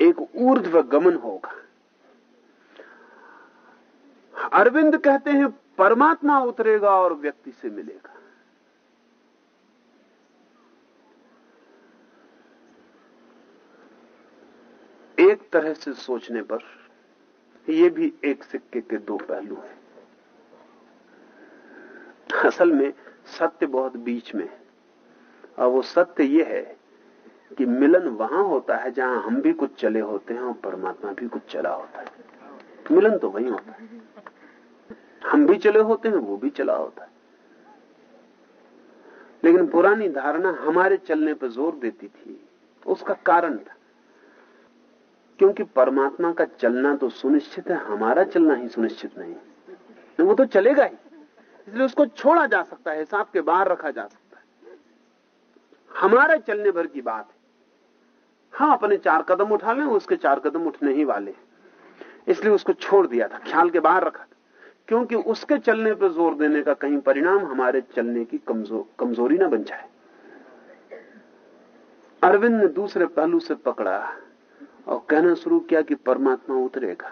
एक ऊर्ध्व गमन होगा। अरविंद कहते हैं, परमात्मा उतरेगा और व्यक्ति से मिलेगा। एक तरह से सोचने पर यह भी एक सिक्के के दो पहलू हैं। असल में सत्य बहुत बीच में है, और वो सत्य ये है कि मिलन वहाँ होता है जहाँ हम भी कुछ चले होते हैं और परमात्मा भी कुछ चला होता है। मिलन तो वही होता है। हम भी चले होते हैं, वो भी चला होता है। लेकिन पुरानी धारणा हमारे चलने पर ज़ोर देती थी। उसका कारण था। क्योंकि परमात्मा का चलना तो सुनिश्चित है, हमारा चलना ही सुनिश्चित नहीं तो वो तो चलेगा ही। इसलिए उसको छोड़ा जा सकता है, हिसाब के बाहर रखा जा सकता है। हमारे चलने भर की बात है। हाँ अपने चार कदम उठा लें, उसके चार कदम उठने ही वाले इसलिए उसको छोड़ दिया था, ख्याल के बाहर रखा था। क्योंकि उसके चलने पर ज़ोर देने का कहीं परिणाम हमारे चलने की कमज़ोर कमज़ोरी ना बन जाए। अरविंद ने दूसरे पहलू से पकड़ा और कहना शुरू किया कि परमात्मा उतरेगा।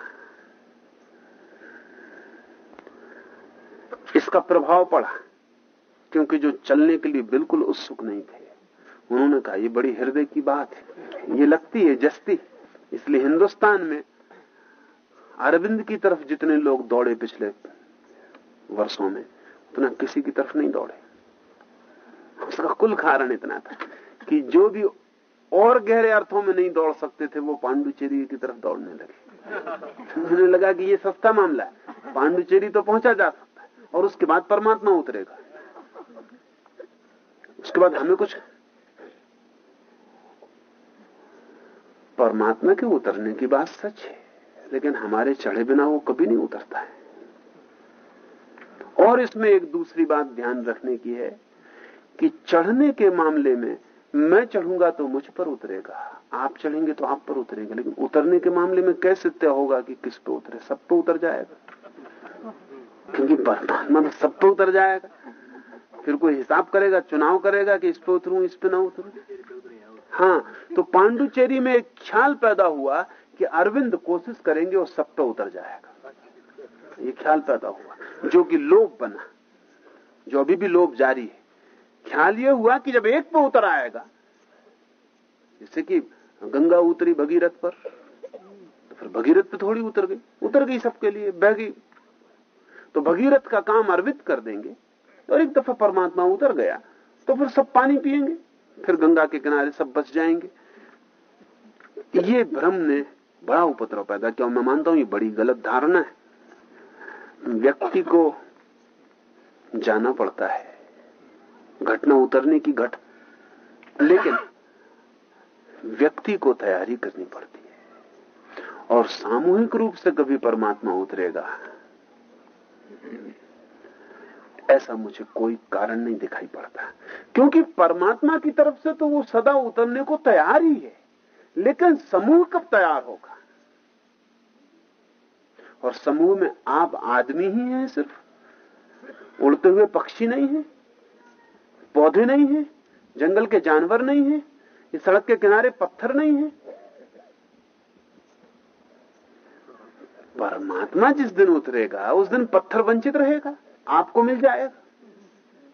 इसका प्रभाव पड़ा, क्योंकि जो चलने के लिए बिल्कुल उत्सुक नहीं थे। उन्होंने कहा, ये बड़ी हृदय की बात है। ये लगती है जस्ती। इसलिए हिंदुस्तान में अरविंद की तरफ़ जितने लोग दौड़े पिछले वर्षों में, उतना किसी की तरफ़ नहीं दौड़े। उसका कुल कारण इतना था कि जो भी और गहरे अर्थों में नहीं दौड़ सकते थे, वो पांडुचेरी की तरफ़ दौड़ने लगे। उन्हें लगा कि ये सस्ता मामला है। पांडुचेरी तो पहुँचा जा सकता है और उसके बाद परमात्मा उतरेगा। उसके बाद हमें कुछ परमात्मा के उतरने की बात सच है, लेकिन हमारे चढ़े बिना वो कभी नहीं उतरता है। और इसमें एक दूसरी बात ध्यान रखने की है कि चढ़ने के मामले में मैं चढ़ूँगा तो मुझ पर उतरेगा, आप चढ़ेंगे तो आप पर उतरेगा, लेकिन उतरने के मामले में कैसे तय होगा कि किस पे उतरे? सब पे उतर जाएगा। क्योंकि परमात्मा तो सब पे उतर जाएगा। फिर कोई हिसाब करेगा, चुनाव करेगा कि इस पे उतरू, इस पे ना उतरू। हाँ तो पांडुचेरी में एक ख्याल पैदा हुआ कि अरविंद कोशिश करेंगे और सब पे उतर जाएगा। ये ख्याल पैदा हुआ, जो कि लोभ बना, जो अभी भी लोभ जारी है। ख्याल ये हुआ कि जब एक पे उतर आएगा, जैसे कि गंगा उतरी भगीरथ पर तो फिर भगीरथ पे थोड़ी उतर गई उतर गई सबके लिए, बह गई। तो भगीरथ का काम अर्वित कर देंगे, और एक दफ़ा परमात्मा उतर गया तो फिर सब पानी पिएँगे फिर गंगा के किनारे सब बच जाएँगे। ये भ्रम ने बड़ा उपद्रव पैदा किया मैं मानता हूँ ये बड़ी गलत धारणा है। व्यक्ति को जाना पड़ता है। घटना उतरने की घट। लेकिन व्यक्ति को तैयारी करनी पड़ती है और सामूहिक रूप से कभी परमात्मा उतरेगा। ऐसा मुझे कोई कारण नहीं दिखाई पड़ता। क्योंकि परमात्मा की तरफ़ से तो वो सदा उतरने को तैयार ही है, लेकिन समूह कब तैयार होगा? और समूह में आप आदमी ही हैं सिर्फ़। उड़ते हुए पक्षी नहीं है, पौधे नहीं है, जंगल के जानवर नहीं है, इस सड़क के किनारे पत्थर नहीं है। परमात्मा जिस दिन उतरेगा, उस दिन पत्थर वंचित रहेगा। आपको मिल जाएगा।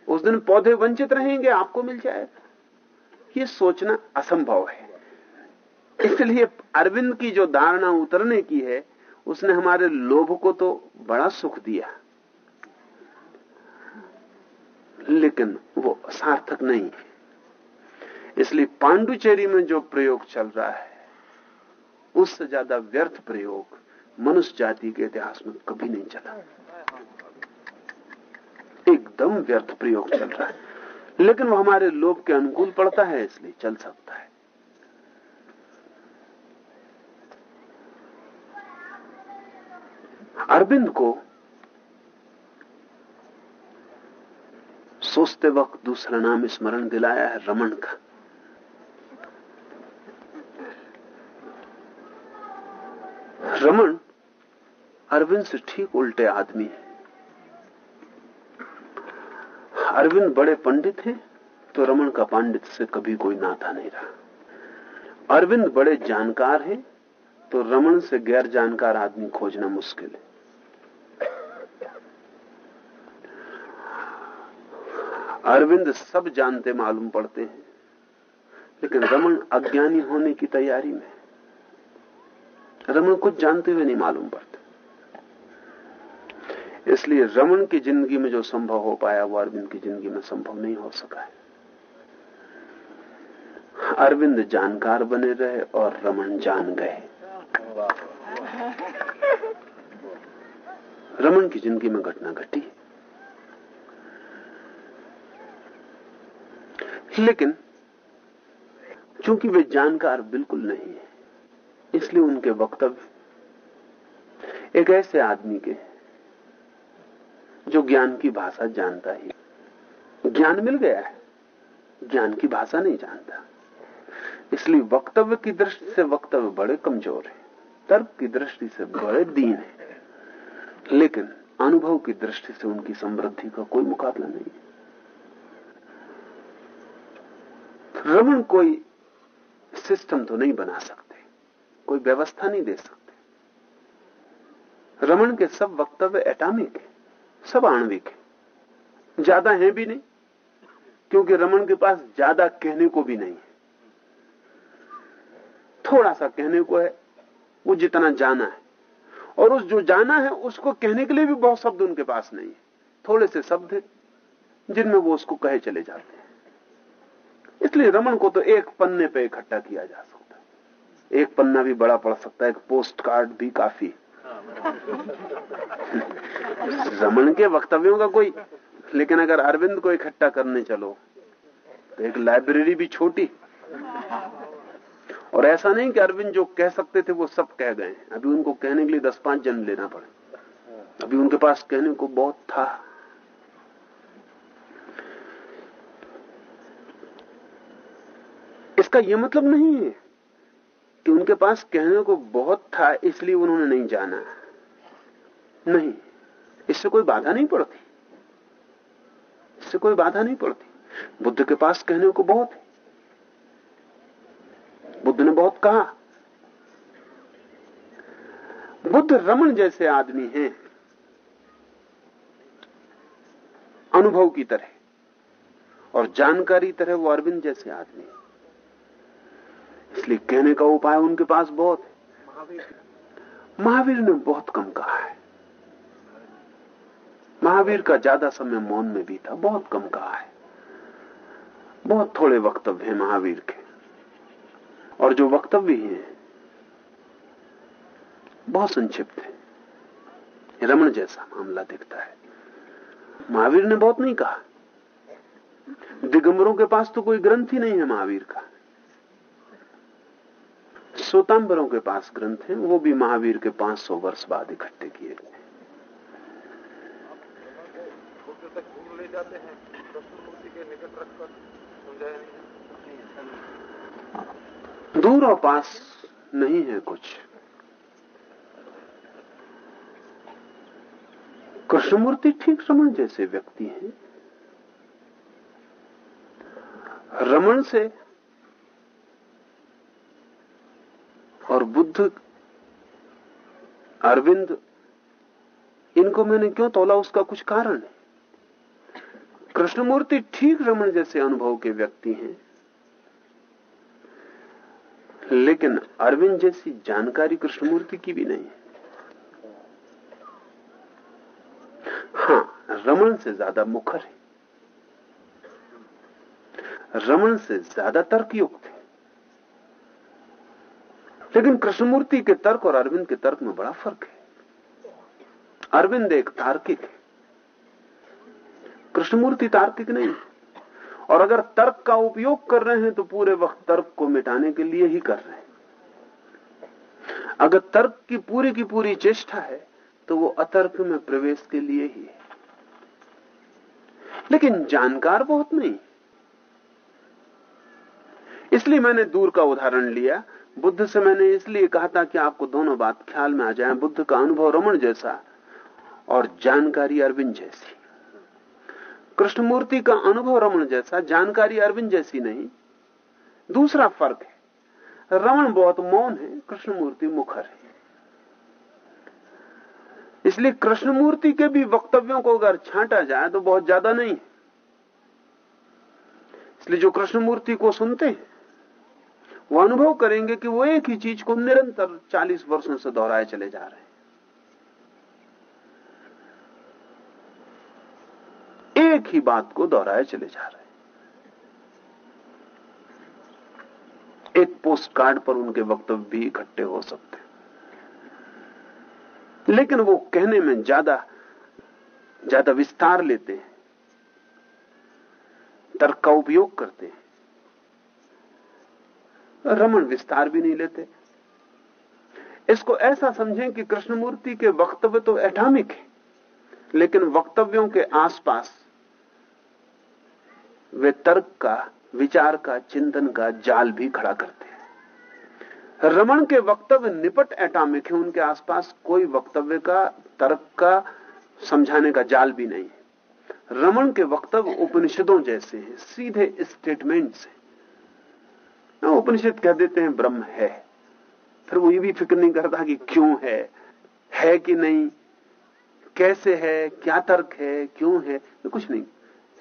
उस दिन पौधे वंचित रहेंगे, आपको मिल जाएगा। ये सोचना असंभव है। इसलिए अरविंद की जो धारणा उतरने की है, उसने हमारे लोभ को तो बड़ा सुख दिया। लेकिन वो सार्थक नहीं है। इसलिए पांडुचेरी में जो प्रयोग चल रहा है, उससे ज़्यादा व्यर्थ प्रयोग मनुष्य जाति के इतिहास में कभी नहीं चला। एकदम व्यर्थ प्रयोग चल रहा है। लेकिन वो हमारे लोभ के अनुकूल पड़ता है, इसलिए चल सकता है। अरविंद को सोचते वक्त दूसरा नाम स्मरण दिलाया है रमन का। रमन अरविंद से ठीक उल्टे आदमी है। अरविंद बड़े पंडित हैं तो रमन का पंडित से कभी कोई नाता नहीं रहा। अरविंद बड़े जानकार हैं तो रमन से गैर जानकार आदमी खोजना मुश्किल है। अरविंद सब जानते मालूम पड़ते हैं, लेकिन रमन अज्ञानी होने की तैयारी में रमन कुछ जानते हुए नहीं मालूम पड़ते। इसलिए रमन की ज़िंदगी में जो संभव हो पाया, वो अरविंद की ज़िंदगी में संभव नहीं हो सका है। अरविंद जानकार बने रहे और रमन जान गए। रमन की ज़िंदगी में घटना घटी। लेकिन चूँकि वे जानकार बिल्कुल नहीं है, इसलिए उनके वक्तव्य एक ऐसे आदमी के जो ज्ञान की भाषा जानता ही ज्ञान मिल गया है, ज्ञान की भाषा नहीं जानता। इसलिए वक्तव्य की दृष्टि से वक्तव्य बड़े कमज़ोर है, तर्क की दृष्टि से बड़े दीन है। लेकिन अनुभव की दृष्टि से उनकी समृद्धि का कोई मुकाबला नहीं है। रमन कोई सिस्टम तो नहीं बना सकते, कोई व्यवस्था नहीं दे सकते। रमन के सब वक्तव्य एटॉमिक है। सब आणविक है। ज़्यादा है भी नहीं, क्योंकि रमन के पास ज़्यादा कहने को भी नहीं है। थोड़ा सा कहने को है, वो जितना जाना है। और उस जो जाना है, उसको कहने के लिए भी बहुत शब्द उनके पास नहीं है। थोड़े से शब्द जिनमें वो उसको कहे चले जाते हैं। इसलिए रमन को तो एक पन्ने पे इकट्ठा किया जा सकता है। एक पन्ना भी बड़ा पड़ सकता है, एक पोस्ट कार्ड भी काफ़ी रमन के वक्तव्यों का कोई लेकिन अगर अरविंद को इकट्ठा करने चलो तो एक लाइब्रेरी भी छोटी। और ऐसा नहीं कि अरविंद जो कह सकते थे, वो सब कह गए। अभी उनको कहने के लिए दस पाँच जन्म लेना पड़े। अभी उनके पास कहने को बहुत था। इसका यह मतलब नहीं है कि उनके पास कहने को बहुत था, इसलिए उन्होंने नहीं जाना। नहीं, इससे कोई बाधा नहीं पड़ती। इससे कोई बाधा नहीं पड़ती। बुद्ध के पास कहने को बहुत है। बुद्ध ने बहुत कहा। बुद्ध रमन जैसे आदमी हैं। अनुभव की तरह और जानकारी तरह वो अरविंद जैसे आदमी इसलिए कहने का उपाय उनके पास बहुत है। महावीर ने बहुत कम कहा है। महावीर का ज़्यादा समय मौन में भी था। बहुत कम कहा है। बहुत थोड़े वक्तव्य हैं महावीर के। और जो वक्तव्य हैं, बहुत संक्षिप्त है। रमन जैसा मामला दिखता है। महावीर ने बहुत नहीं कहा। दिगंबरों के पास तो कोई ग्रंथ ही नहीं है महावीर का। सोतांबरों के पास ग्रंथ हैं, वो भी महावीर के 500 वर्ष बाद इकट्ठे किए गए ले जाते हैं। मूर्ति के निकट रखकर समझाया नहीं दूर और पास नहीं है कुछ। कृष्णमूर्ति ठीक रमन जैसे व्यक्ति हैं। रमन से और बुद्ध, अरविंद, इनको मैंने क्यों तोला उसका कुछ कारण है? कृष्णमूर्ति ठीक रमन जैसे अनुभव के व्यक्ति हैं। लेकिन अरविंद जैसी जानकारी कृष्णमूर्ति की भी नहीं है। हाँ रमन से ज़्यादा मुखर है। रमन से ज़्यादा तर्कयुक्त है। लेकिन कृष्णमूर्ति के तर्क और अरविंद के तर्क में बड़ा फ़र्क है। अरविंद एक तार्किक है। कृष्णमूर्ति तार्किक नहीं। और अगर तर्क का उपयोग कर रहे हैं तो पूरे वक्त तर्क को मिटाने के लिए ही कर रहे हैं। अगर तर्क की पूरी की पूरी चेष्टा है तो वो अतर्क में प्रवेश के लिए ही है। लेकिन जानकार बहुत नहीं। इसलिए मैंने दूर का उदाहरण लिया। बुद्ध से मैंने इसलिए कहा था कि आपको दोनों बात ख्याल में आ जाए, बुद्ध का अनुभव रमन जैसा और जानकारी अरविंद जैसी। कृष्णमूर्ति का अनुभव रमन जैसा, जानकारी अरविंद जैसी नहीं। दूसरा फ़र्क है रमन बहुत मौन है, कृष्णमूर्ति मुखर है। इसलिए कृष्णमूर्ति के भी वक्तव्यों को अगर छांटा जाए तो बहुत ज़्यादा नहीं इसलिए जो कृष्णमूर्ति को सुनते हैं, वो अनुभव करेंगे कि वो एक ही चीज़ को निरंतर 40 वर्षों से दोहराए चले जा रहे हैं। एक ही बात को दोहराए चले जा रहे हैं। एक पोस्ट कार्ड पर उनके वक्तव्य भी इकट्ठे हो सकते लेकिन वो कहने में ज़्यादा ज़्यादा विस्तार लेते हैं, तर्क का उपयोग करते हैं। रमन विस्तार भी नहीं लेते। इसको ऐसा समझें कि कृष्णमूर्ति के वक्तव्य तो एटॉमिक है, लेकिन वक्तव्यों के आसपास वे तर्क का, विचार का, चिंतन का जाल भी खड़ा करते हैं। रमन के वक्तव्य निपट एटॉमिक है, उनके आसपास कोई वक्तव्य का, तर्क का, समझाने का जाल भी नहीं है। रमन के वक्तव्य उपनिषदों जैसे हैं, सीधे स्टेटमेंट्स हैं। उपनिषद कह देते हैं, ब्रह्म है। फिर वो ये भी फ़िक्र नहीं करता कि क्यों है है कि नहीं, कैसे है, क्या तर्क है, क्यों है, कुछ नहीं।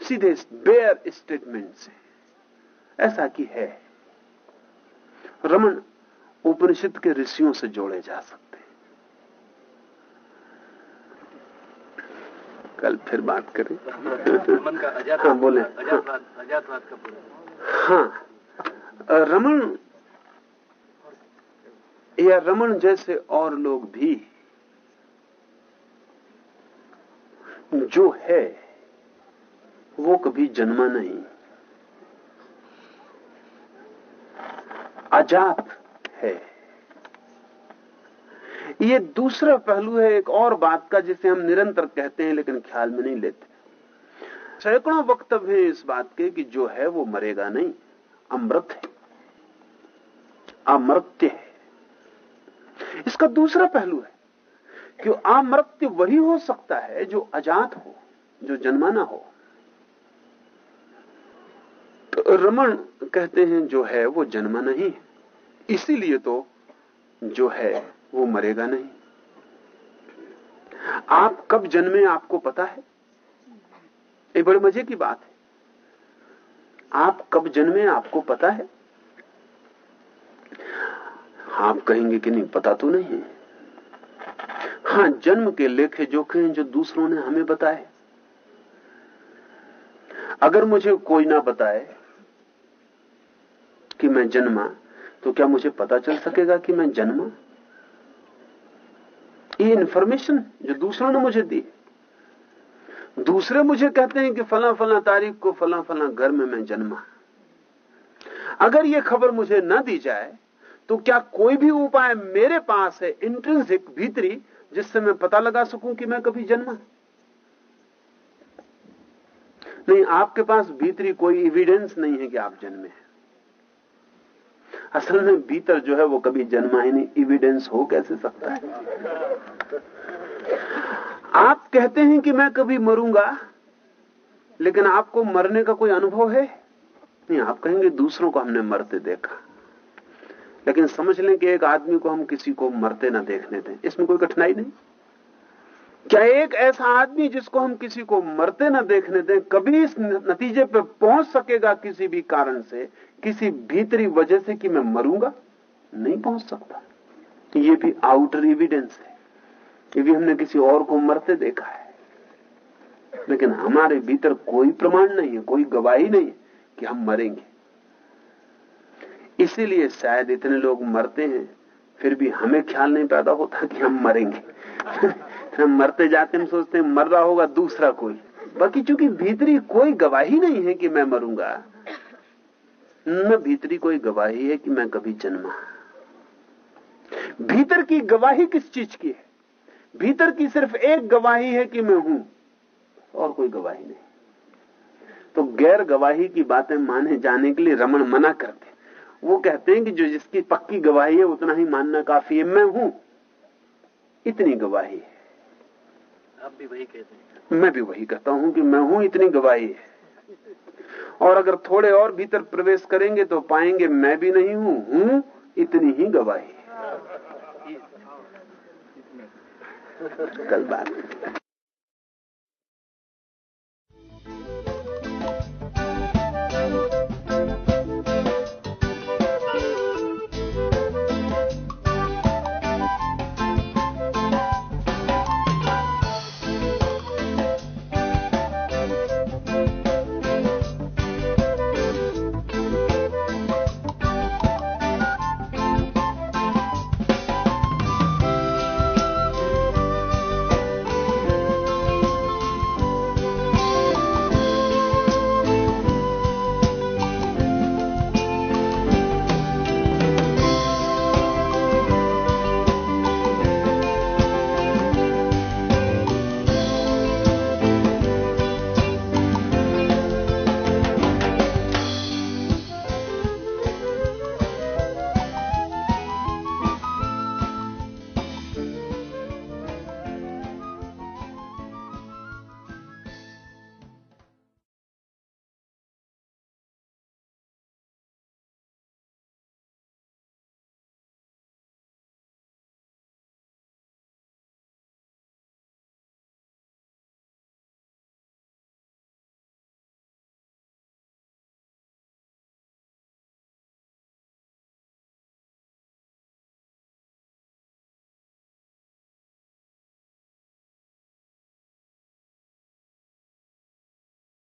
सीधे बेयर स्टेटमेंट से। ऐसा कि है। रमन उपनिषद के ऋषियों से जोड़े जा सकते हैं। कल फिर बात करें। मन का अजात हाँ बोले। अजातवाद अजातवाद का हाँ। रमन या रमन जैसे और लोग भी जो है वो कभी जन्मा नहीं। अजात है। ये दूसरा पहलू है, एक और बात का, जिसे हम निरंतर कहते हैं, लेकिन ख्याल में नहीं लेते। सैकड़ों वक्तव्य हैं इस बात के कि जो है, वो मरेगा नहीं। अमृत है। अमृत्य है। इसका दूसरा पहलू है कि अमृत्य वही हो सकता है जो अजात हो, जो जन्माना हो। रमन कहते हैं जो है वो जन्मा नहीं है। इसीलिए तो जो है वो मरेगा नहीं। आप कब जन्मे आपको पता है? ये बड़े मज़े की बात है। आप कब जन्मे आपको पता है? आप कहेंगे कि नहीं, पता तो नहीं है। हाँ, जन्म के लेखे जोखे हैं जो दूसरों ने हमें बताए। अगर मुझे कोई ना बताए कि मैं जन्मा तो क्या मुझे पता चल सकेगा कि मैं जन्मा? ये इंफॉर्मेशन जो दूसरों ने मुझे दी। दूसरे मुझे कहते हैं कि फला फला तारीख को फला फला घर में मैं जन्मा। अगर ये खबर मुझे न दी जाए तो क्या कोई भी उपाय मेरे पास है इंट्रेंसिक भीतरी, जिससे मैं पता लगा सकूँ कि मैं कभी जन्मा? नहीं, आपके पास भीतरी कोई एविडेंस नहीं है कि आप जन्मे हैं। असल में भीतर जो है वो कभी जन्मा ही नहीं एविडेंस हो कैसे सकता है? आप कहते हैं कि मैं कभी मरूँगा, लेकिन आपको मरने का कोई अनुभव है? नहीं, आप कहेंगे दूसरों को हमने मरते देखा। लेकिन समझ लें कि एक आदमी को हम किसी को मरते ना देखने दें। इसमें कोई कठिनाई नहीं। क्या एक ऐसा आदमी जिसको हम किसी को मरते ना देखने दें, कभी इस नतीजे पे पहुँच सकेगा किसी भी कारण से, किसी भीतरी वजह से कि मैं मरूँगा? नहीं पहुँच सकता। ये भी आउटर एविडेंस है ये भी हमने किसी और को मरते देखा है। लेकिन हमारे भीतर कोई प्रमाण नहीं है, कोई गवाही नहीं है कि हम मरेंगे। इसीलिए शायद इतने लोग मरते हैं, फिर भी हमें ख्याल नहीं पैदा होता कि हम मरेंगे। हम मरते जाते हम सोचते हैं मर रहा होगा दूसरा कोई। बाकी चूँकि भीतरी कोई गवाही नहीं है कि मैं मरूँगा न भीतरी कोई गवाही है कि मैं कभी जन्मा। भीतर की गवाही किस चीज़ की है? भीतर की सिर्फ़ एक गवाही है कि मैं हूँ, और कोई गवाही नहीं। तो गैर गवाही की बातें माने जाने के लिए रमन मना करते वो कहते हैं कि जो जिसकी पक्की गवाही है, उतना ही मानना काफ़ी है। मैं हूँ, इतनी गवाही है। आप भी वही कहते हैं। मैं भी वही कहता हूँ कि मैं हूँ इतनी गवाही है। और अगर थोड़े और भीतर प्रवेश करेंगे तो पाएँगे मैं भी नहीं हूँ हूँ इतनी ही गवाही कल बात।